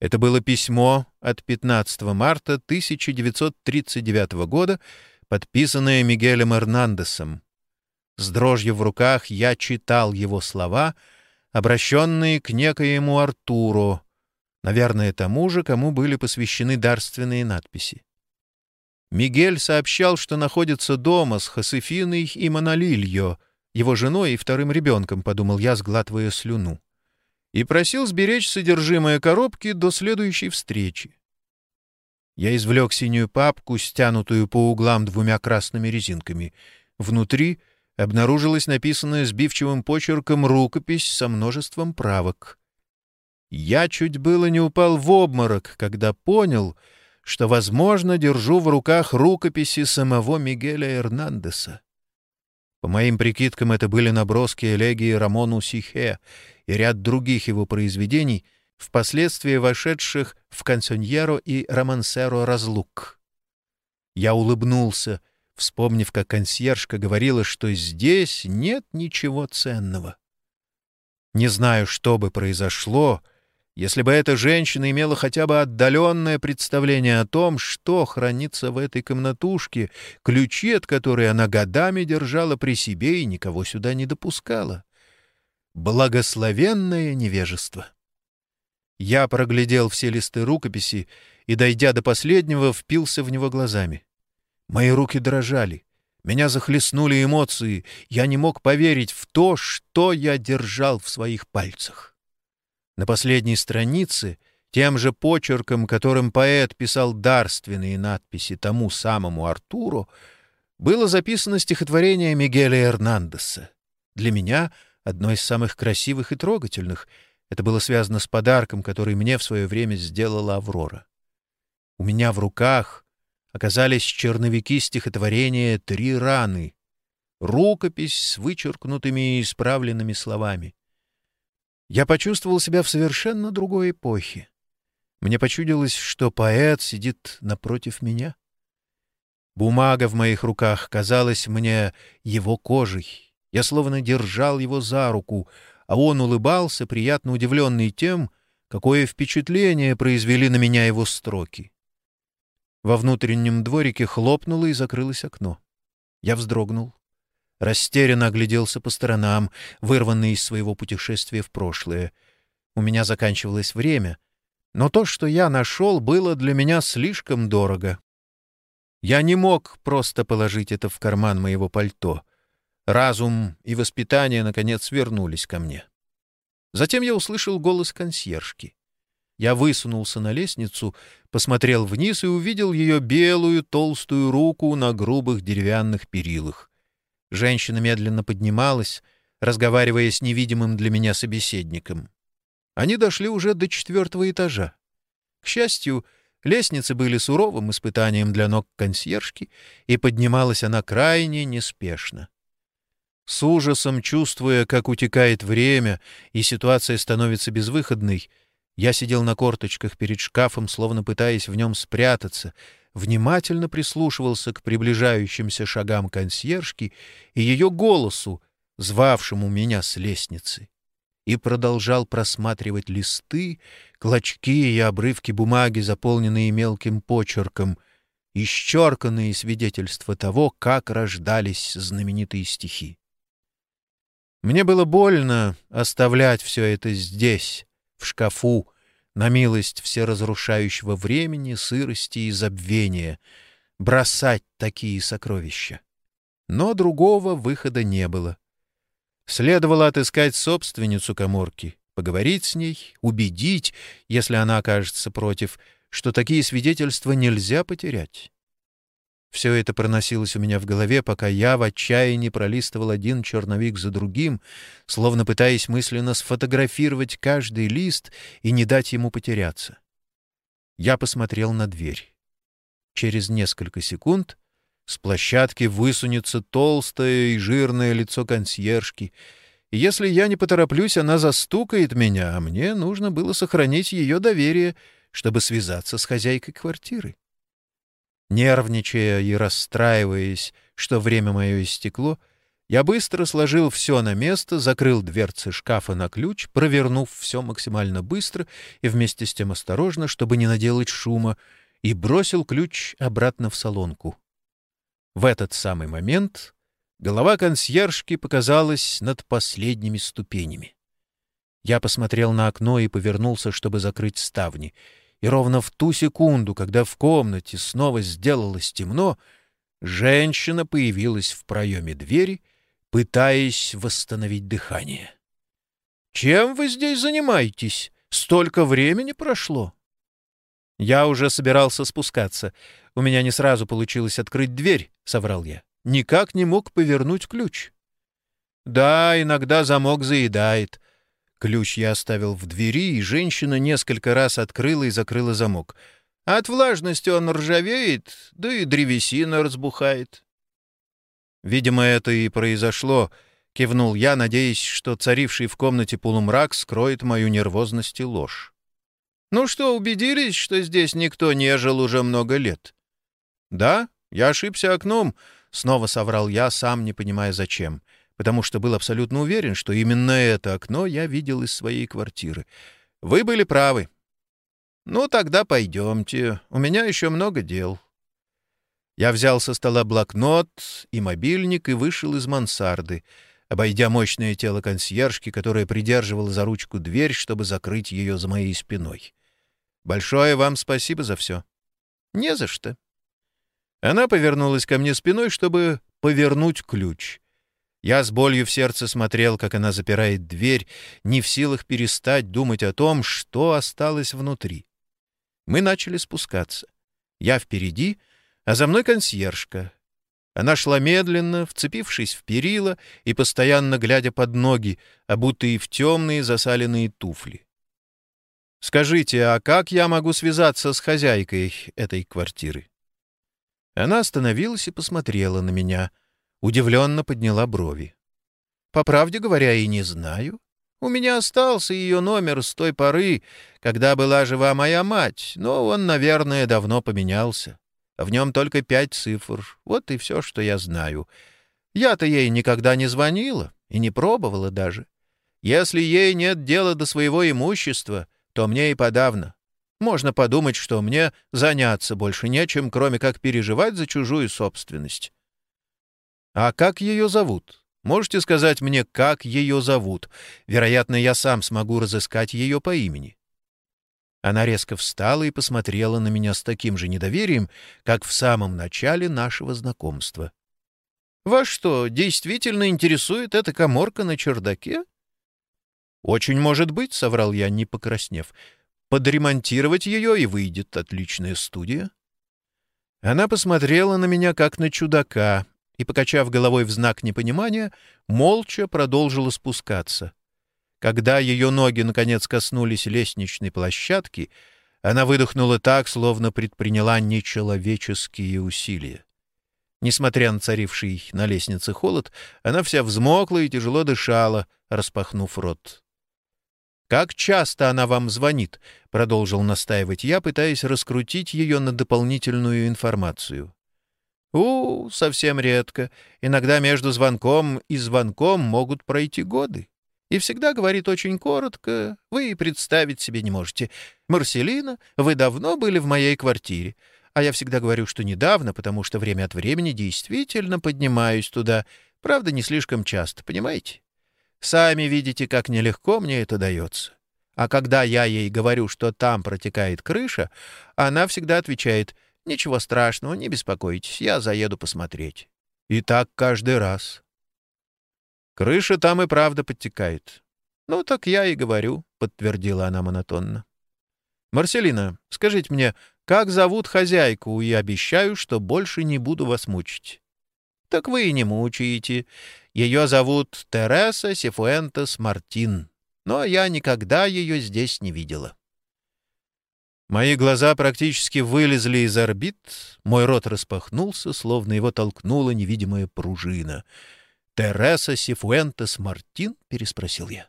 Это было письмо от 15 марта 1939 года, подписанное Мигелем Эрнандесом. С дрожью в руках я читал его слова, обращенные к некоему Артуру, Наверное, тому же, кому были посвящены дарственные надписи. Мигель сообщал, что находится дома с Хосефиной и Монолильо, его женой и вторым ребенком, подумал я, сглатывая слюну, и просил сберечь содержимое коробки до следующей встречи. Я извлек синюю папку, стянутую по углам двумя красными резинками. Внутри обнаружилась написанная сбивчивым почерком рукопись со множеством правок. Я чуть было не упал в обморок, когда понял, что, возможно, держу в руках рукописи самого Мигеля Эрнандеса. По моим прикидкам, это были наброски элегии Рамону Сихе и ряд других его произведений, впоследствии вошедших в «Кансоньеро» и «Романсеро Разлук». Я улыбнулся, вспомнив, как консьержка говорила, что здесь нет ничего ценного. Не знаю, что бы произошло, — если бы эта женщина имела хотя бы отдаленное представление о том, что хранится в этой комнатушке, ключи от которой она годами держала при себе и никого сюда не допускала. Благословенное невежество. Я проглядел все листы рукописи и, дойдя до последнего, впился в него глазами. Мои руки дрожали. Меня захлестнули эмоции. Я не мог поверить в то, что я держал в своих пальцах. На последней странице, тем же почерком, которым поэт писал дарственные надписи тому самому Артуру, было записано стихотворение Мигеля Эрнандеса. Для меня одно из самых красивых и трогательных. Это было связано с подарком, который мне в свое время сделала Аврора. У меня в руках оказались черновики стихотворения «Три раны», рукопись с вычеркнутыми и исправленными словами. Я почувствовал себя в совершенно другой эпохе. Мне почудилось, что поэт сидит напротив меня. Бумага в моих руках казалась мне его кожей. Я словно держал его за руку, а он улыбался, приятно удивленный тем, какое впечатление произвели на меня его строки. Во внутреннем дворике хлопнуло и закрылось окно. Я вздрогнул растерянно огляделся по сторонам, вырванный из своего путешествия в прошлое. У меня заканчивалось время, но то, что я нашел, было для меня слишком дорого. Я не мог просто положить это в карман моего пальто. Разум и воспитание, наконец, вернулись ко мне. Затем я услышал голос консьержки. Я высунулся на лестницу, посмотрел вниз и увидел ее белую толстую руку на грубых деревянных перилах. Женщина медленно поднималась, разговаривая с невидимым для меня собеседником. Они дошли уже до четвертого этажа. К счастью, лестницы были суровым испытанием для ног консьержки, и поднималась она крайне неспешно. С ужасом чувствуя, как утекает время, и ситуация становится безвыходной, я сидел на корточках перед шкафом, словно пытаясь в нем спрятаться, внимательно прислушивался к приближающимся шагам консьержки и ее голосу, звавшему меня с лестницы, и продолжал просматривать листы, клочки и обрывки бумаги, заполненные мелким почерком, исчерканные свидетельства того, как рождались знаменитые стихи. Мне было больно оставлять все это здесь, в шкафу, на милость всеразрушающего времени, сырости и забвения, бросать такие сокровища. Но другого выхода не было. Следовало отыскать собственницу коморки, поговорить с ней, убедить, если она окажется против, что такие свидетельства нельзя потерять. Все это проносилось у меня в голове, пока я в отчаянии пролистывал один черновик за другим, словно пытаясь мысленно сфотографировать каждый лист и не дать ему потеряться. Я посмотрел на дверь. Через несколько секунд с площадки высунется толстое и жирное лицо консьержки, и если я не потороплюсь, она застукает меня, а мне нужно было сохранить ее доверие, чтобы связаться с хозяйкой квартиры. Нервничая и расстраиваясь, что время мое истекло, я быстро сложил все на место, закрыл дверцы шкафа на ключ, провернув все максимально быстро и вместе с тем осторожно, чтобы не наделать шума, и бросил ключ обратно в салонку. В этот самый момент голова консьержки показалась над последними ступенями. Я посмотрел на окно и повернулся, чтобы закрыть ставни. И ровно в ту секунду, когда в комнате снова сделалось темно, женщина появилась в проеме двери, пытаясь восстановить дыхание. «Чем вы здесь занимаетесь? Столько времени прошло!» «Я уже собирался спускаться. У меня не сразу получилось открыть дверь», — соврал я. «Никак не мог повернуть ключ». «Да, иногда замок заедает». Ключ я оставил в двери, и женщина несколько раз открыла и закрыла замок. От влажности он ржавеет, да и древесина разбухает. Видимо, это и произошло, — кивнул я, надеясь, что царивший в комнате полумрак скроет мою нервозность и ложь. «Ну что, убедились, что здесь никто не жил уже много лет?» «Да, я ошибся окном», — снова соврал я, сам не понимая зачем потому что был абсолютно уверен, что именно это окно я видел из своей квартиры. Вы были правы. Ну, тогда пойдемте. У меня еще много дел. Я взял со стола блокнот и мобильник и вышел из мансарды, обойдя мощное тело консьержки, которая придерживала за ручку дверь, чтобы закрыть ее за моей спиной. Большое вам спасибо за все. Не за что. Она повернулась ко мне спиной, чтобы повернуть ключ — я с болью в сердце смотрел, как она запирает дверь, не в силах перестать думать о том, что осталось внутри. Мы начали спускаться. Я впереди, а за мной консьержка. Она шла медленно, вцепившись в перила и постоянно глядя под ноги, обутые в темные засаленные туфли. «Скажите, а как я могу связаться с хозяйкой этой квартиры?» Она остановилась и посмотрела на меня — Удивленно подняла брови. «По правде говоря, и не знаю. У меня остался ее номер с той поры, когда была жива моя мать, но он, наверное, давно поменялся. В нем только пять цифр. Вот и все, что я знаю. Я-то ей никогда не звонила и не пробовала даже. Если ей нет дела до своего имущества, то мне и подавно. Можно подумать, что мне заняться больше нечем, кроме как переживать за чужую собственность. «А как ее зовут? Можете сказать мне, как ее зовут? Вероятно, я сам смогу разыскать ее по имени». Она резко встала и посмотрела на меня с таким же недоверием, как в самом начале нашего знакомства. «Вас что, действительно интересует эта коморка на чердаке?» «Очень может быть», — соврал я, не покраснев. «Подремонтировать ее, и выйдет отличная студия». Она посмотрела на меня, как на чудака, и, покачав головой в знак непонимания, молча продолжила спускаться. Когда ее ноги, наконец, коснулись лестничной площадки, она выдохнула так, словно предприняла нечеловеческие усилия. Несмотря на царивший на лестнице холод, она вся взмокла и тяжело дышала, распахнув рот. «Как часто она вам звонит?» — продолжил настаивать я, пытаясь раскрутить ее на дополнительную информацию. У, совсем редко. Иногда между звонком и звонком могут пройти годы. И всегда говорит очень коротко. Вы и представить себе не можете. «Марселина, вы давно были в моей квартире?» А я всегда говорю, что недавно, потому что время от времени действительно поднимаюсь туда. Правда, не слишком часто, понимаете? Сами видите, как нелегко мне это дается. А когда я ей говорю, что там протекает крыша, она всегда отвечает — Ничего страшного, не беспокойтесь, я заеду посмотреть. И так каждый раз. Крыша там и правда подтекает. Ну, так я и говорю, — подтвердила она монотонно. Марселина, скажите мне, как зовут хозяйку, и обещаю, что больше не буду вас мучить. Так вы и не мучаете. Ее зовут Тереса Сифуэнтес Мартин, но я никогда ее здесь не видела. Мои глаза практически вылезли из орбит, мой рот распахнулся, словно его толкнула невидимая пружина. «Тереса Сифуэнтес Мартин?» — переспросил я.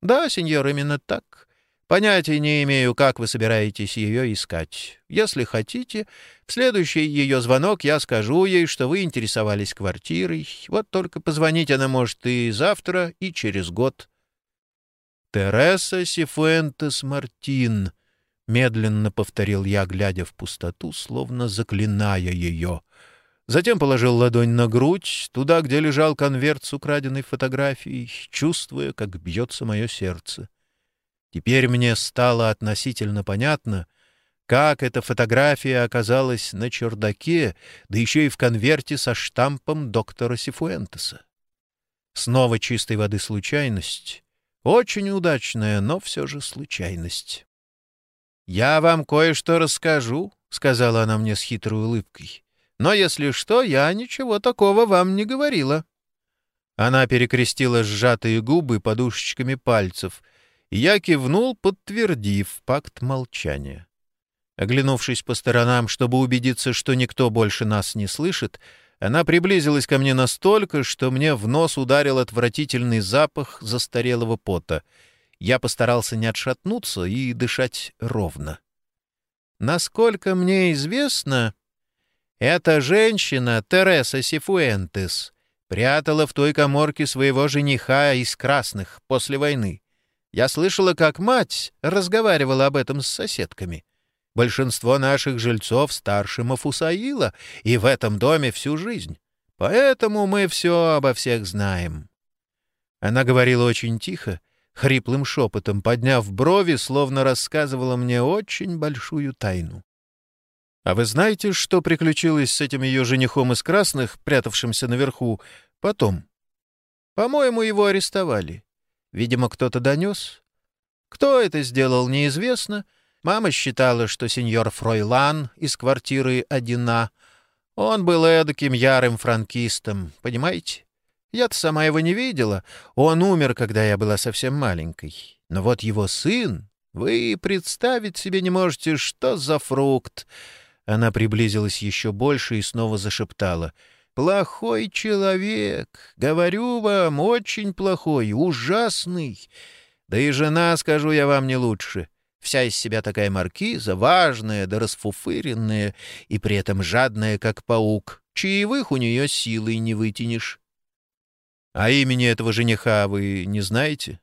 «Да, сеньор, именно так. Понятия не имею, как вы собираетесь ее искать. Если хотите, в следующий ее звонок я скажу ей, что вы интересовались квартирой. Вот только позвонить она может и завтра, и через год». «Тереса Сифуэнтес Мартин», — медленно повторил я, глядя в пустоту, словно заклиная ее. Затем положил ладонь на грудь, туда, где лежал конверт с украденной фотографией, чувствуя, как бьется мое сердце. Теперь мне стало относительно понятно, как эта фотография оказалась на чердаке, да еще и в конверте со штампом доктора Сифуэнтеса. Снова чистой воды случайность. Очень удачная, но все же случайность. «Я вам кое-что расскажу», — сказала она мне с хитрой улыбкой. «Но если что, я ничего такого вам не говорила». Она перекрестила сжатые губы подушечками пальцев, и я кивнул, подтвердив пакт молчания. Оглянувшись по сторонам, чтобы убедиться, что никто больше нас не слышит, она приблизилась ко мне настолько, что мне в нос ударил отвратительный запах застарелого пота. Я постарался не отшатнуться и дышать ровно. Насколько мне известно, эта женщина, Тереса Сифуэнтес, прятала в той коморке своего жениха из красных после войны. Я слышала, как мать разговаривала об этом с соседками. Большинство наших жильцов старше Мафусаила, и в этом доме всю жизнь. Поэтому мы все обо всех знаем». Она говорила очень тихо, хриплым шепотом, подняв брови, словно рассказывала мне очень большую тайну. «А вы знаете, что приключилось с этим ее женихом из красных, прятавшимся наверху, потом?» «По-моему, его арестовали. Видимо, кто-то донес. Кто это сделал, неизвестно, — Мама считала, что сеньор Фройлан из квартиры Одина. Он был эдаким ярым франкистом, понимаете? Я-то сама его не видела. Он умер, когда я была совсем маленькой. Но вот его сын... Вы представить себе не можете, что за фрукт. Она приблизилась еще больше и снова зашептала. «Плохой человек. Говорю вам, очень плохой, ужасный. Да и жена, скажу я вам, не лучше. Вся из себя такая маркиза, важная да расфуфыренная, и при этом жадная, как паук. Чаевых у нее силой не вытянешь. А имени этого жениха вы не знаете?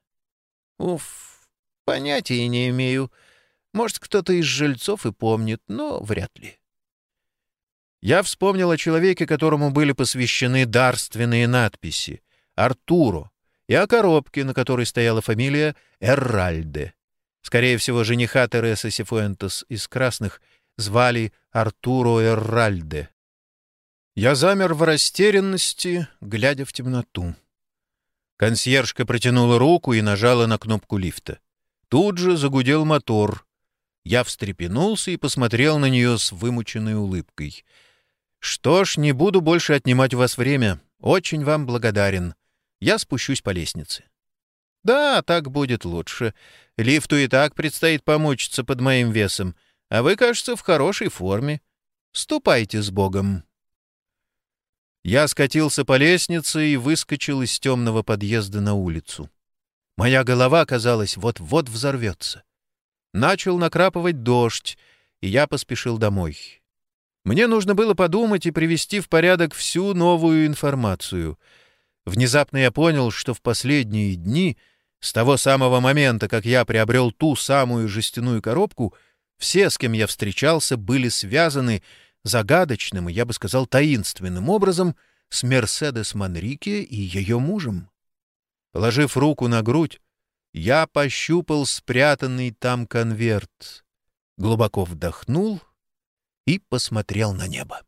Уф, понятия не имею. Может, кто-то из жильцов и помнит, но вряд ли. Я вспомнил о человеке, которому были посвящены дарственные надписи — Артуро, и о коробке, на которой стояла фамилия Эрральде. Скорее всего, жениха Тересы Сифуэнтес из «Красных» звали Артуро Эрральде. Я замер в растерянности, глядя в темноту. Консьержка протянула руку и нажала на кнопку лифта. Тут же загудел мотор. Я встрепенулся и посмотрел на нее с вымученной улыбкой. «Что ж, не буду больше отнимать у вас время. Очень вам благодарен. Я спущусь по лестнице». «Да, так будет лучше. Лифту и так предстоит помучиться под моим весом, а вы, кажется, в хорошей форме. Ступайте с Богом». Я скатился по лестнице и выскочил из темного подъезда на улицу. Моя голова, казалось, вот-вот взорвется. Начал накрапывать дождь, и я поспешил домой. Мне нужно было подумать и привести в порядок всю новую информацию. Внезапно я понял, что в последние дни — с того самого момента, как я приобрел ту самую жестяную коробку, все, с кем я встречался, были связаны загадочным и, я бы сказал, таинственным образом с Мерседес Манрике и ее мужем. Положив руку на грудь, я пощупал спрятанный там конверт, глубоко вдохнул и посмотрел на небо.